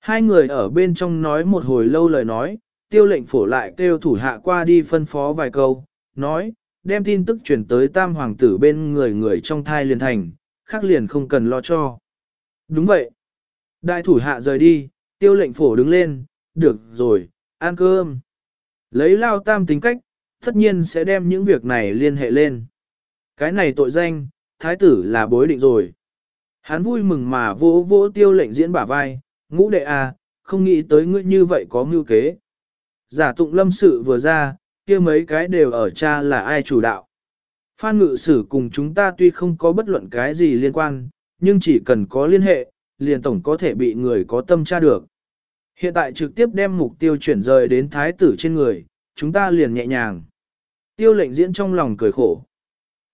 Hai người ở bên trong nói một hồi lâu lời nói, tiêu lệnh phổ lại kêu thủ hạ qua đi phân phó vài câu, nói, đem tin tức chuyển tới tam hoàng tử bên người người trong thai liền thành, khác liền không cần lo cho. Đúng vậy. Đại thủ hạ rời đi, tiêu lệnh phổ đứng lên, được rồi, ăn cơm. Lấy lao tam tính cách, tất nhiên sẽ đem những việc này liên hệ lên. Cái này tội danh, thái tử là bối định rồi. Hắn vui mừng mà vỗ vỗ tiêu lệnh diễn bả vai, ngũ đệ à, không nghĩ tới ngươi như vậy có mưu kế. Giả tụng lâm sự vừa ra, kia mấy cái đều ở cha là ai chủ đạo. Phan ngự sử cùng chúng ta tuy không có bất luận cái gì liên quan, nhưng chỉ cần có liên hệ, liền tổng có thể bị người có tâm tra được. Hiện tại trực tiếp đem mục tiêu chuyển rời đến thái tử trên người, chúng ta liền nhẹ nhàng. Tiêu lệnh diễn trong lòng cười khổ.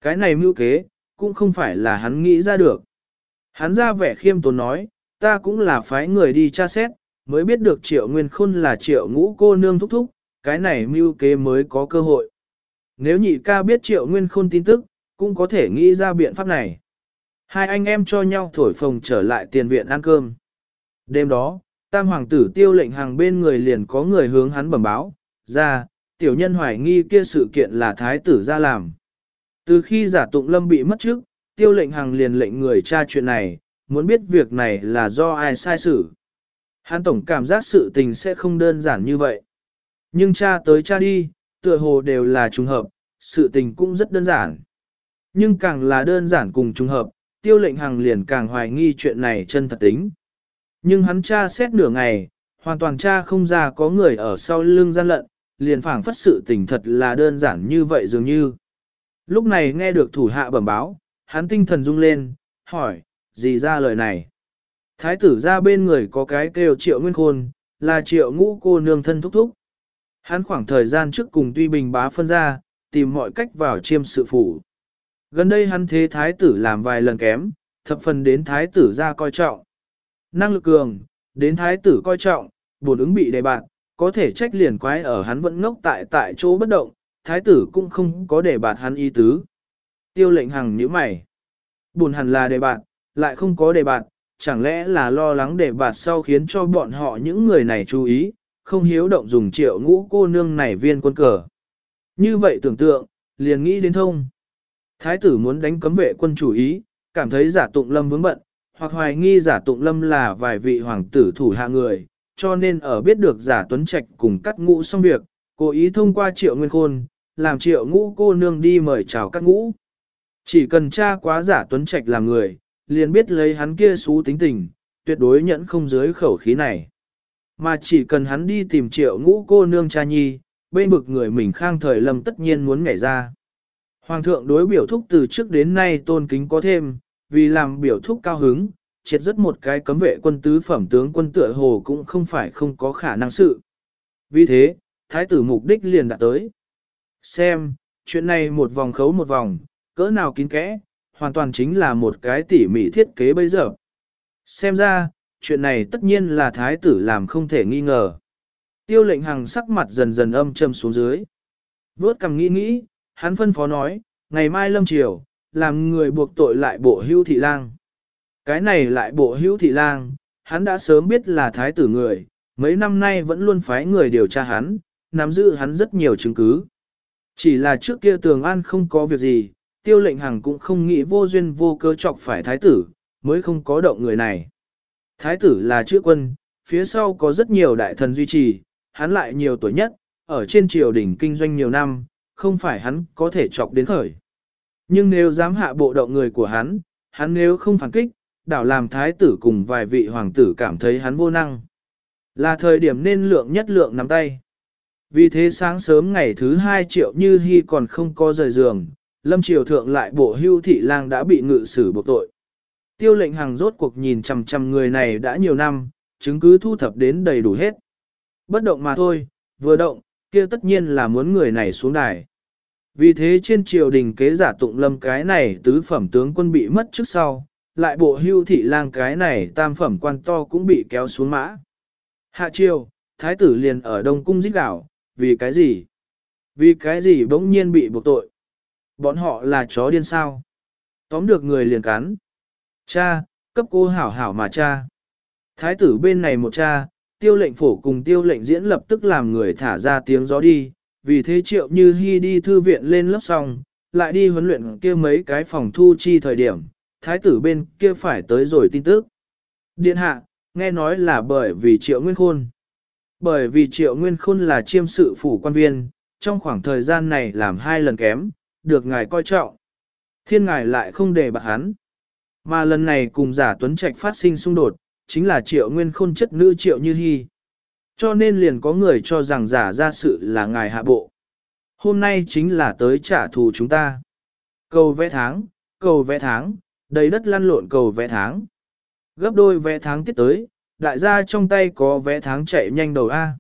Cái này mưu kế, cũng không phải là hắn nghĩ ra được. Hắn ra vẻ khiêm tốn nói, ta cũng là phái người đi tra xét, mới biết được triệu nguyên khôn là triệu ngũ cô nương thúc thúc, cái này mưu kế mới có cơ hội. Nếu nhị ca biết triệu nguyên khôn tin tức, cũng có thể nghĩ ra biện pháp này. Hai anh em cho nhau thổi phồng trở lại tiền viện ăn cơm. Đêm đó, tam hoàng tử tiêu lệnh hàng bên người liền có người hướng hắn bẩm báo, ra, tiểu nhân hoài nghi kia sự kiện là thái tử ra làm. Từ khi giả tụng lâm bị mất trước, tiêu lệnh hàng liền lệnh người tra chuyện này, muốn biết việc này là do ai sai xử. Hắn tổng cảm giác sự tình sẽ không đơn giản như vậy. Nhưng cha tới cha đi, tựa hồ đều là trùng hợp, sự tình cũng rất đơn giản. Nhưng càng là đơn giản cùng trùng hợp, tiêu lệnh hằng liền càng hoài nghi chuyện này chân thật tính. Nhưng hắn tra xét nửa ngày, hoàn toàn tra không ra có người ở sau lưng gian lận, liền phảng phất sự tình thật là đơn giản như vậy dường như. Lúc này nghe được thủ hạ bẩm báo, hắn tinh thần rung lên, hỏi, gì ra lời này? Thái tử ra bên người có cái kêu triệu nguyên khôn, là triệu ngũ cô nương thân thúc thúc. Hắn khoảng thời gian trước cùng tuy bình bá phân ra, tìm mọi cách vào chiêm sự phủ. Gần đây hắn thế thái tử làm vài lần kém, thập phần đến thái tử ra coi trọng. Năng lực cường, đến thái tử coi trọng, buồn ứng bị đề bạn, có thể trách liền quái ở hắn vẫn ngốc tại tại chỗ bất động, thái tử cũng không có đề bạt hắn ý tứ. Tiêu lệnh hằng nhíu mày. Buồn hẳn là đề bạt, lại không có đề bạt, chẳng lẽ là lo lắng đề bạt sau khiến cho bọn họ những người này chú ý, không hiếu động dùng triệu ngũ cô nương này viên quân cờ. Như vậy tưởng tượng, liền nghĩ đến thông. Thái tử muốn đánh cấm vệ quân chủ ý, cảm thấy giả tụng lâm vướng bận, hoặc hoài nghi giả tụng lâm là vài vị hoàng tử thủ hạ người, cho nên ở biết được giả tuấn trạch cùng cắt ngũ xong việc, cố ý thông qua triệu nguyên khôn, làm triệu ngũ cô nương đi mời chào cắt ngũ. Chỉ cần tra quá giả tuấn trạch làm người, liền biết lấy hắn kia xú tính tình, tuyệt đối nhẫn không dưới khẩu khí này. Mà chỉ cần hắn đi tìm triệu ngũ cô nương cha nhi, bên bực người mình khang thời lâm tất nhiên muốn nhảy ra. Hoàng thượng đối biểu thúc từ trước đến nay tôn kính có thêm, vì làm biểu thúc cao hứng, triệt rất một cái cấm vệ quân tứ phẩm tướng quân tựa hồ cũng không phải không có khả năng sự. Vì thế, thái tử mục đích liền đã tới. Xem, chuyện này một vòng khấu một vòng, cỡ nào kín kẽ, hoàn toàn chính là một cái tỉ mỉ thiết kế bây giờ. Xem ra, chuyện này tất nhiên là thái tử làm không thể nghi ngờ. Tiêu lệnh hằng sắc mặt dần dần âm trầm xuống dưới. Vớt cầm nghĩ nghĩ, hắn phân phó nói, ngày mai lâm chiều làm người buộc tội lại bộ hưu thị lang. Cái này lại bộ hưu thị lang, hắn đã sớm biết là thái tử người, mấy năm nay vẫn luôn phái người điều tra hắn, nắm giữ hắn rất nhiều chứng cứ. Chỉ là trước kia tường an không có việc gì, tiêu lệnh hằng cũng không nghĩ vô duyên vô cớ chọc phải thái tử, mới không có động người này. Thái tử là chữ quân, phía sau có rất nhiều đại thần duy trì, hắn lại nhiều tuổi nhất, ở trên triều đình kinh doanh nhiều năm, không phải hắn có thể chọc đến khởi. Nhưng nếu dám hạ bộ động người của hắn, hắn nếu không phản kích, đảo làm thái tử cùng vài vị hoàng tử cảm thấy hắn vô năng. Là thời điểm nên lượng nhất lượng nắm tay. Vì thế sáng sớm ngày thứ hai triệu như hy còn không có rời giường, lâm triều thượng lại bộ hưu thị lang đã bị ngự xử buộc tội. Tiêu lệnh hàng rốt cuộc nhìn chằm chằm người này đã nhiều năm, chứng cứ thu thập đến đầy đủ hết. Bất động mà thôi, vừa động, kia tất nhiên là muốn người này xuống đài. Vì thế trên triều đình kế giả tụng lâm cái này tứ phẩm tướng quân bị mất trước sau, lại bộ hưu thị lang cái này tam phẩm quan to cũng bị kéo xuống mã. Hạ triều, thái tử liền ở Đông Cung giết đảo, vì cái gì? Vì cái gì bỗng nhiên bị buộc tội? Bọn họ là chó điên sao? Tóm được người liền cắn. Cha, cấp cô hảo hảo mà cha. Thái tử bên này một cha, tiêu lệnh phổ cùng tiêu lệnh diễn lập tức làm người thả ra tiếng gió đi, vì thế triệu như hy đi thư viện lên lớp xong, lại đi huấn luyện kia mấy cái phòng thu chi thời điểm, thái tử bên kia phải tới rồi tin tức. Điện hạ, nghe nói là bởi vì triệu nguyên khôn. Bởi vì triệu nguyên khôn là chiêm sự phủ quan viên, trong khoảng thời gian này làm hai lần kém, được ngài coi trọng. Thiên ngài lại không để bạc hắn. Mà lần này cùng giả tuấn trạch phát sinh xung đột, chính là triệu nguyên khôn chất nữ triệu như hy. Cho nên liền có người cho rằng giả ra sự là ngài hạ bộ. Hôm nay chính là tới trả thù chúng ta. Cầu vẽ tháng, cầu vẽ tháng, đầy đất lăn lộn cầu vẽ tháng. Gấp đôi vẽ tháng tiết tới, đại gia trong tay có vẽ tháng chạy nhanh đầu A.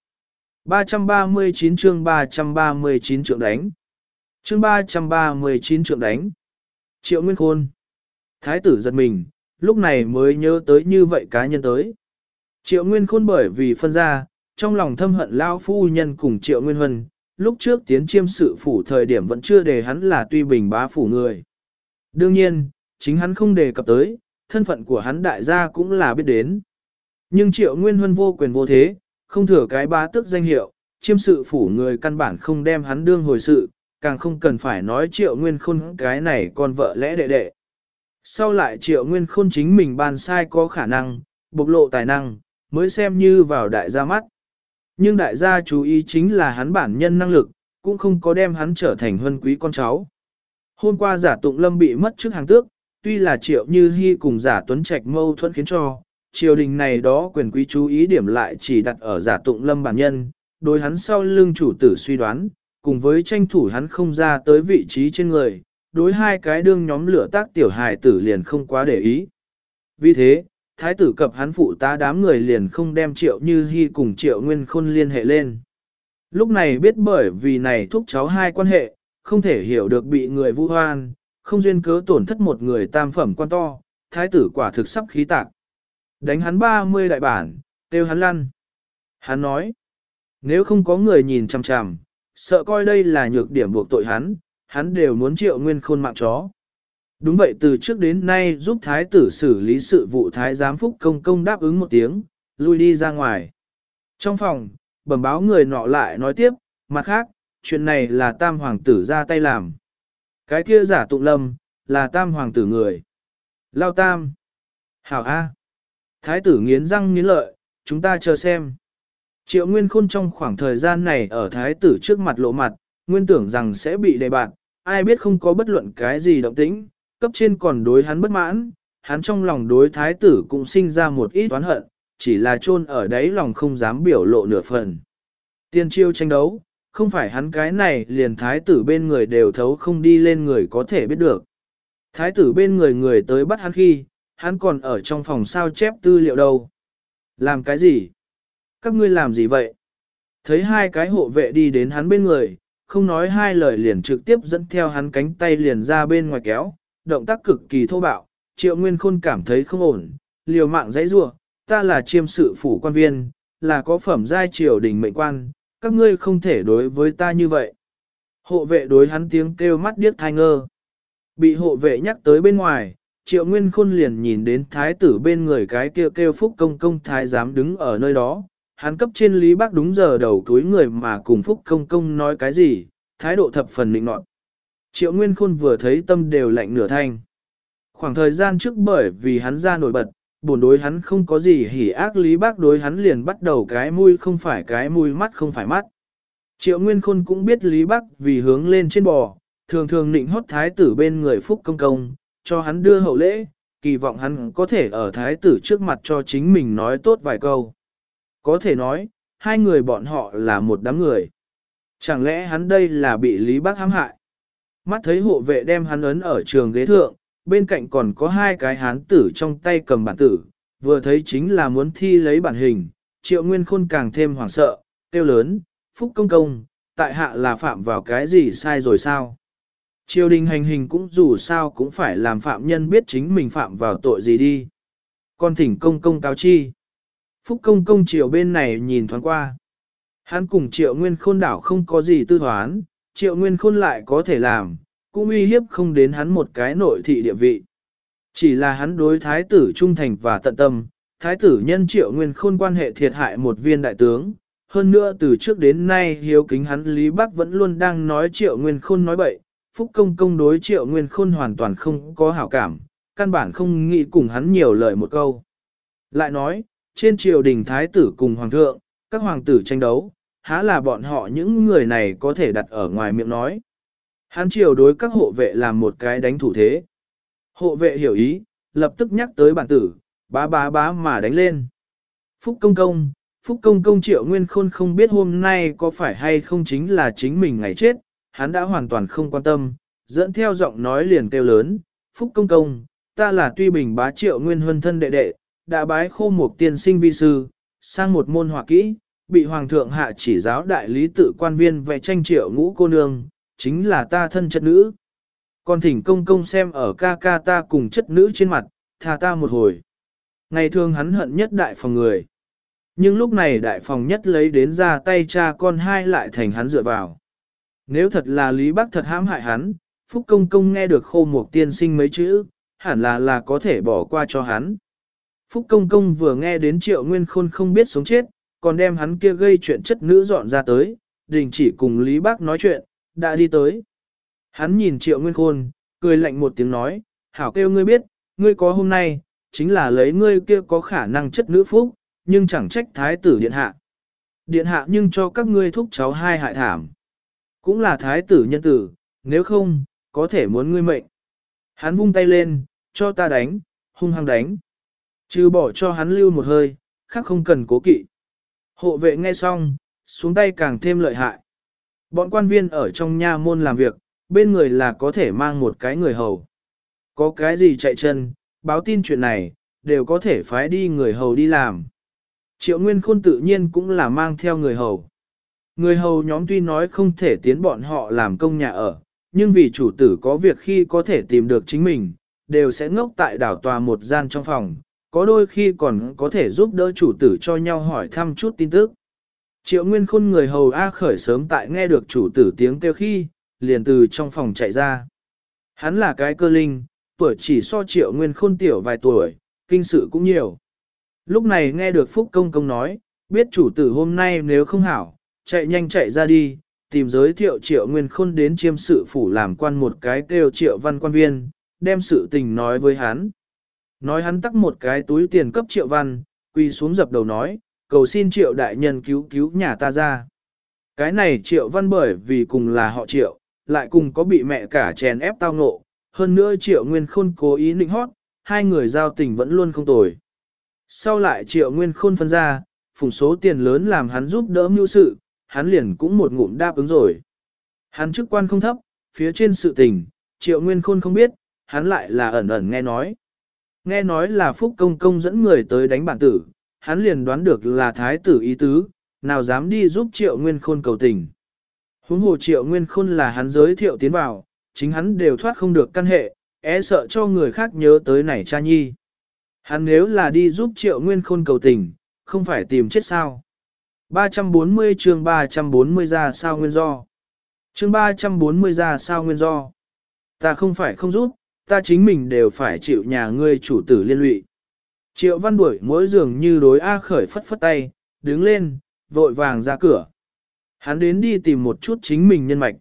339 chương 339 trượng đánh. Chương 339 trượng đánh. Triệu Nguyên Khôn. Thái tử giật mình, lúc này mới nhớ tới như vậy cá nhân tới. Triệu Nguyên Khôn bởi vì phân ra, trong lòng thâm hận lao phu nhân cùng Triệu Nguyên Huân, lúc trước tiến chiêm sự phủ thời điểm vẫn chưa đề hắn là tuy bình bá phủ người. Đương nhiên, chính hắn không đề cập tới, thân phận của hắn đại gia cũng là biết đến. Nhưng Triệu Nguyên Huân vô quyền vô thế, không thừa cái bá tước danh hiệu, chiêm sự phủ người căn bản không đem hắn đương hồi sự, càng không cần phải nói Triệu Nguyên Khôn cái này con vợ lẽ đệ đệ. Sau lại Triệu Nguyên Khôn chính mình bàn sai có khả năng, bộc lộ tài năng, mới xem như vào đại gia mắt. Nhưng đại gia chú ý chính là hắn bản nhân năng lực, cũng không có đem hắn trở thành huân quý con cháu. Hôm qua giả tụng lâm bị mất trước hàng tước, tuy là triệu như hy cùng giả tuấn trạch mâu thuẫn khiến cho, triều đình này đó quyền quý chú ý điểm lại chỉ đặt ở giả tụng lâm bản nhân, đối hắn sau lưng chủ tử suy đoán, cùng với tranh thủ hắn không ra tới vị trí trên người, đối hai cái đương nhóm lửa tác tiểu hài tử liền không quá để ý. Vì thế, thái tử cập hắn phụ tá đám người liền không đem triệu như hy cùng triệu nguyên khôn liên hệ lên. Lúc này biết bởi vì này thúc cháu hai quan hệ, không thể hiểu được bị người vu hoan, không duyên cớ tổn thất một người tam phẩm quan to, thái tử quả thực sắp khí tạc. Đánh hắn 30 đại bản, tiêu hắn lăn. Hắn nói, nếu không có người nhìn chằm chằm, sợ coi đây là nhược điểm buộc tội hắn, hắn đều muốn triệu nguyên khôn mạng chó. Đúng vậy từ trước đến nay giúp thái tử xử lý sự vụ thái giám phúc công công đáp ứng một tiếng, lui đi ra ngoài. Trong phòng, bẩm báo người nọ lại nói tiếp, mặt khác, chuyện này là tam hoàng tử ra tay làm. Cái kia giả tụng lâm, là tam hoàng tử người. Lao tam. Hảo A. Thái tử nghiến răng nghiến lợi, chúng ta chờ xem. Triệu Nguyên Khôn trong khoảng thời gian này ở thái tử trước mặt lộ mặt, nguyên tưởng rằng sẽ bị đề bạt, ai biết không có bất luận cái gì động tĩnh, cấp trên còn đối hắn bất mãn, hắn trong lòng đối thái tử cũng sinh ra một ít oán hận, chỉ là chôn ở đấy lòng không dám biểu lộ nửa phần. Tiên chiêu tranh đấu, không phải hắn cái này liền thái tử bên người đều thấu không đi lên người có thể biết được. Thái tử bên người người tới bắt hắn khi, hắn còn ở trong phòng sao chép tư liệu đâu. Làm cái gì? Các ngươi làm gì vậy? Thấy hai cái hộ vệ đi đến hắn bên người, không nói hai lời liền trực tiếp dẫn theo hắn cánh tay liền ra bên ngoài kéo, động tác cực kỳ thô bạo, triệu nguyên khôn cảm thấy không ổn, liều mạng dãy rua, ta là chiêm sự phủ quan viên, là có phẩm giai triều đình mệnh quan, các ngươi không thể đối với ta như vậy. Hộ vệ đối hắn tiếng kêu mắt điếc thai ngơ. Bị hộ vệ nhắc tới bên ngoài, triệu nguyên khôn liền nhìn đến thái tử bên người cái kêu kêu phúc công công thái giám đứng ở nơi đó. Hắn cấp trên lý bác đúng giờ đầu túi người mà cùng phúc công công nói cái gì, thái độ thập phần định nọt. Triệu Nguyên Khôn vừa thấy tâm đều lạnh nửa thanh. Khoảng thời gian trước bởi vì hắn ra nổi bật, buồn đối hắn không có gì hỉ ác lý bác đối hắn liền bắt đầu cái mũi không phải cái mũi mắt không phải mắt. Triệu Nguyên Khôn cũng biết Lý Bác vì hướng lên trên bò, thường thường nịnh hót thái tử bên người Phúc Công Công, cho hắn đưa hậu lễ, kỳ vọng hắn có thể ở thái tử trước mặt cho chính mình nói tốt vài câu. Có thể nói, hai người bọn họ là một đám người. Chẳng lẽ hắn đây là bị Lý Bác hãm hại? Mắt thấy hộ vệ đem hắn ấn ở trường ghế thượng, bên cạnh còn có hai cái hán tử trong tay cầm bản tử, vừa thấy chính là muốn thi lấy bản hình, triệu nguyên khôn càng thêm hoảng sợ, tiêu lớn, phúc công công, tại hạ là phạm vào cái gì sai rồi sao? Triều đình hành hình cũng dù sao cũng phải làm phạm nhân biết chính mình phạm vào tội gì đi. Con thỉnh công công cáo chi. Phúc công công triều bên này nhìn thoáng qua. Hắn cùng triệu nguyên khôn đảo không có gì tư thoán, triệu nguyên khôn lại có thể làm, cũng uy hiếp không đến hắn một cái nội thị địa vị. Chỉ là hắn đối thái tử trung thành và tận tâm, thái tử nhân triệu nguyên khôn quan hệ thiệt hại một viên đại tướng. Hơn nữa từ trước đến nay hiếu kính hắn Lý Bắc vẫn luôn đang nói triệu nguyên khôn nói bậy, Phúc Công Công đối triệu nguyên khôn hoàn toàn không có hảo cảm, căn bản không nghĩ cùng hắn nhiều lời một câu. Lại nói, trên triều đình thái tử cùng hoàng thượng, các hoàng tử tranh đấu, há là bọn họ những người này có thể đặt ở ngoài miệng nói. Hắn chiều đối các hộ vệ làm một cái đánh thủ thế. Hộ vệ hiểu ý, lập tức nhắc tới bản tử, bá bá bá mà đánh lên. Phúc công công, Phúc công công triệu nguyên khôn không biết hôm nay có phải hay không chính là chính mình ngày chết, hắn đã hoàn toàn không quan tâm, dẫn theo giọng nói liền kêu lớn, Phúc công công, ta là tuy bình bá triệu nguyên huân thân đệ đệ, đã bái khô một tiên sinh vi sư, sang một môn họa kỹ, bị hoàng thượng hạ chỉ giáo đại lý tự quan viên vẽ tranh triệu ngũ cô nương, chính là ta thân chất nữ. Còn thỉnh công công xem ở ca ca ta cùng chất nữ trên mặt, tha ta một hồi. Ngày thường hắn hận nhất đại phòng người. Nhưng lúc này đại phòng nhất lấy đến ra tay cha con hai lại thành hắn dựa vào. Nếu thật là Lý Bắc thật hãm hại hắn, Phúc Công Công nghe được khô một tiên sinh mấy chữ, hẳn là là có thể bỏ qua cho hắn. Phúc Công Công vừa nghe đến triệu nguyên khôn không biết sống chết, còn đem hắn kia gây chuyện chất nữ dọn ra tới, đình chỉ cùng Lý Bác nói chuyện, đã đi tới. Hắn nhìn triệu nguyên khôn, cười lạnh một tiếng nói, hảo kêu ngươi biết, ngươi có hôm nay, chính là lấy ngươi kia có khả năng chất nữ phúc, nhưng chẳng trách thái tử điện hạ. Điện hạ nhưng cho các ngươi thúc cháu hai hại thảm. Cũng là thái tử nhân tử, nếu không, có thể muốn ngươi mệnh. Hắn vung tay lên, cho ta đánh, hung hăng đánh. Trừ bỏ cho hắn lưu một hơi, khác không cần cố kỵ. Hộ vệ nghe xong, xuống tay càng thêm lợi hại. Bọn quan viên ở trong nha môn làm việc, bên người là có thể mang một cái người hầu. Có cái gì chạy chân, báo tin chuyện này, đều có thể phái đi người hầu đi làm. Triệu Nguyên Khôn tự nhiên cũng là mang theo người hầu. Người hầu nhóm tuy nói không thể tiến bọn họ làm công nhà ở, nhưng vì chủ tử có việc khi có thể tìm được chính mình, đều sẽ ngốc tại đảo tòa một gian trong phòng, có đôi khi còn có thể giúp đỡ chủ tử cho nhau hỏi thăm chút tin tức. Triệu Nguyên Khôn người hầu A khởi sớm tại nghe được chủ tử tiếng kêu khi, liền từ trong phòng chạy ra. Hắn là cái cơ linh, tuổi chỉ so Triệu Nguyên Khôn tiểu vài tuổi, kinh sự cũng nhiều. Lúc này nghe được Phúc Công Công nói, biết chủ tử hôm nay nếu không hảo, chạy nhanh chạy ra đi, tìm giới thiệu Triệu Nguyên Khôn đến chiêm sự phủ làm quan một cái kêu Triệu Văn quan viên, đem sự tình nói với hắn. Nói hắn tắc một cái túi tiền cấp Triệu Văn, quỳ xuống dập đầu nói, cầu xin triệu đại nhân cứu cứu nhà ta ra. Cái này triệu văn bởi vì cùng là họ triệu, lại cùng có bị mẹ cả chèn ép tao ngộ, hơn nữa triệu nguyên khôn cố ý nịnh hót, hai người giao tình vẫn luôn không tồi. Sau lại triệu nguyên khôn phân ra, phùng số tiền lớn làm hắn giúp đỡ mưu sự, hắn liền cũng một ngụm đáp ứng rồi. Hắn chức quan không thấp, phía trên sự tình, triệu nguyên khôn không biết, hắn lại là ẩn ẩn nghe nói. Nghe nói là Phúc Công Công dẫn người tới đánh bản tử, hắn liền đoán được là thái tử ý tứ, nào dám đi giúp triệu nguyên khôn cầu tình. Huống hồ triệu nguyên khôn là hắn giới thiệu tiến vào, chính hắn đều thoát không được căn hệ, e sợ cho người khác nhớ tới này cha nhi. Hắn nếu là đi giúp triệu nguyên khôn cầu tình, không phải tìm chết sao. 340 chương 340 ra sao nguyên do. Chương 340 ra sao nguyên do. Ta không phải không giúp, ta chính mình đều phải chịu nhà ngươi chủ tử liên lụy. Triệu văn đuổi mỗi giường như đối A khởi phất phất tay, đứng lên, vội vàng ra cửa. Hắn đến đi tìm một chút chính mình nhân mạch.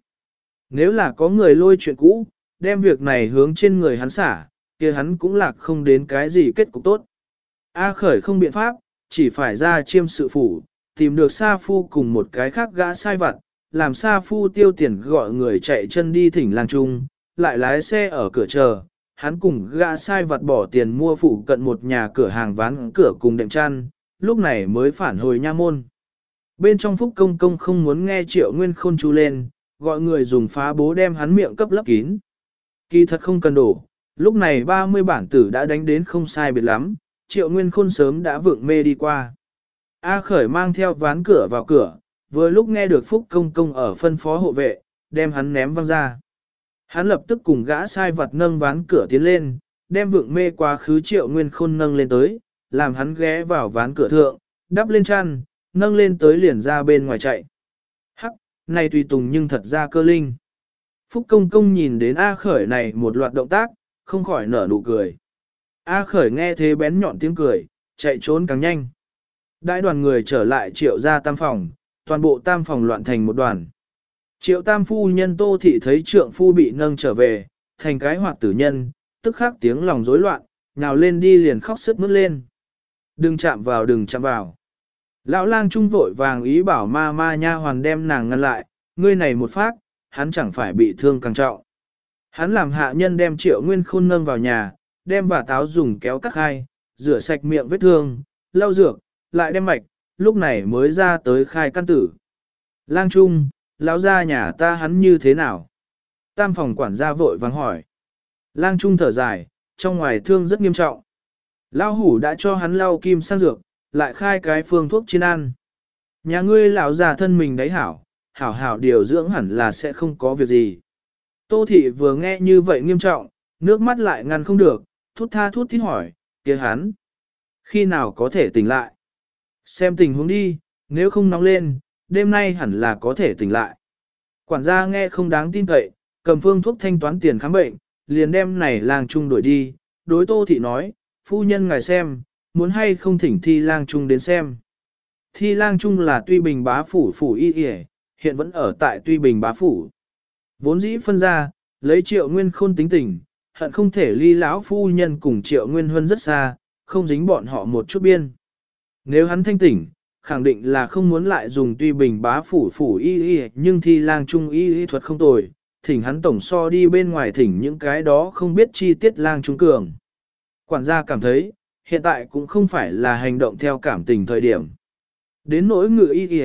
Nếu là có người lôi chuyện cũ, đem việc này hướng trên người hắn xả, kia hắn cũng lạc không đến cái gì kết cục tốt. A khởi không biện pháp, chỉ phải ra chiêm sự phủ, tìm được Sa Phu cùng một cái khác gã sai vặt, làm Sa Phu tiêu tiền gọi người chạy chân đi thỉnh làng trung, lại lái xe ở cửa chờ, hắn cùng gã sai vặt bỏ tiền mua phụ cận một nhà cửa hàng ván cửa cùng đệm chăn, lúc này mới phản hồi nha môn. Bên trong phúc công công không muốn nghe triệu nguyên khôn chú lên, gọi người dùng phá bố đem hắn miệng cấp lấp kín. Kỳ thật không cần đổ, lúc này 30 bản tử đã đánh đến không sai biệt lắm, triệu nguyên khôn sớm đã vượng mê đi qua. A khởi mang theo ván cửa vào cửa, vừa lúc nghe được phúc công công ở phân phó hộ vệ, đem hắn ném văng ra. Hắn lập tức cùng gã sai vật nâng ván cửa tiến lên, đem vượng mê quá khứ triệu nguyên khôn nâng lên tới, làm hắn ghé vào ván cửa thượng, đắp lên chăn, nâng lên tới liền ra bên ngoài chạy. Hắc, này tùy tùng nhưng thật ra cơ linh. Phúc công công nhìn đến A khởi này một loạt động tác, không khỏi nở nụ cười. A khởi nghe thế bén nhọn tiếng cười, chạy trốn càng nhanh. Đại đoàn người trở lại triệu ra tam phòng, toàn bộ tam phòng loạn thành một đoàn. Triệu tam phu nhân tô thị thấy trượng phu bị nâng trở về, thành cái hoạt tử nhân, tức khắc tiếng lòng rối loạn, nào lên đi liền khóc sức mướt lên. Đừng chạm vào đừng chạm vào. Lão lang trung vội vàng ý bảo ma ma nha hoàn đem nàng ngăn lại, ngươi này một phát, hắn chẳng phải bị thương càng trọng. Hắn làm hạ nhân đem triệu nguyên khôn nâng vào nhà, đem bà táo dùng kéo cắt hai, rửa sạch miệng vết thương, lau dược, lại đem mạch, lúc này mới ra tới khai căn tử. Lang trung, lão gia nhà ta hắn như thế nào? Tam phòng quản gia vội vàng hỏi. Lang trung thở dài, trong ngoài thương rất nghiêm trọng. Lão hủ đã cho hắn lau kim sang dược, lại khai cái phương thuốc chiên ăn. Nhà ngươi lão già thân mình đấy hảo, hảo hảo điều dưỡng hẳn là sẽ không có việc gì. Tô thị vừa nghe như vậy nghiêm trọng, nước mắt lại ngăn không được, thút tha thút thít hỏi, kia hắn. Khi nào có thể tỉnh lại? Xem tình huống đi, nếu không nóng lên, đêm nay hẳn là có thể tỉnh lại. Quản gia nghe không đáng tin cậy, cầm phương thuốc thanh toán tiền khám bệnh, liền đem này lang trung đuổi đi, đối tô thị nói, phu nhân ngài xem, muốn hay không thỉnh thi lang trung đến xem. Thi lang trung là tuy bình bá phủ phủ y y hiện vẫn ở tại tuy bình bá phủ. Vốn dĩ phân ra, lấy triệu nguyên khôn tính tình, hận không thể ly lão phu nhân cùng triệu nguyên huân rất xa, không dính bọn họ một chút biên. Nếu hắn thanh tỉnh, khẳng định là không muốn lại dùng tuy bình bá phủ phủ y y nhưng thi lang trung y y thuật không tồi, thỉnh hắn tổng so đi bên ngoài thỉnh những cái đó không biết chi tiết lang trung cường. Quản gia cảm thấy, hiện tại cũng không phải là hành động theo cảm tình thời điểm. Đến nỗi ngự y y,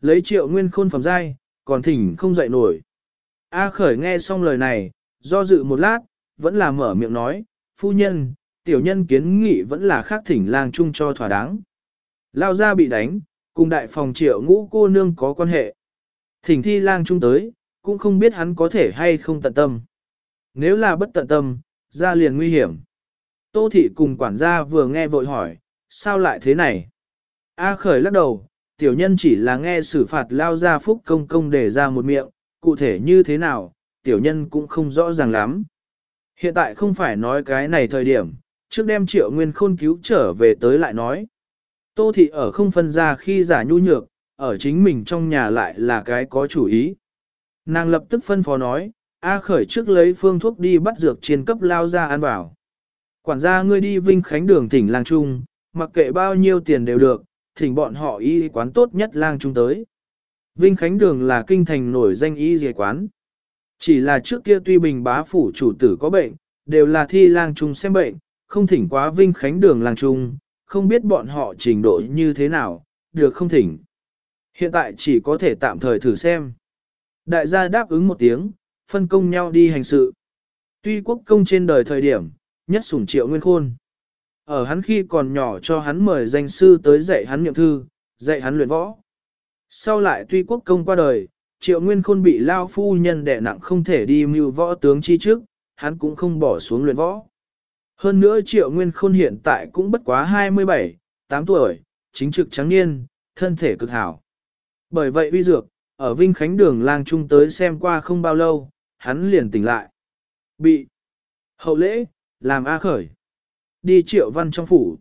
lấy triệu nguyên khôn phẩm dai, còn thỉnh không dậy nổi. A khởi nghe xong lời này, do dự một lát, vẫn là mở miệng nói, phu nhân, tiểu nhân kiến nghị vẫn là khác thỉnh lang trung cho thỏa đáng. Lao ra bị đánh, cùng đại phòng triệu ngũ cô nương có quan hệ. Thỉnh thi lang chung tới, cũng không biết hắn có thể hay không tận tâm. Nếu là bất tận tâm, ra liền nguy hiểm. Tô thị cùng quản gia vừa nghe vội hỏi, sao lại thế này? A khởi lắc đầu, tiểu nhân chỉ là nghe xử phạt lao ra phúc công công để ra một miệng, cụ thể như thế nào, tiểu nhân cũng không rõ ràng lắm. Hiện tại không phải nói cái này thời điểm, trước đem triệu nguyên khôn cứu trở về tới lại nói. Tô thị ở không phân ra khi giả nhu nhược, ở chính mình trong nhà lại là cái có chủ ý. Nàng lập tức phân phó nói, A khởi trước lấy phương thuốc đi bắt dược trên cấp lao ra ăn bảo. Quản gia ngươi đi Vinh Khánh đường thỉnh lang trung, mặc kệ bao nhiêu tiền đều được, thỉnh bọn họ y quán tốt nhất lang trung tới. Vinh Khánh đường là kinh thành nổi danh y dề quán. Chỉ là trước kia tuy bình bá phủ chủ tử có bệnh, đều là thi lang trung xem bệnh, không thỉnh quá Vinh Khánh đường lang trung, không biết bọn họ trình độ như thế nào, được không thỉnh. Hiện tại chỉ có thể tạm thời thử xem. Đại gia đáp ứng một tiếng, phân công nhau đi hành sự. Tuy quốc công trên đời thời điểm, nhất sủng triệu nguyên khôn. Ở hắn khi còn nhỏ cho hắn mời danh sư tới dạy hắn niệm thư, dạy hắn luyện võ. Sau lại tuy quốc công qua đời, triệu nguyên khôn bị lao phu nhân đẻ nặng không thể đi mưu võ tướng chi trước, hắn cũng không bỏ xuống luyện võ. Hơn nữa triệu nguyên khôn hiện tại cũng bất quá 27, 8 tuổi, chính trực trắng niên, thân thể cực hảo. Bởi vậy uy dược, ở Vinh Khánh đường lang trung tới xem qua không bao lâu, hắn liền tỉnh lại. Bị hậu lễ, làm A khởi. Đi triệu văn trong phủ.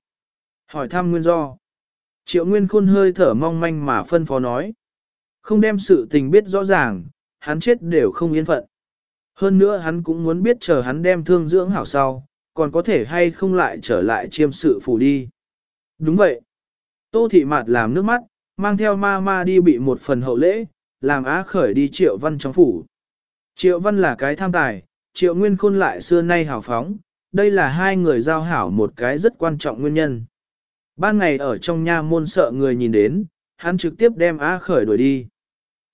Hỏi thăm nguyên do. Triệu nguyên khôn hơi thở mong manh mà phân phó nói. Không đem sự tình biết rõ ràng, hắn chết đều không yên phận. Hơn nữa hắn cũng muốn biết chờ hắn đem thương dưỡng hảo sau, còn có thể hay không lại trở lại chiêm sự phủ đi. Đúng vậy. Tô thị mạt làm nước mắt, mang theo ma ma đi bị một phần hậu lễ, làm á khởi đi triệu văn trong phủ. Triệu văn là cái tham tài, triệu nguyên khôn lại xưa nay hào phóng, đây là hai người giao hảo một cái rất quan trọng nguyên nhân. Ban ngày ở trong nha môn sợ người nhìn đến, hắn trực tiếp đem á khởi đuổi đi.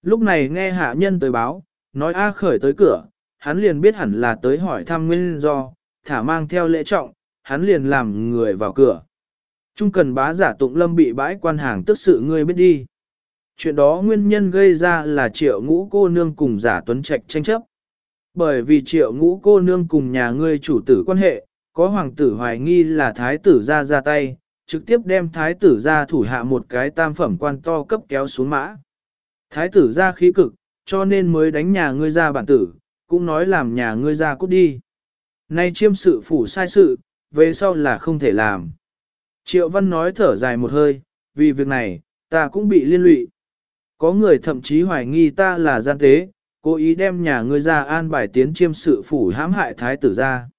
Lúc này nghe hạ nhân tới báo, nói á khởi tới cửa, hắn liền biết hẳn là tới hỏi thăm nguyên do, thả mang theo lễ trọng, hắn liền làm người vào cửa. Trung cần bá giả tụng lâm bị bãi quan hàng tức sự ngươi biết đi. Chuyện đó nguyên nhân gây ra là triệu ngũ cô nương cùng giả tuấn trạch tranh chấp. Bởi vì triệu ngũ cô nương cùng nhà ngươi chủ tử quan hệ, có hoàng tử hoài nghi là thái tử ra ra tay, trực tiếp đem thái tử ra thủ hạ một cái tam phẩm quan to cấp kéo xuống mã. Thái tử ra khí cực, cho nên mới đánh nhà ngươi ra bản tử, cũng nói làm nhà ngươi ra cút đi. Nay chiêm sự phủ sai sự, về sau là không thể làm. Triệu văn nói thở dài một hơi, vì việc này, ta cũng bị liên lụy. Có người thậm chí hoài nghi ta là gian tế, cố ý đem nhà ngươi ra an bài tiến chiêm sự phủ hãm hại thái tử ra.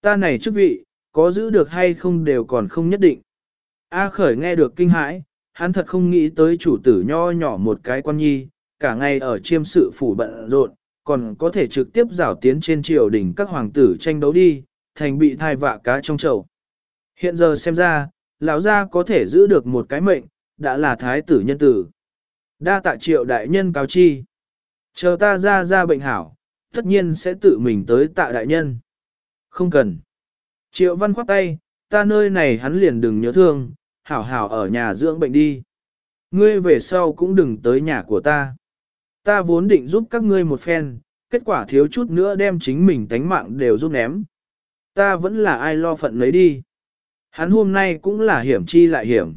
Ta này chức vị, có giữ được hay không đều còn không nhất định. A khởi nghe được kinh hãi, hắn thật không nghĩ tới chủ tử nho nhỏ một cái quan nhi, cả ngày ở chiêm sự phủ bận rộn, còn có thể trực tiếp rảo tiến trên triều đình các hoàng tử tranh đấu đi, thành bị thai vạ cá trong chậu. Hiện giờ xem ra, lão gia có thể giữ được một cái mệnh, đã là thái tử nhân tử. Đa tạ triệu đại nhân cáo chi. Chờ ta ra ra bệnh hảo, tất nhiên sẽ tự mình tới tạ đại nhân. Không cần. Triệu văn khoát tay, ta nơi này hắn liền đừng nhớ thương, hảo hảo ở nhà dưỡng bệnh đi. Ngươi về sau cũng đừng tới nhà của ta. Ta vốn định giúp các ngươi một phen, kết quả thiếu chút nữa đem chính mình tánh mạng đều giúp ném. Ta vẫn là ai lo phận lấy đi. Hắn hôm nay cũng là hiểm chi lại hiểm.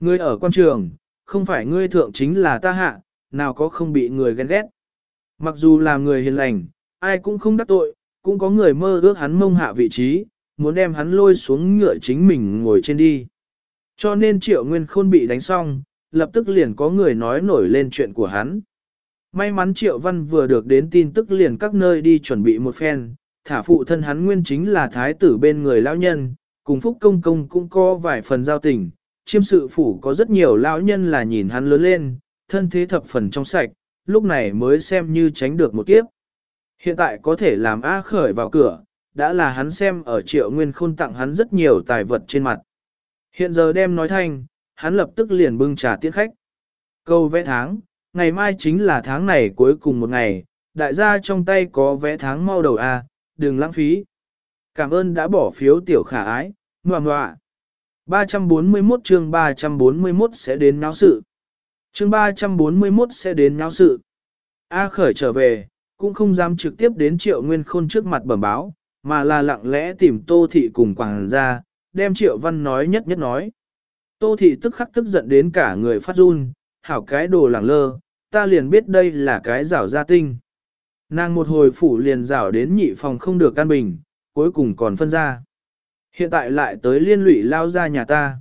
Ngươi ở quan trường, không phải ngươi thượng chính là ta hạ, nào có không bị người ghen ghét. Mặc dù là người hiền lành, ai cũng không đắc tội, cũng có người mơ ước hắn mông hạ vị trí, muốn đem hắn lôi xuống ngựa chính mình ngồi trên đi. Cho nên triệu nguyên khôn bị đánh xong, lập tức liền có người nói nổi lên chuyện của hắn. May mắn triệu văn vừa được đến tin tức liền các nơi đi chuẩn bị một phen, thả phụ thân hắn nguyên chính là thái tử bên người lão nhân, cùng phúc công công cũng có vài phần giao tình, chiêm sự phủ có rất nhiều lão nhân là nhìn hắn lớn lên, thân thế thập phần trong sạch, lúc này mới xem như tránh được một kiếp. Hiện tại có thể làm A khởi vào cửa, đã là hắn xem ở triệu nguyên khôn tặng hắn rất nhiều tài vật trên mặt. Hiện giờ đem nói thanh, hắn lập tức liền bưng trà tiễn khách. Câu vẽ tháng, ngày mai chính là tháng này cuối cùng một ngày, đại gia trong tay có vẽ tháng mau đầu A, đừng lãng phí. Cảm ơn đã bỏ phiếu tiểu khả ái, ngoà ngoạ. 341 chương 341 sẽ đến náo sự. Chương 341 sẽ đến náo sự. A khởi trở về, cũng không dám trực tiếp đến triệu nguyên khôn trước mặt bẩm báo, mà là lặng lẽ tìm tô thị cùng quảng ra, đem triệu văn nói nhất nhất nói. Tô thị tức khắc tức giận đến cả người phát run, hảo cái đồ lẳng lơ, ta liền biết đây là cái rảo gia tinh. Nàng một hồi phủ liền rảo đến nhị phòng không được căn bình, cuối cùng còn phân ra. Hiện tại lại tới liên lụy lao ra nhà ta.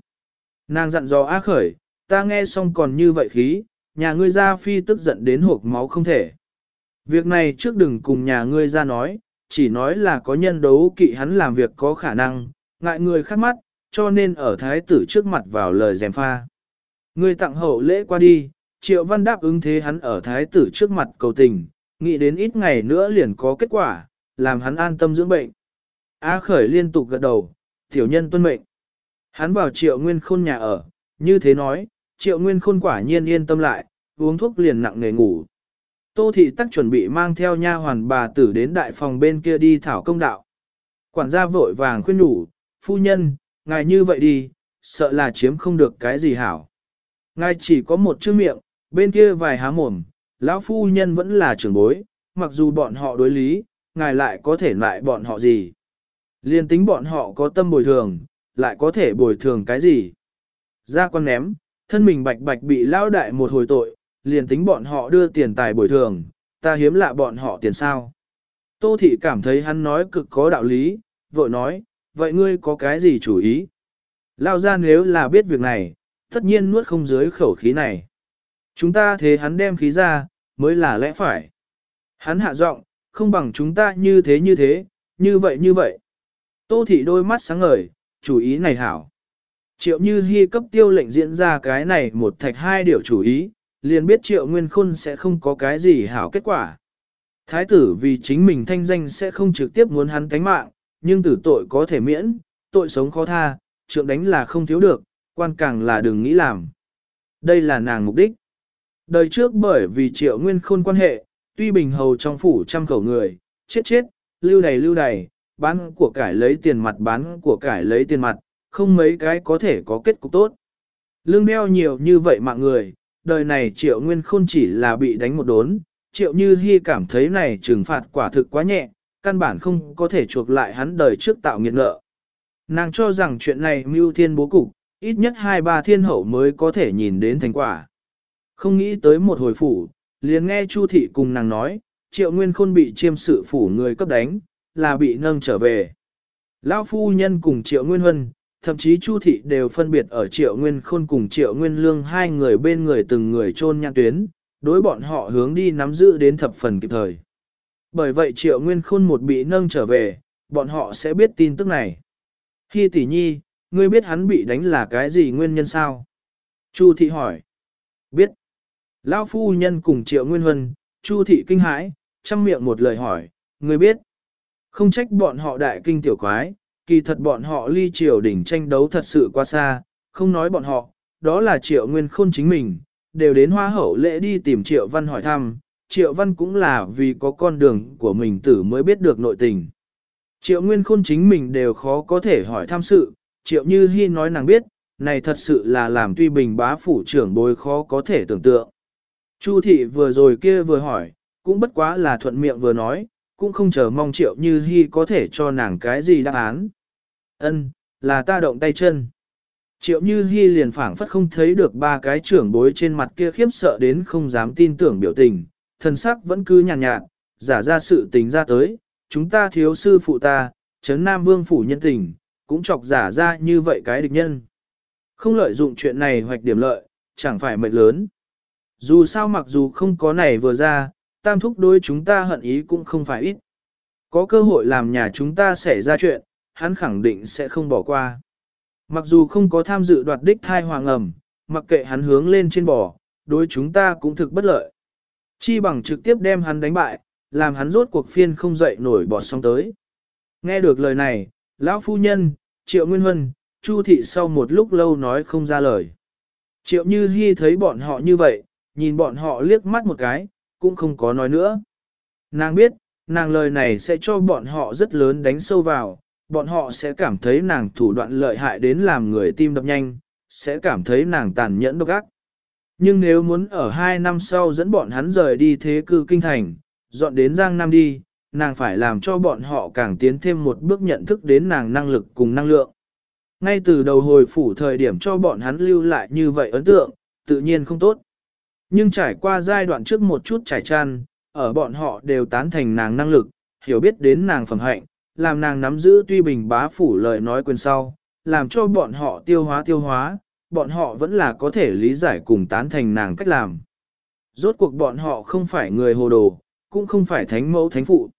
Nàng dặn dò á khởi, ta nghe xong còn như vậy khí, nhà ngươi ra phi tức giận đến hộp máu không thể. Việc này trước đừng cùng nhà ngươi ra nói, chỉ nói là có nhân đấu kỵ hắn làm việc có khả năng, ngại người khác mắt, cho nên ở thái tử trước mặt vào lời dèm pha. Ngươi tặng hậu lễ qua đi, triệu văn đáp ứng thế hắn ở thái tử trước mặt cầu tình, nghĩ đến ít ngày nữa liền có kết quả, làm hắn an tâm dưỡng bệnh. A khởi liên tục gật đầu, tiểu nhân tuân mệnh. Hắn vào triệu nguyên khôn nhà ở, như thế nói, triệu nguyên khôn quả nhiên yên tâm lại, uống thuốc liền nặng nề ngủ. Tô thị tắc chuẩn bị mang theo nha hoàn bà tử đến đại phòng bên kia đi thảo công đạo. Quản gia vội vàng khuyên nhủ, phu nhân, ngài như vậy đi, sợ là chiếm không được cái gì hảo. Ngài chỉ có một chữ miệng, bên kia vài há mồm, lão phu nhân vẫn là trưởng bối, mặc dù bọn họ đối lý, ngài lại có thể lại bọn họ gì. Liên tính bọn họ có tâm bồi thường, lại có thể bồi thường cái gì. Ra con ném, thân mình bạch bạch bị lao đại một hồi tội, liền tính bọn họ đưa tiền tài bồi thường, ta hiếm lạ bọn họ tiền sao. Tô thị cảm thấy hắn nói cực có đạo lý, vội nói, vậy ngươi có cái gì chủ ý? Lao ra nếu là biết việc này, tất nhiên nuốt không dưới khẩu khí này. Chúng ta thế hắn đem khí ra, mới là lẽ phải. Hắn hạ giọng, không bằng chúng ta như thế như thế, như vậy như vậy. Tô thị đôi mắt sáng ngời, chủ ý này hảo. Triệu như hy cấp tiêu lệnh diễn ra cái này một thạch hai điều chủ ý, liền biết triệu nguyên khôn sẽ không có cái gì hảo kết quả. Thái tử vì chính mình thanh danh sẽ không trực tiếp muốn hắn cánh mạng, nhưng tử tội có thể miễn, tội sống khó tha, trượng đánh là không thiếu được, quan càng là đừng nghĩ làm. Đây là nàng mục đích. Đời trước bởi vì triệu nguyên khôn quan hệ, tuy bình hầu trong phủ trăm khẩu người, chết chết, lưu đầy lưu đầy, bán của cải lấy tiền mặt bán của cải lấy tiền mặt, không mấy cái có thể có kết cục tốt. Lương đeo nhiều như vậy mạng người, đời này triệu nguyên khôn chỉ là bị đánh một đốn, triệu như hy cảm thấy này trừng phạt quả thực quá nhẹ, căn bản không có thể chuộc lại hắn đời trước tạo nghiệt nợ. Nàng cho rằng chuyện này mưu thiên bố cục, ít nhất hai ba thiên hậu mới có thể nhìn đến thành quả. Không nghĩ tới một hồi phủ, liền nghe Chu thị cùng nàng nói, triệu nguyên khôn bị chiêm sự phủ người cấp đánh, là bị nâng trở về. Lão phu nhân cùng triệu nguyên huân, thậm chí Chu thị đều phân biệt ở triệu nguyên khôn cùng triệu nguyên lương hai người bên người từng người chôn nhang tuyến, đối bọn họ hướng đi nắm giữ đến thập phần kịp thời. Bởi vậy triệu nguyên khôn một bị nâng trở về, bọn họ sẽ biết tin tức này. Khi tỷ nhi, ngươi biết hắn bị đánh là cái gì nguyên nhân sao? Chu thị hỏi. Biết. Lão phu nhân cùng triệu nguyên huân, chu thị kinh hãi, chăm miệng một lời hỏi, người biết. Không trách bọn họ đại kinh tiểu quái, kỳ thật bọn họ ly triều đỉnh tranh đấu thật sự quá xa, không nói bọn họ, đó là triệu nguyên khôn chính mình, đều đến hoa hậu lễ đi tìm triệu văn hỏi thăm, triệu văn cũng là vì có con đường của mình tử mới biết được nội tình. Triệu nguyên khôn chính mình đều khó có thể hỏi tham sự, triệu như hy nói nàng biết, này thật sự là làm tuy bình bá phủ trưởng bối khó có thể tưởng tượng. Chu thị vừa rồi kia vừa hỏi, cũng bất quá là thuận miệng vừa nói, cũng không chờ mong triệu như hy có thể cho nàng cái gì đáp án. Ân, là ta động tay chân. Triệu như hy liền phảng phất không thấy được ba cái trưởng bối trên mặt kia khiếp sợ đến không dám tin tưởng biểu tình, thần sắc vẫn cứ nhàn nhạt, nhạt, giả ra sự tình ra tới, chúng ta thiếu sư phụ ta, chấn nam vương phủ nhân tình, cũng chọc giả ra như vậy cái địch nhân. Không lợi dụng chuyện này hoạch điểm lợi, chẳng phải mệnh lớn. Dù sao mặc dù không có này vừa ra, tam thúc đối chúng ta hận ý cũng không phải ít. Có cơ hội làm nhà chúng ta xảy ra chuyện, hắn khẳng định sẽ không bỏ qua. Mặc dù không có tham dự đoạt đích thai hoàng ẩm, mặc kệ hắn hướng lên trên bò, đối chúng ta cũng thực bất lợi. Chi bằng trực tiếp đem hắn đánh bại, làm hắn rốt cuộc phiên không dậy nổi bỏ sóng tới. Nghe được lời này, lão phu nhân, triệu nguyên huân, chu thị sau một lúc lâu nói không ra lời. Triệu như hy thấy bọn họ như vậy, nhìn bọn họ liếc mắt một cái, cũng không có nói nữa. Nàng biết, nàng lời này sẽ cho bọn họ rất lớn đánh sâu vào, bọn họ sẽ cảm thấy nàng thủ đoạn lợi hại đến làm người tim đập nhanh, sẽ cảm thấy nàng tàn nhẫn độc ác. Nhưng nếu muốn ở hai năm sau dẫn bọn hắn rời đi thế cư kinh thành, dọn đến Giang Nam đi, nàng phải làm cho bọn họ càng tiến thêm một bước nhận thức đến nàng năng lực cùng năng lượng. Ngay từ đầu hồi phủ thời điểm cho bọn hắn lưu lại như vậy ấn tượng, tự nhiên không tốt. Nhưng trải qua giai đoạn trước một chút trải tràn, ở bọn họ đều tán thành nàng năng lực, hiểu biết đến nàng phẩm hạnh, làm nàng nắm giữ tuy bình bá phủ lời nói quyền sau, làm cho bọn họ tiêu hóa tiêu hóa, bọn họ vẫn là có thể lý giải cùng tán thành nàng cách làm. Rốt cuộc bọn họ không phải người hồ đồ, cũng không phải thánh mẫu thánh phụ.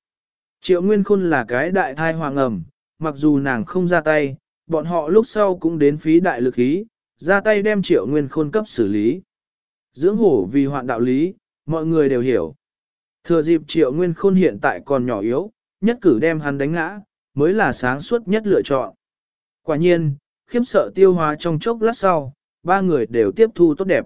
Triệu Nguyên Khôn là cái đại thai hoàng ẩm, mặc dù nàng không ra tay, bọn họ lúc sau cũng đến phí đại lực ý, ra tay đem Triệu Nguyên Khôn cấp xử lý. Dưỡng hổ vì hoạn đạo lý, mọi người đều hiểu. Thừa dịp Triệu Nguyên Khôn hiện tại còn nhỏ yếu, nhất cử đem hắn đánh ngã, mới là sáng suốt nhất lựa chọn. Quả nhiên, khiếp sợ tiêu hóa trong chốc lát sau, ba người đều tiếp thu tốt đẹp.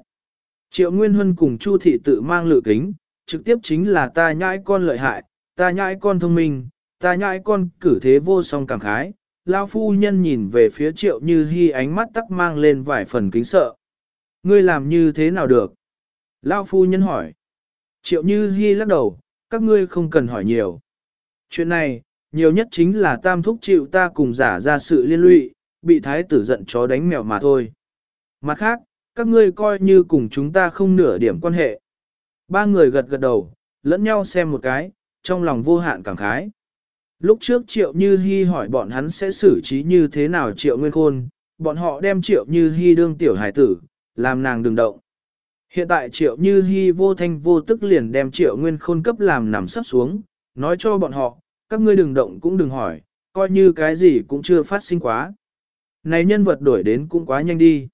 Triệu Nguyên Huân cùng Chu Thị tự mang lựa kính, trực tiếp chính là ta nhãi con lợi hại, ta nhãi con thông minh, ta nhãi con cử thế vô song cảm khái. Lao phu nhân nhìn về phía triệu như hy ánh mắt tắc mang lên vài phần kính sợ. Ngươi làm như thế nào được? Lao phu nhân hỏi. Triệu như Hi lắc đầu, các ngươi không cần hỏi nhiều. Chuyện này, nhiều nhất chính là tam thúc chịu ta cùng giả ra sự liên lụy, bị thái tử giận chó đánh mèo mà thôi. Mặt khác, các ngươi coi như cùng chúng ta không nửa điểm quan hệ. Ba người gật gật đầu, lẫn nhau xem một cái, trong lòng vô hạn cảm khái. Lúc trước Triệu Như Hi hỏi bọn hắn sẽ xử trí như thế nào Triệu Nguyên Khôn, bọn họ đem Triệu Như Hi đương tiểu hải tử, làm nàng đừng động. Hiện tại triệu như hy vô thanh vô tức liền đem triệu nguyên khôn cấp làm nằm sắp xuống, nói cho bọn họ, các ngươi đừng động cũng đừng hỏi, coi như cái gì cũng chưa phát sinh quá. Này nhân vật đổi đến cũng quá nhanh đi.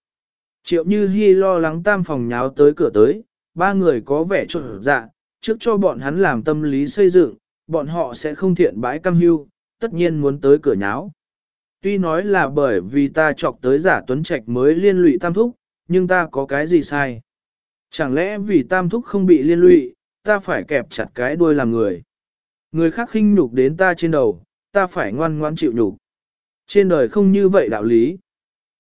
Triệu như hy lo lắng tam phòng nháo tới cửa tới, ba người có vẻ trộn dạ, trước cho bọn hắn làm tâm lý xây dựng, bọn họ sẽ không thiện bãi cam hưu, tất nhiên muốn tới cửa nháo. Tuy nói là bởi vì ta chọc tới giả tuấn trạch mới liên lụy tam thúc, nhưng ta có cái gì sai? Chẳng lẽ vì tam thúc không bị liên lụy, ta phải kẹp chặt cái đuôi làm người? Người khác khinh nhục đến ta trên đầu, ta phải ngoan ngoan chịu nhục. Trên đời không như vậy đạo lý.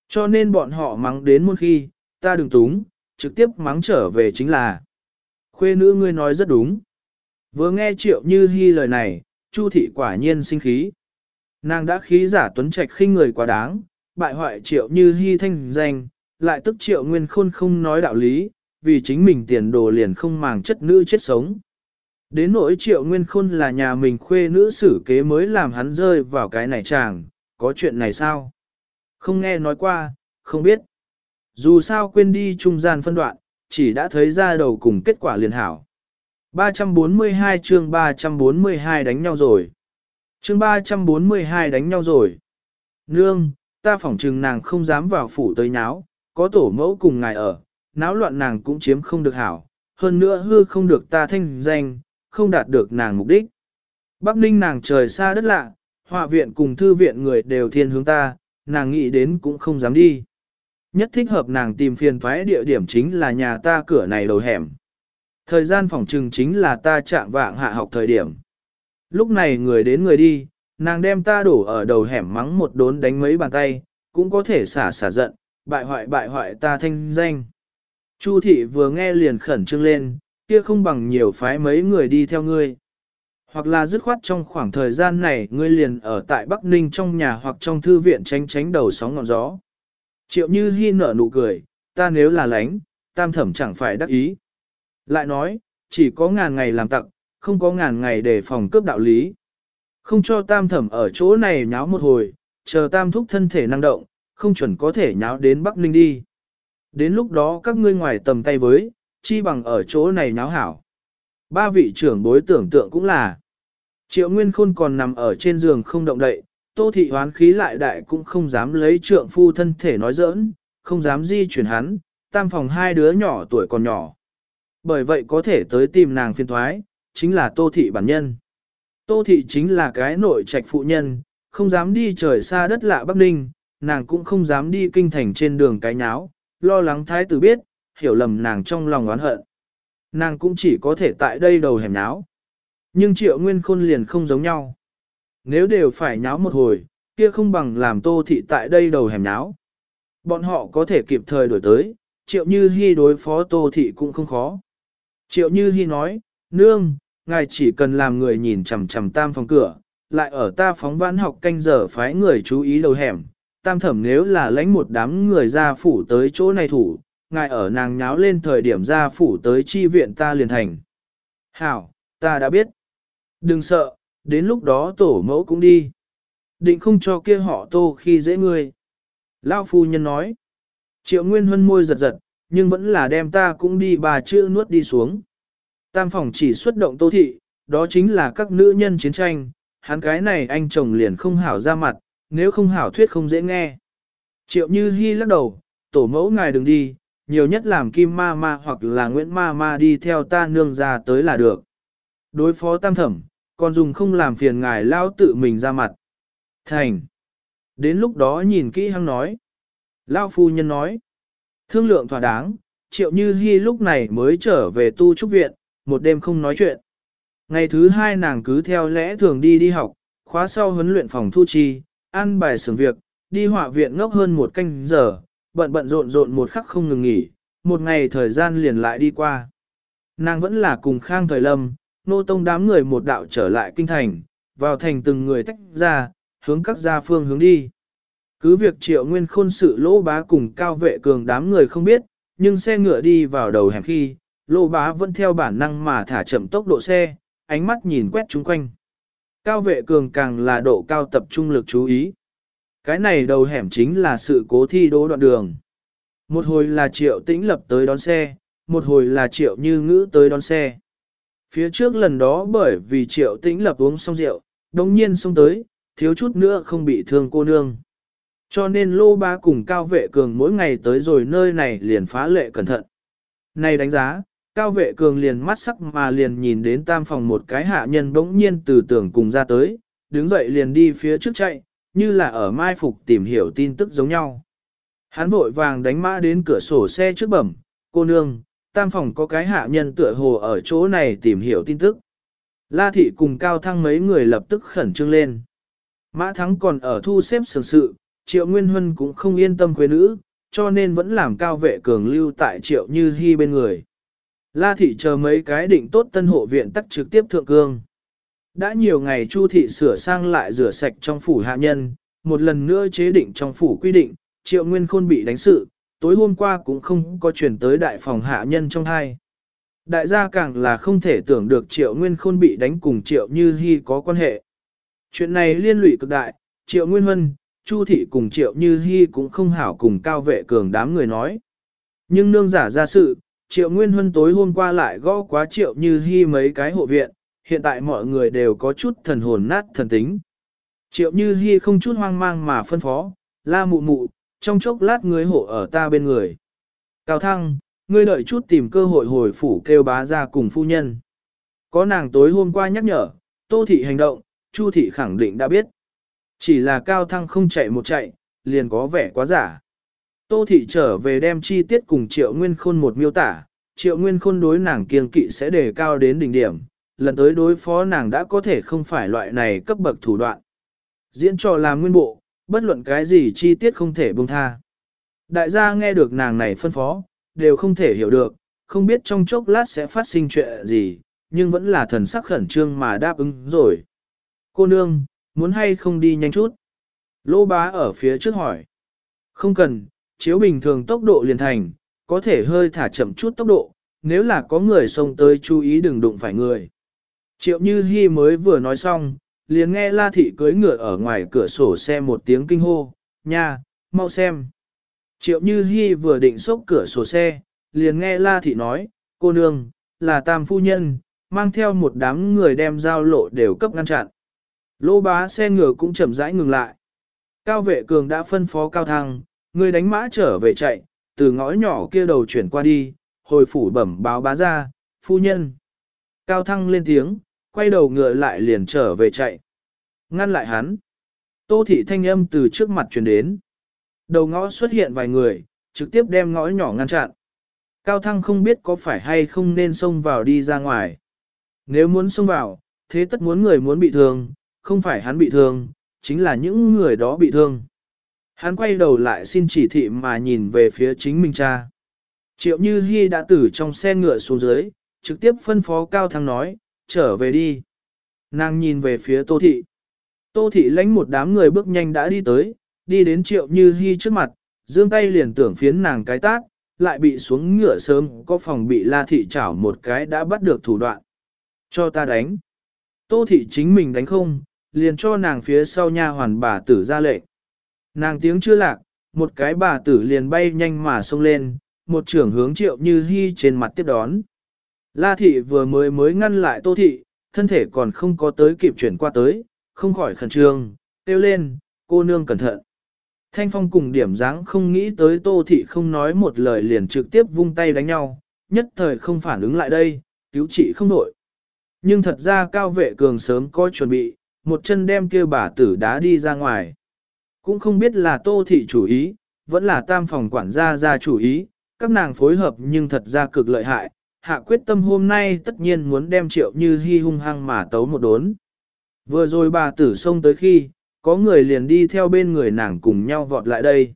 Cho nên bọn họ mắng đến một khi, ta đừng túng, trực tiếp mắng trở về chính là. Khuê nữ ngươi nói rất đúng. Vừa nghe triệu như hy lời này, Chu thị quả nhiên sinh khí. Nàng đã khí giả tuấn trạch khinh người quá đáng, bại hoại triệu như hy thanh danh, lại tức triệu nguyên khôn không nói đạo lý, vì chính mình tiền đồ liền không màng chất nữ chết sống. Đến nỗi triệu nguyên khôn là nhà mình khuê nữ xử kế mới làm hắn rơi vào cái này chàng, có chuyện này sao? Không nghe nói qua, không biết. Dù sao quên đi trung gian phân đoạn, chỉ đã thấy ra đầu cùng kết quả liền hảo. 342 chương 342 đánh nhau rồi. Chương 342 đánh nhau rồi. Nương, ta phỏng trừng nàng không dám vào phủ tới nháo, có tổ mẫu cùng ngài ở, náo loạn nàng cũng chiếm không được hảo, hơn nữa hư không được ta thanh danh, không đạt được nàng mục đích. Bắc Ninh nàng trời xa đất lạ, họa viện cùng thư viện người đều thiên hướng ta, nàng nghĩ đến cũng không dám đi. Nhất thích hợp nàng tìm phiền thoái địa điểm chính là nhà ta cửa này đầu hẻm. Thời gian phòng trừng chính là ta chạm vạng hạ học thời điểm. Lúc này người đến người đi, nàng đem ta đổ ở đầu hẻm mắng một đốn đánh mấy bàn tay, cũng có thể xả xả giận, bại hoại bại hoại ta thanh danh. Chu thị vừa nghe liền khẩn trương lên, kia không bằng nhiều phái mấy người đi theo ngươi. Hoặc là dứt khoát trong khoảng thời gian này ngươi liền ở tại Bắc Ninh trong nhà hoặc trong thư viện tránh tránh đầu sóng ngọn gió. Triệu như hy nở nụ cười, ta nếu là lánh, tam thẩm chẳng phải đắc ý. Lại nói, chỉ có ngàn ngày làm tặng, không có ngàn ngày để phòng cướp đạo lý. Không cho tam thẩm ở chỗ này nháo một hồi, chờ tam thúc thân thể năng động, không chuẩn có thể nháo đến Bắc Ninh đi. Đến lúc đó các ngươi ngoài tầm tay với, chi bằng ở chỗ này náo hảo. Ba vị trưởng bối tưởng tượng cũng là, triệu nguyên khôn còn nằm ở trên giường không động đậy, tô thị hoán khí lại đại cũng không dám lấy trượng phu thân thể nói giỡn, không dám di chuyển hắn, tam phòng hai đứa nhỏ tuổi còn nhỏ. Bởi vậy có thể tới tìm nàng phiên thoái, chính là tô thị bản nhân. Tô thị chính là cái nội trạch phụ nhân, không dám đi trời xa đất lạ Bắc Ninh, nàng cũng không dám đi kinh thành trên đường cái nháo, lo lắng thái tử biết, hiểu lầm nàng trong lòng oán hận. Nàng cũng chỉ có thể tại đây đầu hẻm nháo. Nhưng triệu nguyên khôn liền không giống nhau. Nếu đều phải nháo một hồi, kia không bằng làm tô thị tại đây đầu hẻm nháo. Bọn họ có thể kịp thời đổi tới, triệu như hy đối phó tô thị cũng không khó. Triệu như hy nói, nương, ngài chỉ cần làm người nhìn chằm chằm tam phòng cửa, lại ở ta phóng vãn học canh giờ phái người chú ý đầu hẻm, tam thẩm nếu là lãnh một đám người ra phủ tới chỗ này thủ, ngài ở nàng nháo lên thời điểm ra phủ tới chi viện ta liền thành. Hảo, ta đã biết. Đừng sợ, đến lúc đó tổ mẫu cũng đi. Định không cho kia họ tô khi dễ ngươi. Lao phu nhân nói. Triệu Nguyên Huân môi giật giật, nhưng vẫn là đem ta cũng đi bà chữ nuốt đi xuống. Tam phòng chỉ xuất động tô thị, đó chính là các nữ nhân chiến tranh, hắn cái này anh chồng liền không hảo ra mặt, nếu không hảo thuyết không dễ nghe. Triệu Như Hi lắc đầu, tổ mẫu ngài đừng đi, nhiều nhất làm Kim Ma Ma hoặc là Nguyễn Ma Ma đi theo ta nương ra tới là được. Đối phó tam thẩm, còn dùng không làm phiền ngài lao tự mình ra mặt. Thành. Đến lúc đó nhìn kỹ hăng nói. Lao phu nhân nói. Thương lượng thỏa đáng, triệu như hi lúc này mới trở về tu trúc viện, một đêm không nói chuyện. Ngày thứ hai nàng cứ theo lẽ thường đi đi học, khóa sau huấn luyện phòng thu chi, ăn bài xưởng việc, đi họa viện ngốc hơn một canh giờ, bận bận rộn rộn một khắc không ngừng nghỉ, một ngày thời gian liền lại đi qua. Nàng vẫn là cùng khang thời lâm, nô tông đám người một đạo trở lại kinh thành, vào thành từng người tách ra, hướng các gia phương hướng đi. Cứ việc triệu nguyên khôn sự lỗ bá cùng cao vệ cường đám người không biết, nhưng xe ngựa đi vào đầu hẻm khi, lỗ bá vẫn theo bản năng mà thả chậm tốc độ xe, ánh mắt nhìn quét chung quanh. Cao vệ cường càng là độ cao tập trung lực chú ý. Cái này đầu hẻm chính là sự cố thi đố đoạn đường. Một hồi là triệu tĩnh lập tới đón xe, một hồi là triệu như ngữ tới đón xe. Phía trước lần đó bởi vì triệu tĩnh lập uống xong rượu, đồng nhiên xông tới, thiếu chút nữa không bị thương cô nương. Cho nên lô ba cùng cao vệ cường mỗi ngày tới rồi nơi này liền phá lệ cẩn thận. Này đánh giá, cao vệ cường liền mắt sắc mà liền nhìn đến tam phòng một cái hạ nhân bỗng nhiên từ tưởng cùng ra tới, đứng dậy liền đi phía trước chạy, như là ở mai phục tìm hiểu tin tức giống nhau. Hắn vội vàng đánh mã đến cửa sổ xe trước bẩm, cô nương, tam phòng có cái hạ nhân tựa hồ ở chỗ này tìm hiểu tin tức. La thị cùng cao thăng mấy người lập tức khẩn trương lên. Mã thắng còn ở thu xếp sự sự, triệu nguyên huân cũng không yên tâm quê nữ, cho nên vẫn làm cao vệ cường lưu tại triệu như hy bên người. La thị chờ mấy cái định tốt tân hộ viện tắc trực tiếp thượng cương. Đã nhiều ngày Chu thị sửa sang lại rửa sạch trong phủ hạ nhân, một lần nữa chế định trong phủ quy định, triệu nguyên khôn bị đánh sự, tối hôm qua cũng không có chuyển tới đại phòng hạ nhân trong hai. Đại gia càng là không thể tưởng được triệu nguyên khôn bị đánh cùng triệu như Hi có quan hệ. Chuyện này liên lụy cực đại, triệu nguyên huân, chu thị cùng triệu như Hi cũng không hảo cùng cao vệ cường đám người nói. Nhưng nương giả ra sự, triệu nguyên huân tối hôm qua lại gõ quá triệu như hi mấy cái hộ viện, hiện tại mọi người đều có chút thần hồn nát thần tính. Triệu như Hi không chút hoang mang mà phân phó, la mụ mụ, trong chốc lát ngươi hộ ở ta bên người. Cao thăng, ngươi đợi chút tìm cơ hội hồi phủ kêu bá ra cùng phu nhân. Có nàng tối hôm qua nhắc nhở, tô thị hành động, chu thị khẳng định đã biết. Chỉ là cao thăng không chạy một chạy, liền có vẻ quá giả. Tô thị trở về đem chi tiết cùng triệu nguyên khôn một miêu tả, triệu nguyên khôn đối nàng kiêng kỵ sẽ đề cao đến đỉnh điểm, lần tới đối phó nàng đã có thể không phải loại này cấp bậc thủ đoạn. Diễn trò làm nguyên bộ, bất luận cái gì chi tiết không thể buông tha. Đại gia nghe được nàng này phân phó, đều không thể hiểu được, không biết trong chốc lát sẽ phát sinh chuyện gì, nhưng vẫn là thần sắc khẩn trương mà đáp ứng rồi. Cô nương, muốn hay không đi nhanh chút? Lô bá ở phía trước hỏi. Không cần, chiếu bình thường tốc độ liền thành, có thể hơi thả chậm chút tốc độ, nếu là có người xông tới chú ý đừng đụng phải người. Triệu Như Hi mới vừa nói xong, liền nghe La Thị cưới ngựa ở ngoài cửa sổ xe một tiếng kinh hô, nha, mau xem. Triệu Như Hi vừa định xốc cửa sổ xe, liền nghe La Thị nói, cô nương, là tam phu nhân, mang theo một đám người đem giao lộ đều cấp ngăn chặn. Lô bá xe ngựa cũng chậm rãi ngừng lại. Cao vệ cường đã phân phó cao thăng, người đánh mã trở về chạy, từ ngõ nhỏ kia đầu chuyển qua đi, hồi phủ bẩm báo bá ra, phu nhân. Cao thăng lên tiếng, quay đầu ngựa lại liền trở về chạy. Ngăn lại hắn. Tô thị thanh âm từ trước mặt truyền đến. Đầu ngõ xuất hiện vài người, trực tiếp đem ngõ nhỏ ngăn chặn. Cao thăng không biết có phải hay không nên xông vào đi ra ngoài. Nếu muốn xông vào, thế tất muốn người muốn bị thương, không phải hắn bị thương, chính là những người đó bị thương. Hắn quay đầu lại xin chỉ thị mà nhìn về phía chính mình cha. Triệu Như Hi đã từ trong xe ngựa xuống dưới, trực tiếp phân phó Cao Thăng nói, trở về đi. Nàng nhìn về phía Tô Thị. Tô Thị lãnh một đám người bước nhanh đã đi tới, đi đến Triệu Như Hi trước mặt, dương tay liền tưởng phiến nàng cái tác, lại bị xuống ngựa sớm, có phòng bị La Thị chảo một cái đã bắt được thủ đoạn. Cho ta đánh. Tô Thị chính mình đánh không, liền cho nàng phía sau nha hoàn bà tử ra lệnh. Nàng tiếng chưa lạc, một cái bà tử liền bay nhanh mà xông lên, một trưởng hướng triệu như hy trên mặt tiếp đón. La thị vừa mới mới ngăn lại tô thị, thân thể còn không có tới kịp chuyển qua tới, không khỏi khẩn trương, kêu lên, cô nương cẩn thận. Thanh phong cùng điểm dáng không nghĩ tới tô thị không nói một lời liền trực tiếp vung tay đánh nhau, nhất thời không phản ứng lại đây, cứu trị không nổi. Nhưng thật ra cao vệ cường sớm có chuẩn bị, một chân đem kia bà tử đá đi ra ngoài. Cũng không biết là tô thị chủ ý, vẫn là tam phòng quản gia ra chủ ý, các nàng phối hợp nhưng thật ra cực lợi hại, hạ quyết tâm hôm nay tất nhiên muốn đem triệu như hy hung hăng mà tấu một đốn. Vừa rồi bà tử xông tới khi, có người liền đi theo bên người nàng cùng nhau vọt lại đây.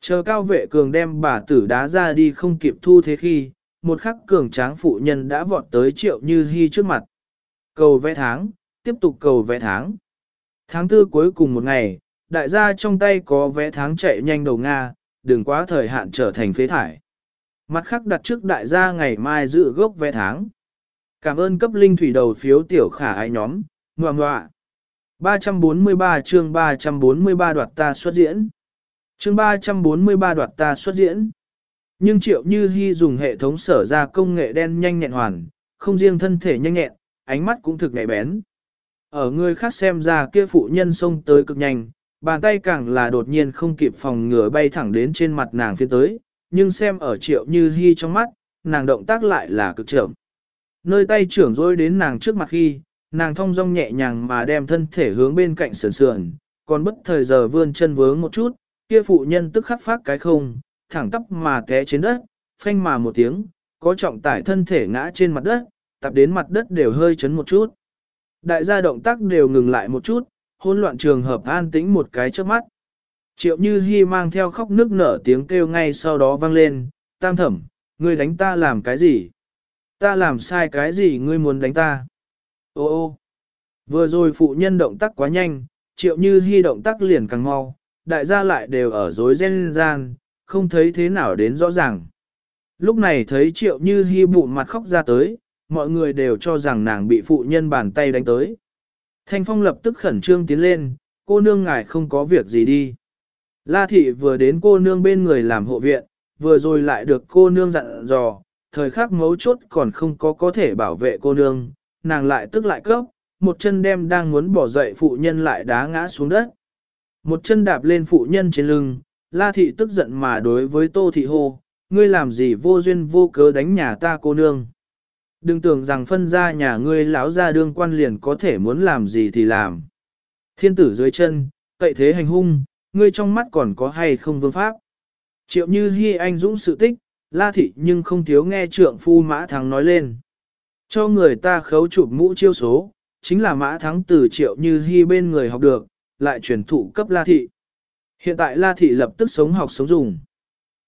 Chờ cao vệ cường đem bà tử đá ra đi không kịp thu thế khi, một khắc cường tráng phụ nhân đã vọt tới triệu như hy trước mặt. Cầu vẽ tháng, tiếp tục cầu vẽ tháng. Tháng tư cuối cùng một ngày, đại gia trong tay có vé tháng chạy nhanh đầu Nga, đừng quá thời hạn trở thành phế thải. Mặt khác đặt trước đại gia ngày mai dự gốc vé tháng. Cảm ơn cấp linh thủy đầu phiếu tiểu khả ai nhóm, ngoà ngoạ. 343 chương 343 đoạt ta xuất diễn. Chương 343 đoạt ta xuất diễn. Nhưng triệu như hy dùng hệ thống sở ra công nghệ đen nhanh nhẹn hoàn, không riêng thân thể nhanh nhẹn, ánh mắt cũng thực nhạy bén. Ở người khác xem ra kia phụ nhân xông tới cực nhanh, bàn tay càng là đột nhiên không kịp phòng ngừa bay thẳng đến trên mặt nàng phía tới, nhưng xem ở triệu như hy trong mắt, nàng động tác lại là cực chậm. Nơi tay trưởng rối đến nàng trước mặt khi, nàng thong dong nhẹ nhàng mà đem thân thể hướng bên cạnh sườn sườn, còn bất thời giờ vươn chân vướng một chút, kia phụ nhân tức khắc phát cái không, thẳng tắp mà té trên đất, phanh mà một tiếng, có trọng tải thân thể ngã trên mặt đất, tập đến mặt đất đều hơi chấn một chút. Đại gia động tác đều ngừng lại một chút, hỗn loạn trường hợp an tĩnh một cái trước mắt. Triệu Như Hi mang theo khóc nước nở tiếng kêu ngay sau đó vang lên, tam thẩm, ngươi đánh ta làm cái gì? Ta làm sai cái gì ngươi muốn đánh ta? Ô ô, vừa rồi phụ nhân động tác quá nhanh, Triệu Như Hi động tác liền càng mau, đại gia lại đều ở dối ren gian, không thấy thế nào đến rõ ràng. Lúc này thấy Triệu Như Hi bụng mặt khóc ra tới, mọi người đều cho rằng nàng bị phụ nhân bàn tay đánh tới. Thanh Phong lập tức khẩn trương tiến lên, cô nương ngài không có việc gì đi. La thị vừa đến cô nương bên người làm hộ viện, vừa rồi lại được cô nương dặn dò, thời khắc mấu chốt còn không có có thể bảo vệ cô nương, nàng lại tức lại cấp, một chân đem đang muốn bỏ dậy phụ nhân lại đá ngã xuống đất. Một chân đạp lên phụ nhân trên lưng, la thị tức giận mà đối với tô thị hô, ngươi làm gì vô duyên vô cớ đánh nhà ta cô nương. Đừng tưởng rằng phân ra nhà ngươi lão ra đương quan liền có thể muốn làm gì thì làm. Thiên tử dưới chân, cậy thế hành hung, ngươi trong mắt còn có hay không vương pháp. Triệu như hy anh dũng sự tích, la thị nhưng không thiếu nghe trượng phu mã thắng nói lên. Cho người ta khấu chụp mũ chiêu số, chính là mã thắng từ triệu như hy bên người học được, lại truyền thụ cấp la thị. Hiện tại la thị lập tức sống học sống dùng.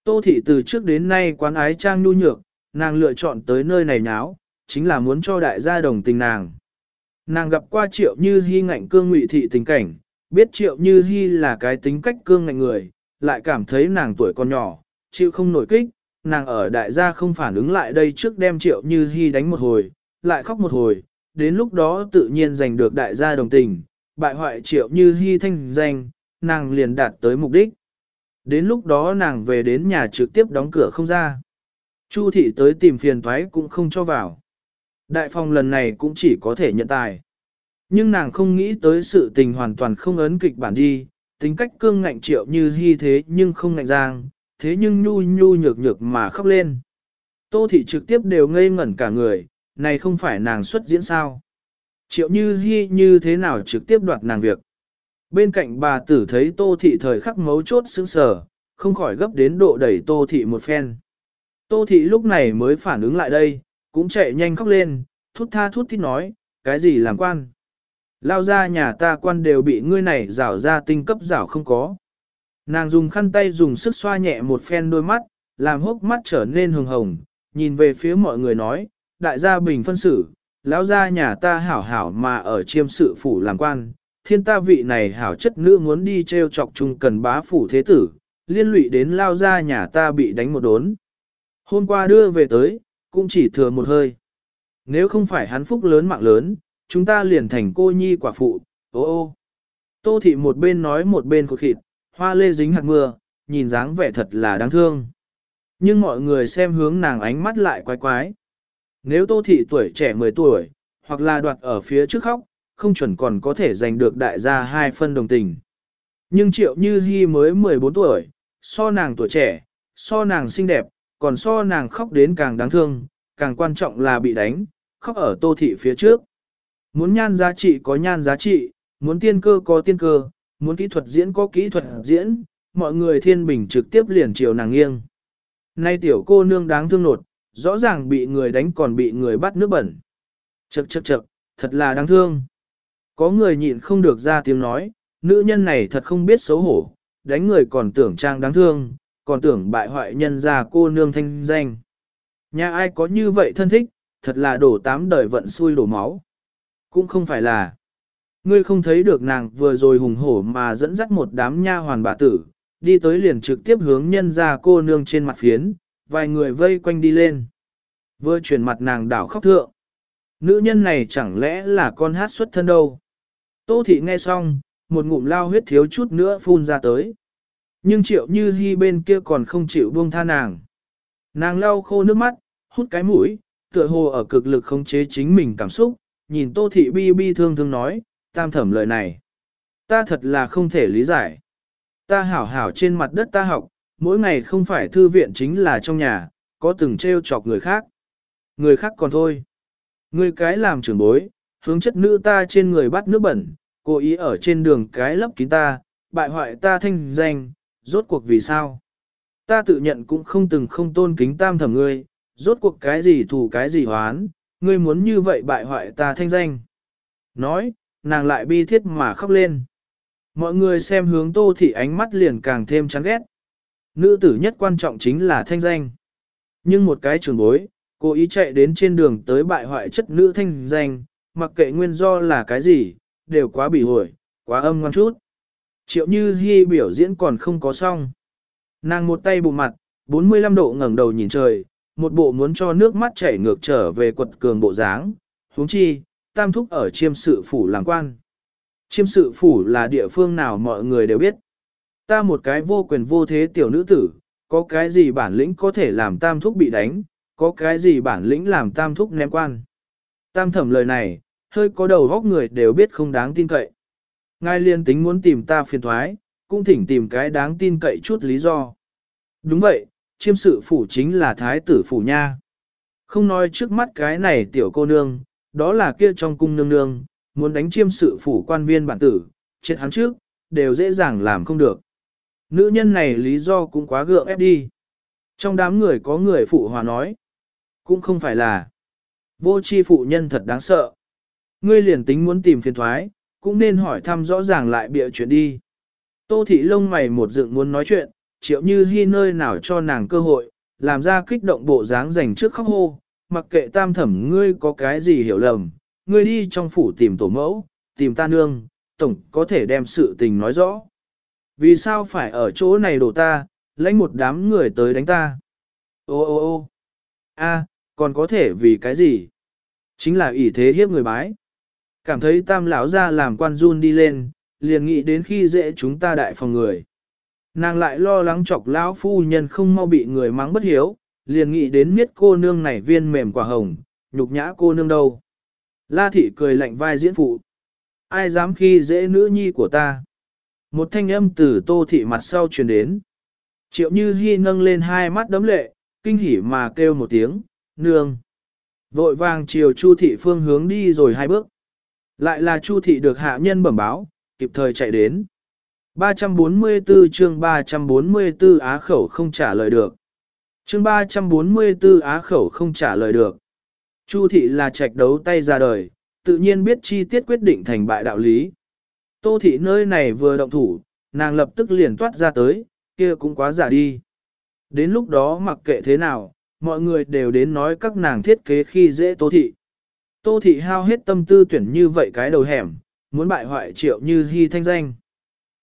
Tô thị từ trước đến nay quán ái trang nhu nhược, nàng lựa chọn tới nơi này nháo, chính là muốn cho đại gia đồng tình nàng. Nàng gặp qua triệu như hy ngạnh cương ngụy thị tình cảnh, biết triệu như hy là cái tính cách cương ngạnh người, lại cảm thấy nàng tuổi còn nhỏ, chịu không nổi kích, nàng ở đại gia không phản ứng lại đây trước đem triệu như hy đánh một hồi, lại khóc một hồi, đến lúc đó tự nhiên giành được đại gia đồng tình, bại hoại triệu như hy thanh danh, nàng liền đạt tới mục đích. Đến lúc đó nàng về đến nhà trực tiếp đóng cửa không ra. Chu thị tới tìm phiền thoái cũng không cho vào. Đại phong lần này cũng chỉ có thể nhận tài. Nhưng nàng không nghĩ tới sự tình hoàn toàn không ấn kịch bản đi, tính cách cương ngạnh triệu như hy thế nhưng không ngạnh giang, thế nhưng nhu nhu nhược nhược mà khóc lên. Tô thị trực tiếp đều ngây ngẩn cả người, này không phải nàng xuất diễn sao. Triệu như hy như thế nào trực tiếp đoạt nàng việc. Bên cạnh bà tử thấy tô thị thời khắc mấu chốt sững sờ, không khỏi gấp đến độ đẩy tô thị một phen. Tô thị lúc này mới phản ứng lại đây, cũng chạy nhanh khóc lên, thút tha thút thít nói, cái gì làm quan. Lao ra nhà ta quan đều bị ngươi này rảo ra tinh cấp rảo không có. Nàng dùng khăn tay dùng sức xoa nhẹ một phen đôi mắt, làm hốc mắt trở nên hồng hồng, nhìn về phía mọi người nói, đại gia bình phân xử, lão gia nhà ta hảo hảo mà ở chiêm sự phủ làm quan, thiên ta vị này hảo chất nữ muốn đi treo chọc chung cần bá phủ thế tử, liên lụy đến lao gia nhà ta bị đánh một đốn. Hôm qua đưa về tới, cũng chỉ thừa một hơi. Nếu không phải hắn phúc lớn mạng lớn, chúng ta liền thành cô nhi quả phụ, ô ô. Tô thị một bên nói một bên cột khịt, hoa lê dính hạt mưa, nhìn dáng vẻ thật là đáng thương. Nhưng mọi người xem hướng nàng ánh mắt lại quái quái. Nếu tô thị tuổi trẻ 10 tuổi, hoặc là đoạt ở phía trước khóc, không chuẩn còn có thể giành được đại gia hai phân đồng tình. Nhưng triệu như hy mới 14 tuổi, so nàng tuổi trẻ, so nàng xinh đẹp, còn so nàng khóc đến càng đáng thương, càng quan trọng là bị đánh, khóc ở tô thị phía trước. Muốn nhan giá trị có nhan giá trị, muốn tiên cơ có tiên cơ, muốn kỹ thuật diễn có kỹ thuật diễn, mọi người thiên bình trực tiếp liền chiều nàng nghiêng. Nay tiểu cô nương đáng thương nột, rõ ràng bị người đánh còn bị người bắt nước bẩn. Chậc chậc chậc, thật là đáng thương. Có người nhịn không được ra tiếng nói, nữ nhân này thật không biết xấu hổ, đánh người còn tưởng trang đáng thương, còn tưởng bại hoại nhân gia cô nương thanh danh. Nhà ai có như vậy thân thích, thật là đổ tám đời vận xui đổ máu. Cũng không phải là. Ngươi không thấy được nàng vừa rồi hùng hổ mà dẫn dắt một đám nha hoàn bà tử, đi tới liền trực tiếp hướng nhân ra cô nương trên mặt phiến, vài người vây quanh đi lên. Vừa chuyển mặt nàng đảo khóc thượng. Nữ nhân này chẳng lẽ là con hát xuất thân đâu. Tô thị nghe xong, một ngụm lao huyết thiếu chút nữa phun ra tới. Nhưng triệu như hy bên kia còn không chịu buông tha nàng. Nàng lau khô nước mắt, hút cái mũi, tựa hồ ở cực lực khống chế chính mình cảm xúc, nhìn Tô Thị bi bi thương thương nói, tam thẩm lời này. Ta thật là không thể lý giải. Ta hảo hảo trên mặt đất ta học, mỗi ngày không phải thư viện chính là trong nhà, có từng trêu chọc người khác. Người khác còn thôi. Người cái làm trưởng bối, hướng chất nữ ta trên người bắt nước bẩn, cố ý ở trên đường cái lấp kín ta, bại hoại ta thanh danh, rốt cuộc vì sao? Ta tự nhận cũng không từng không tôn kính tam thẩm ngươi, rốt cuộc cái gì thù cái gì hoán, ngươi muốn như vậy bại hoại ta thanh danh. Nói, nàng lại bi thiết mà khóc lên. Mọi người xem hướng tô thị ánh mắt liền càng thêm chán ghét. Nữ tử nhất quan trọng chính là thanh danh. Nhưng một cái trường bối, cố ý chạy đến trên đường tới bại hoại chất nữ thanh danh, mặc kệ nguyên do là cái gì, đều quá bị hổi, quá âm ngoan chút. Triệu như Hi biểu diễn còn không có xong. Nàng một tay bụng mặt, 45 độ ngẩng đầu nhìn trời, một bộ muốn cho nước mắt chảy ngược trở về quật cường bộ dáng. huống chi, tam thúc ở chiêm sự phủ làng quan. Chiêm sự phủ là địa phương nào mọi người đều biết. Ta một cái vô quyền vô thế tiểu nữ tử, có cái gì bản lĩnh có thể làm tam thúc bị đánh, có cái gì bản lĩnh làm tam thúc ném quan. Tam thẩm lời này, hơi có đầu góc người đều biết không đáng tin cậy. Ngài liên tính muốn tìm ta phiền thoái, cũng thỉnh tìm cái đáng tin cậy chút lý do. Đúng vậy, chiêm sự phủ chính là thái tử phủ nha. Không nói trước mắt cái này tiểu cô nương, đó là kia trong cung nương nương, muốn đánh chiêm sự phủ quan viên bản tử, chết hắn trước, đều dễ dàng làm không được. Nữ nhân này lý do cũng quá gượng ép đi. Trong đám người có người phụ hòa nói, cũng không phải là vô chi phụ nhân thật đáng sợ. Ngươi liền tính muốn tìm phiền thoái, cũng nên hỏi thăm rõ ràng lại bịa chuyện đi. Tô thị lông mày một dựng muốn nói chuyện, triệu như hy nơi nào cho nàng cơ hội, làm ra kích động bộ dáng dành trước khóc hô, mặc kệ tam thẩm ngươi có cái gì hiểu lầm, ngươi đi trong phủ tìm tổ mẫu, tìm ta nương, tổng có thể đem sự tình nói rõ. Vì sao phải ở chỗ này đổ ta, lãnh một đám người tới đánh ta? Ô ô ô a, còn có thể vì cái gì? Chính là ỷ thế hiếp người bái. Cảm thấy tam lão ra làm quan run đi lên, liền nghĩ đến khi dễ chúng ta đại phòng người. Nàng lại lo lắng chọc lão phu nhân không mau bị người mắng bất hiếu, liền nghĩ đến miết cô nương này viên mềm quả hồng, nhục nhã cô nương đâu. La thị cười lạnh vai diễn phụ. Ai dám khi dễ nữ nhi của ta. Một thanh âm từ tô thị mặt sau truyền đến. Triệu như hy nâng lên hai mắt đấm lệ, kinh hỉ mà kêu một tiếng, nương. Vội vàng chiều chu thị phương hướng đi rồi hai bước. Lại là chu thị được hạ nhân bẩm báo, kịp thời chạy đến. 344 chương 344 á khẩu không trả lời được. Chương 344 á khẩu không trả lời được. Chu thị là trạch đấu tay ra đời, tự nhiên biết chi tiết quyết định thành bại đạo lý. Tô thị nơi này vừa động thủ, nàng lập tức liền toát ra tới, kia cũng quá giả đi. Đến lúc đó mặc kệ thế nào, mọi người đều đến nói các nàng thiết kế khi dễ tô thị. Tô thị hao hết tâm tư tuyển như vậy cái đầu hẻm, muốn bại hoại triệu như hy thanh danh.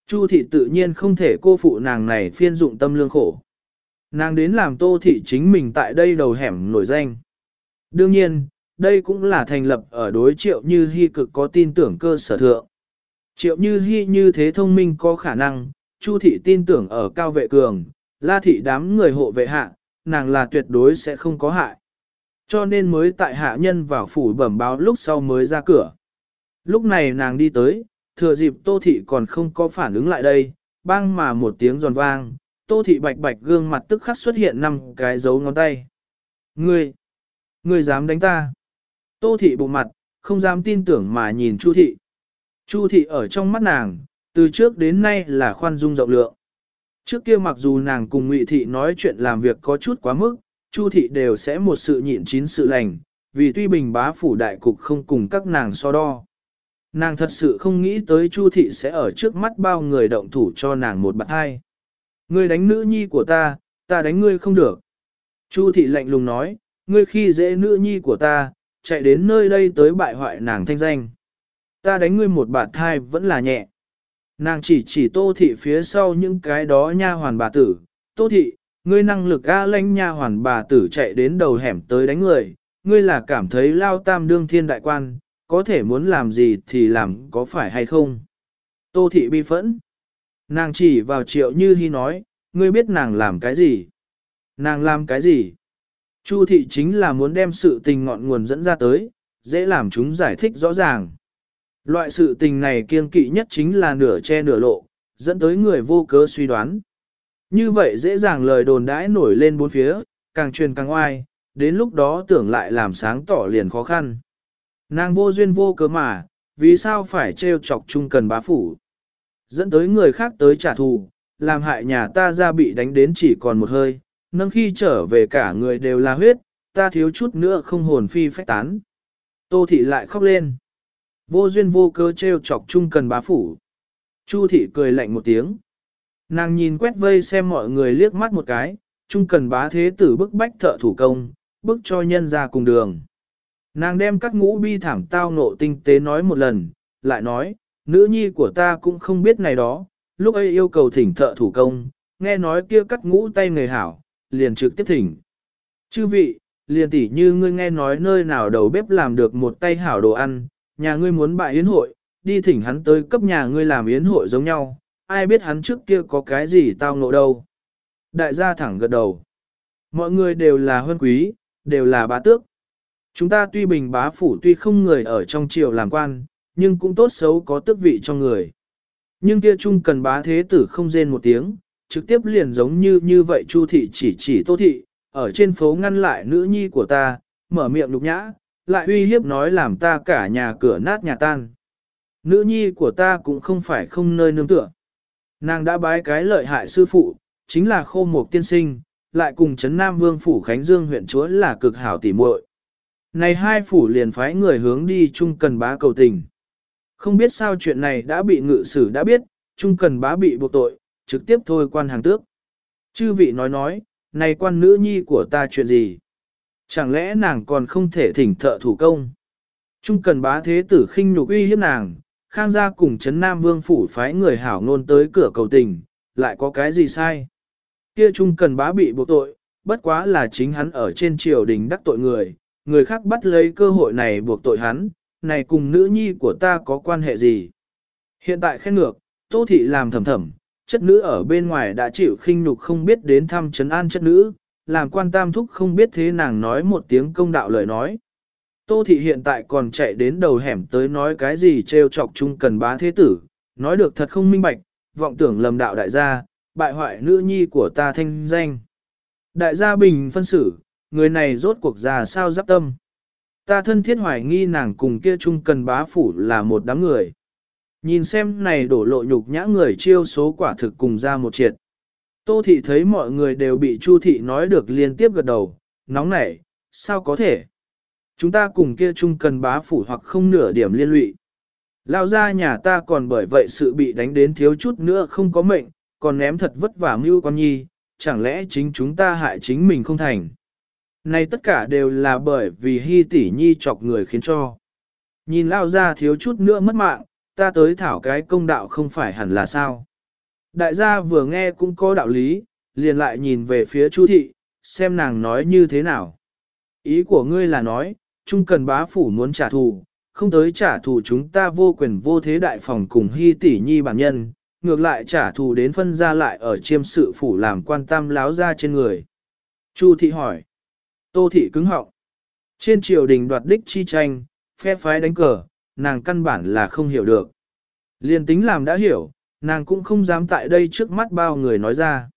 Chu thị tự nhiên không thể cô phụ nàng này phiên dụng tâm lương khổ. Nàng đến làm tô thị chính mình tại đây đầu hẻm nổi danh. Đương nhiên, đây cũng là thành lập ở đối triệu như hy cực có tin tưởng cơ sở thượng. Triệu như hy như thế thông minh có khả năng, Chu thị tin tưởng ở cao vệ cường, la thị đám người hộ vệ hạ, nàng là tuyệt đối sẽ không có hại. Cho nên mới tại hạ nhân vào phủ bẩm báo lúc sau mới ra cửa. Lúc này nàng đi tới, thừa dịp tô thị còn không có phản ứng lại đây, bang mà một tiếng giòn vang, tô thị bạch bạch gương mặt tức khắc xuất hiện năm cái dấu ngón tay. Ngươi, ngươi dám đánh ta? Tô thị bụng mặt, không dám tin tưởng mà nhìn Chu thị. Chu thị ở trong mắt nàng, từ trước đến nay là khoan dung rộng lượng. Trước kia mặc dù nàng cùng Ngụy thị nói chuyện làm việc có chút quá mức, Chu thị đều sẽ một sự nhịn chín sự lành, vì tuy bình bá phủ đại cục không cùng các nàng so đo. Nàng thật sự không nghĩ tới Chu thị sẽ ở trước mắt bao người động thủ cho nàng một bạc hai. Ngươi đánh nữ nhi của ta, ta đánh ngươi không được. Chu thị lạnh lùng nói, ngươi khi dễ nữ nhi của ta, chạy đến nơi đây tới bại hoại nàng thanh danh. Ta đánh ngươi một bạt thai vẫn là nhẹ. Nàng chỉ chỉ tô thị phía sau những cái đó nha hoàn bà tử. Tô thị, ngươi năng lực a lanh nha hoàn bà tử chạy đến đầu hẻm tới đánh người. Ngươi là cảm thấy lao tam đương thiên đại quan, có thể muốn làm gì thì làm có phải hay không. Tô thị bi phẫn. Nàng chỉ vào triệu như hy nói, ngươi biết nàng làm cái gì? Nàng làm cái gì? Chu thị chính là muốn đem sự tình ngọn nguồn dẫn ra tới, dễ làm chúng giải thích rõ ràng. Loại sự tình này kiên kỵ nhất chính là nửa che nửa lộ, dẫn tới người vô cớ suy đoán. Như vậy dễ dàng lời đồn đãi nổi lên bốn phía, càng truyền càng oai, đến lúc đó tưởng lại làm sáng tỏ liền khó khăn. Nàng vô duyên vô cớ mà, vì sao phải trêu chọc chung cần bá phủ. Dẫn tới người khác tới trả thù, làm hại nhà ta ra bị đánh đến chỉ còn một hơi, nâng khi trở về cả người đều là huyết, ta thiếu chút nữa không hồn phi phách tán. Tô thị lại khóc lên. Vô duyên vô cớ trêu chọc chung cần bá phủ. Chu thị cười lạnh một tiếng. Nàng nhìn quét vây xem mọi người liếc mắt một cái, chung cần bá thế tử bức bách thợ thủ công, bức cho nhân ra cùng đường. Nàng đem các ngũ bi thảm tao nộ tinh tế nói một lần, lại nói, nữ nhi của ta cũng không biết này đó, lúc ấy yêu cầu thỉnh thợ thủ công, nghe nói kia cắt ngũ tay người hảo, liền trực tiếp thỉnh. Chư vị, liền tỉ như ngươi nghe nói nơi nào đầu bếp làm được một tay hảo đồ ăn, nhà ngươi muốn bại yến hội, đi thỉnh hắn tới cấp nhà ngươi làm yến hội giống nhau, ai biết hắn trước kia có cái gì tao ngộ đâu. Đại gia thẳng gật đầu. Mọi người đều là huân quý, đều là bá tước. Chúng ta tuy bình bá phủ tuy không người ở trong triều làm quan, nhưng cũng tốt xấu có tước vị cho người. Nhưng kia chung cần bá thế tử không rên một tiếng, trực tiếp liền giống như như vậy Chu thị chỉ chỉ Tô thị, ở trên phố ngăn lại nữ nhi của ta, mở miệng lục nhã, lại uy hiếp nói làm ta cả nhà cửa nát nhà tan. Nữ nhi của ta cũng không phải không nơi nương tựa. Nàng đã bái cái lợi hại sư phụ, chính là khô mục tiên sinh, lại cùng Trấn Nam Vương Phủ Khánh Dương huyện chúa là cực hảo tỉ muội. Này hai phủ liền phái người hướng đi chung cần bá cầu tình. Không biết sao chuyện này đã bị ngự sử đã biết, chung cần bá bị buộc tội, trực tiếp thôi quan hàng tước. Chư vị nói nói, này quan nữ nhi của ta chuyện gì? Chẳng lẽ nàng còn không thể thỉnh thợ thủ công? Trung cần bá thế tử khinh nhục uy hiếp nàng, khang gia cùng chấn nam vương phủ phái người hảo ngôn tới cửa cầu tình, lại có cái gì sai? Kia trung cần bá bị buộc tội, bất quá là chính hắn ở trên triều đình đắc tội người, người khác bắt lấy cơ hội này buộc tội hắn, này cùng nữ nhi của ta có quan hệ gì? Hiện tại khen ngược, tô thị làm thầm thầm, chất nữ ở bên ngoài đã chịu khinh nhục không biết đến thăm trấn an chất nữ, làm quan tam thúc không biết thế nàng nói một tiếng công đạo lời nói. Tô thị hiện tại còn chạy đến đầu hẻm tới nói cái gì trêu chọc chung cần bá thế tử, nói được thật không minh bạch, vọng tưởng lầm đạo đại gia, bại hoại nữ nhi của ta thanh danh. Đại gia bình phân xử, người này rốt cuộc già sao giáp tâm. Ta thân thiết hoài nghi nàng cùng kia chung cần bá phủ là một đám người. Nhìn xem này đổ lộ nhục nhã người chiêu số quả thực cùng ra một triệt. Tô thị thấy mọi người đều bị Chu thị nói được liên tiếp gật đầu, nóng nảy, sao có thể? Chúng ta cùng kia chung cần bá phủ hoặc không nửa điểm liên lụy. Lao ra nhà ta còn bởi vậy sự bị đánh đến thiếu chút nữa không có mệnh, còn ném thật vất vả mưu con nhi, chẳng lẽ chính chúng ta hại chính mình không thành. Này tất cả đều là bởi vì hy tỷ nhi chọc người khiến cho. Nhìn lao ra thiếu chút nữa mất mạng, ta tới thảo cái công đạo không phải hẳn là sao. Đại gia vừa nghe cũng có đạo lý, liền lại nhìn về phía Chu thị, xem nàng nói như thế nào. Ý của ngươi là nói, Trung cần bá phủ muốn trả thù, không tới trả thù chúng ta vô quyền vô thế đại phòng cùng hy tỷ nhi bản nhân, ngược lại trả thù đến phân ra lại ở chiêm sự phủ làm quan tam láo ra trên người. Chu thị hỏi. Tô thị cứng họng. Trên triều đình đoạt đích chi tranh, phe phái đánh cờ, nàng căn bản là không hiểu được. Liên tính làm đã hiểu, nàng cũng không dám tại đây trước mắt bao người nói ra.